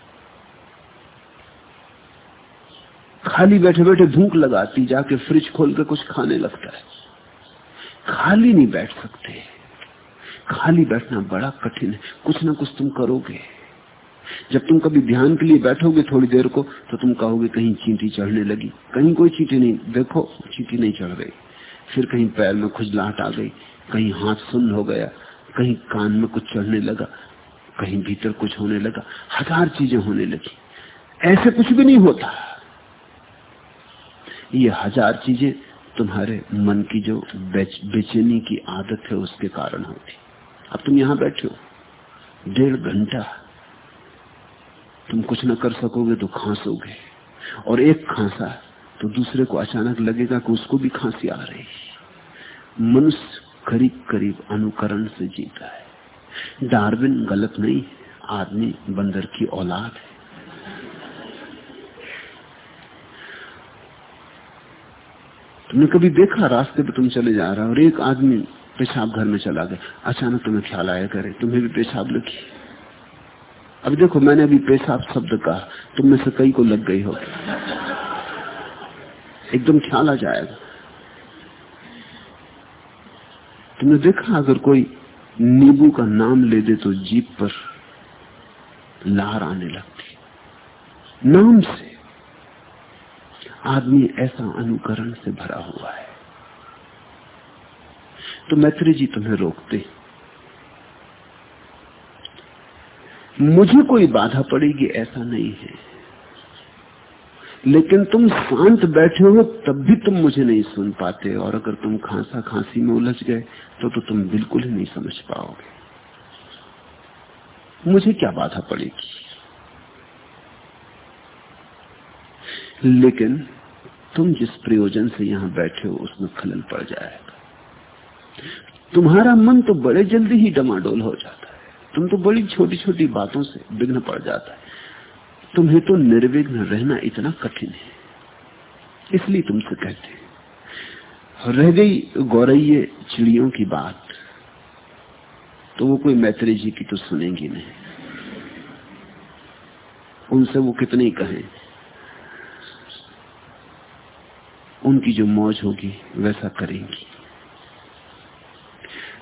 खाली बैठे बैठे भूख लगाती, जाके फ्रिज खोल के कुछ खाने लगता है। खाली नहीं बैठ सकते। खाली बैठना बड़ा कठिन है। कुछ ना कुछ तुम करोगे। जब तुम कभी ध्यान के लिए बैठोगे थोड़ी देर को तो तुम कहोगे कहीं चींटी चढ़ने लगी। कहीं कोई चींटी नहीं। देखो, चींटी नहीं चढ़ गई। फिर कहीं पैर में खुजलाहट आ गई। कहीं हाथ सुन्न हो गया। कहीं कान में कुछ चढ़ने लगा। कहीं भीतर कुछ होने लगा। हज़ार चीज़ें होने लगी। ऐसे कुछ भी नहीं होता। ये हज़ार चीज़ें तुम्हारे मन की जो बेचैनी की आदत है, उसके कारण होती। अब तुम यहाँ बैठे हो। डेढ़ घंटा तुम कुछ न कर सकोगे तो खांसोगे। और एक खांसा तो दूसरे को अचानक लगेगा कि उसको भी खांसी आ रही मनुष्य करीब करीब अनुकरण से जीता है। डार्विन गलत नहीं, आदमी बंदर की औलाद है। तुमने कभी देखा रास्ते पे तुम चले जा रहे हो और एक आदमी पेशाब घर में चला गया? अचानक तुम्हें ख्याल आया करे तुम्हें भी पेशाब लगी। अब देखो, मैंने अभी पेशाब शब्द कहा, तुम में से कई को लग गई हो। एकदम ख्याल आ जाएगा। तुमने देखा, अगर कोई नींबू का नाम ले दे तो जीप पर लहर आने लगती। नाम से। आदमी ऐसा अनुकरण से भरा हुआ है। तो मैत्री जी तुम्हें रोकते। मुझे कोई बाधा पड़ेगी, ऐसा नहीं है। लेकिन तुम शांत बैठे हो, तब भी तुम मुझे नहीं सुन पाते, और अगर तुम खांसा खांसी में उलझ गए तो तो तुम बिल्कुल ही नहीं समझ पाओगे। मुझे क्या बाधा पड़ेगी? लेकिन तुम जिस प्रयोजन से यहाँ बैठे हो, उसमें खलल पड़ जाएगा। तुम्हारा मन तो बड़े जल्दी ही डमाडोल हो जाता तुम तो बड़ी छोटी छोटी बातों से विघ्न पड़ जाता है। तुम्हें तो निर्विघ्न रहना इतना कठिन है। इसलिए तुमसे कहते हैं, रह गई गौरैये चिड़ियों की बात तो वो कोई मैत्री जी की तो सुनेंगी नहीं। उनसे वो कितने कहें, उनकी जो मौज होगी वैसा करेंगी।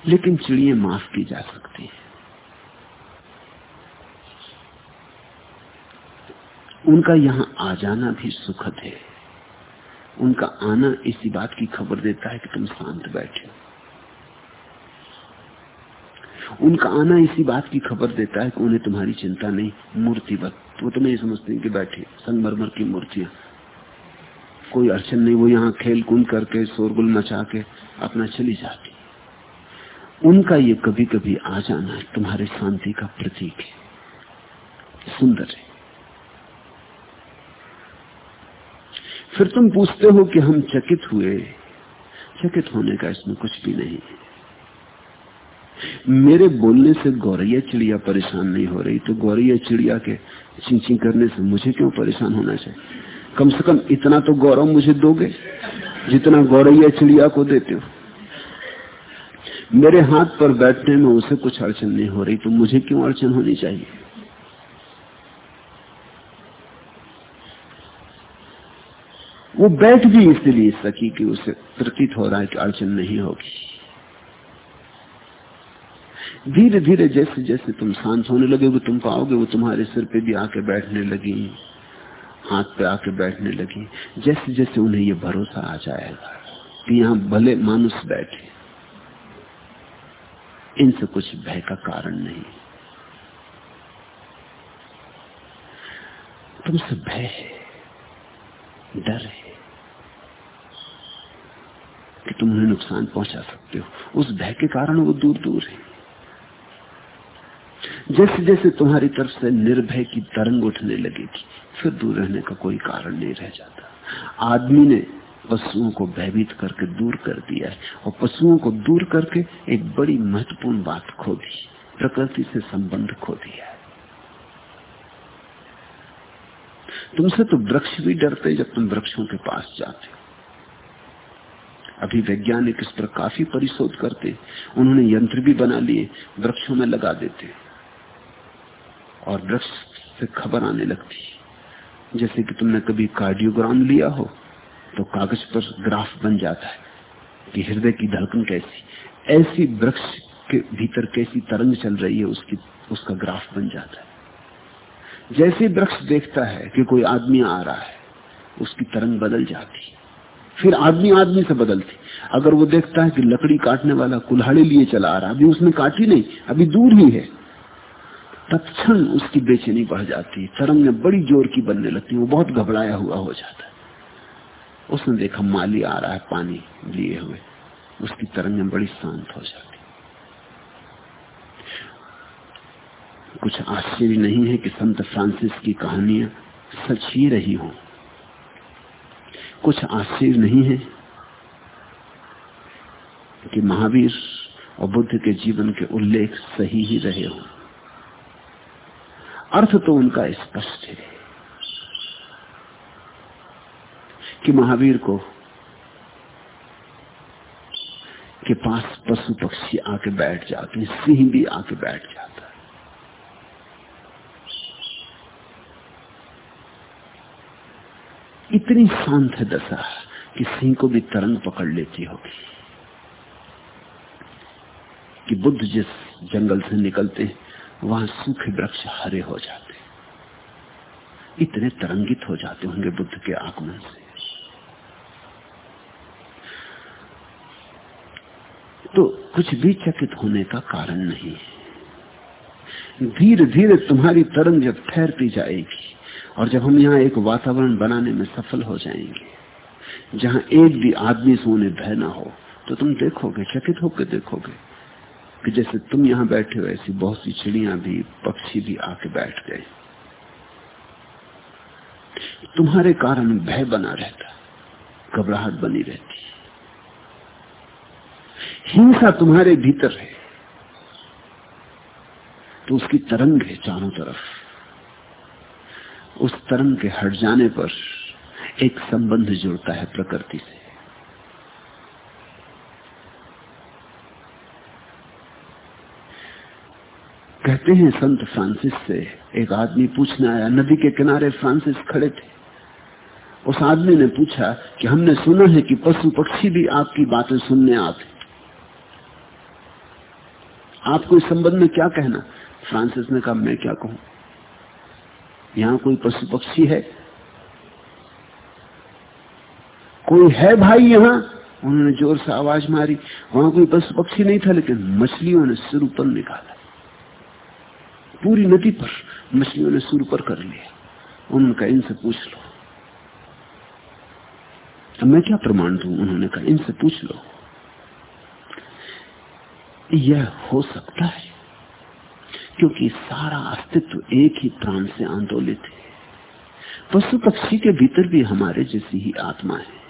लेकिन चिड़िया माफ़ की जा सकती है। उनका यहाँ आ जाना भी सुखद है। उनका आना इसी बात की खबर देता है कि तुम शांत बैठे उनका आना इसी बात की खबर देता है कि उन्हें तुम्हारी चिंता नहीं मूर्तिवत वो तो नहीं समझते कि बैठे, संगमरमर की मूर्तियाँ। कोई अड़चन नहीं, वो यहाँ खेल कूद करके, शोरगुल मचा के अपना चली जाती। उनका ये कभी कभी आ जाना तुम्हारे शांति का प्रतीक है। सुंदर है। फिर तुम पूछते हो कि हम चकित हुए। चकित होने का इसमें कुछ भी नहीं। मेरे बोलने से गौरैया चिड़िया परेशान नहीं हो रही तो गौरैया चिड़िया के चिंची करने से मुझे क्यों परेशान होना चाहिए? कम से कम इतना तो गौरव मुझे दोगे, जितना गौरैया चिड़िया को देते हो। मेरे हाथ पर बैठने में उसे कुछ अड़चन नहीं हो रही तो मुझे क्यों अड़चन होनी चाहिए? वो बैठ भी इसलिए सकी कि उसे प्रतीत हो रहा है कि अड़चन नहीं होगी। धीरे धीरे जैसे जैसे तुम शांत होने लगे, वो तुम पाओगे वो तुम्हारे सिर पे भी आके बैठने लगी, हाथ पे आके बैठने लगी। जैसे जैसे उन्हें ये भरोसा आ जाएगा कि यहाँ भले मानुष बैठे, इनसे कुछ भय का कारण नहीं। तुमसे भय है। डर है कि तुम उन्हें नुकसान पहुँचा सकते हो। उस भय के कारण वो दूर दूर है। जैसे जैसे तुम्हारी तरफ़ से निर्भय की तरंग उठने लगेगी, फिर दूर रहने का कोई कारण नहीं रह जाता। आदमी ने पशुओं को भयभीत करके दूर कर दिया है और पशुओं को दूर करके एक बड़ी महत्वपूर्ण बात खो दी प्रकृति से संबंध खो दिया है तुमसे तो वृक्ष भी डरते जब तुम वृक्षों के पास जाते अभी वैज्ञानिक इस पर काफ़ी परिशोध करते उन्होंने यंत्र भी बना लिए, वृक्षों में लगा देते और वृक्ष से खबर आने लगती जैसे कि तुमने कभी कार्डियोग्राम लिया हो तो कागज़ पर ग्राफ बन जाता है कि हृदय की धड़कन कैसी, ऐसी वृक्ष के भीतर कैसी तरंग चल रही है, उसकी, उसका ग्राफ बन जाता है। जैसे वृक्ष देखता है कि कोई आदमी आ रहा है, उसकी तरंग बदल जाती फिर आदमी आदमी से बदलती। अगर वो देखता है कि लकड़ी काटने वाला कुल्हाड़ी लिए चला आ रहा अभी उसने काटी नहीं, अभी दूर ही है, तत्क्षण उसकी बेचैनी बढ़ जाती है, तरंग बड़ी ज़ोर की बनने लगती वो बहुत घबराया हुआ हो जाता है। उसने देखा माली आ रहा है पानी लिए हुए, उसकी तरंगें बड़ी शांत हो जाती कुछ आश्चर्य नहीं है कि संत फ्रांसिस की कहानियाँ सच ही रही हो। कुछ आश्चर्य नहीं है कि महावीर और बुद्ध के जीवन के उल्लेख सही ही रहे हों। अर्थ तो उनका स्पष्ट है कि महावीर को के पास पशु पक्षी आके बैठ जाते हैं, सिंह भी आके बैठ जाता है इतनी शांत है दशा कि सिंह को भी तरंग पकड़ लेती होगी कि बुद्ध जिस जंगल से निकलते वहाँ सूखे वृक्ष हरे हो जाते। इतने तरंगित हो जाते होंगे बुद्ध के आगमन से। तो कुछ भी चकित होने का कारण नहीं है। धीरे धीरे तुम्हारी तरंग जब ठहरती जाएगी और जब हम यहाँ एक वातावरण बनाने में सफल हो जाएँगे, जहाँ एक भी आदमी सोने भय ना हो तो तुम देखोगे, चकित होकर देखोगे कि जैसे तुम यहाँ बैठे हो, ऐसी बहुत सी चिड़िया भी, पक्षी भी आके बैठ गए। तुम्हारे कारण भय बना रहता, घबराहट बनी रहती। हिंसा तुम्हारे भीतर है तो उसकी तरंग है चारों तरफ़। उस तरंग के हट जाने पर एक संबंध जुड़ता है प्रकृति से। कहते हैं संत फ्रांसिस से एक आदमी पूछने आया, नदी के किनारे फ्रांसिस खड़े थे। उस आदमी ने पूछा कि हमने सुना है कि पशु पक्षी भी आपकी बातें सुनने आते आपको इस संबंध में क्या कहना? फ्रांसिस ने कहा, मैं क्या कहूँ? यहाँ कोई पशु पक्षी है? कोई है भाई यहाँ? उन्होंने ज़ोर से आवाज़ मारी। वहाँ कोई पशु पक्षी नहीं था, लेकिन मछलियों ने सिर ऊपर निकाला। पूरी नदी पर मछलियों ने सुर पर कर लिया। उन्होंने कहा इनसे पूछ लो। अब मैं क्या प्रमाण दू? उन्होंने कहा, इनसे पूछ लो। यह हो सकता है क्योंकि सारा अस्तित्व एक ही प्राण से आंदोलित है। पशु पक्षी के भीतर भी हमारे जैसी ही आत्मा है।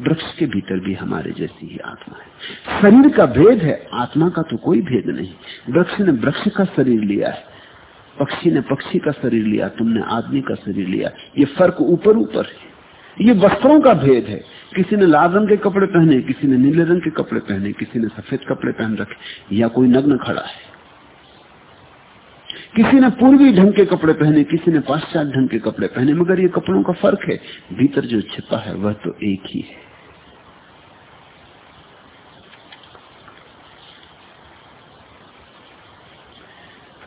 वृक्ष के भीतर भी हमारे जैसी ही आत्मा है। शरीर का भेद है, आत्मा का तो कोई भेद नहीं। वृक्ष ने वृक्ष का शरीर लिया है। पक्षी ने पक्षी का शरीर लिया, तुमने आदमी का शरीर लिया। ये फ़र्क ऊपर ऊपर है। ये वस्त्रों का भेद है। किसी ने लाल रंग के कपड़े पहने, किसी ने नीले रंग के कपड़े पहने, किसी ने सफ़ेद कपड़े पहन रखे, या कोई नग्न खड़ा है। किसी ने पूर्वी ढंग के कपड़े पहने, किसी ने पाश्चात्य ढंग के कपड़े पहने, मगर ये कपड़ों का फ़र्क है, भीतर जो छिपा है, वह तो एक ही है।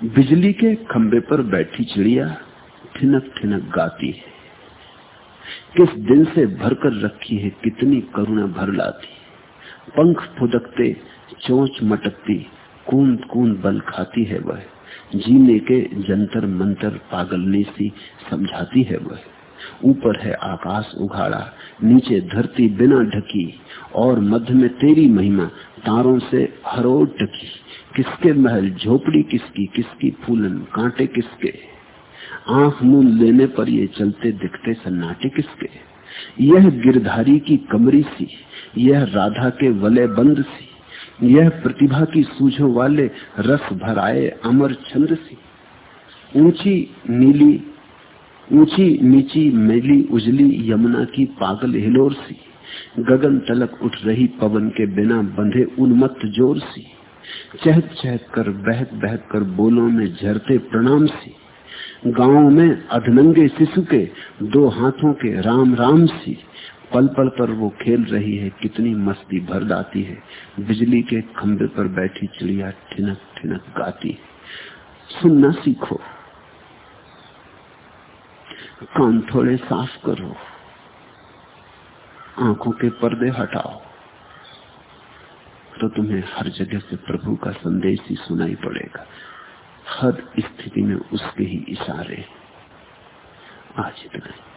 बिजली के खंबे पर बैठी चिड़िया ठिनक ठिनक गाती है। किस दिन से भरकर रखी है, कितनी करुणा भर लाती पंख फुदकते, चोंच मटकती कूंद कूंद बल खाती है वह। जीने के जंतर मंतर पागलने सी समझाती है वह। ऊपर है आकाश उघाड़ा, नीचे धरती बिना ढकी, और मध्य में तेरी महिमा तारों से हरोड़ टकी किसके महल, झोपड़ी किसकी किसकी फूलन, कांटे किसके? आँख मूल लेने पर ये चलते दिखते सन्नाटे किसके? यह गिरधारी की कमरी सी, यह राधा के वले बंद सी यह प्रतिभा की सूझो वाले रस भराए अमर छंद सी। ऊँची नीली, ऊँची नीची मेली उजली यमुना की पागल हिलोर सी। गगन तलक उठ रही पवन के बिना बंधे उन्मत्त ज़ोर सी। चहक चहक कर, बहक बहक कर बोलों में झरते प्रणाम सी। गाँव में अधनंगे शिशु के दो हाथों के राम राम सी। पल पल पर वो खेल रही है, कितनी मस्ती भर जाती है। बिजली के खंबे पर बैठी चिड़िया ठिनक ठिनक गाती है। सुनना सीखो। कान थोड़े साफ़ करो। आँखों के पर्दे हटाओ। तो तुम्हें हर जगह से प्रभु का संदेश ही सुनाई पड़ेगा। हर स्थिति में उसके ही इशारे। आज इतना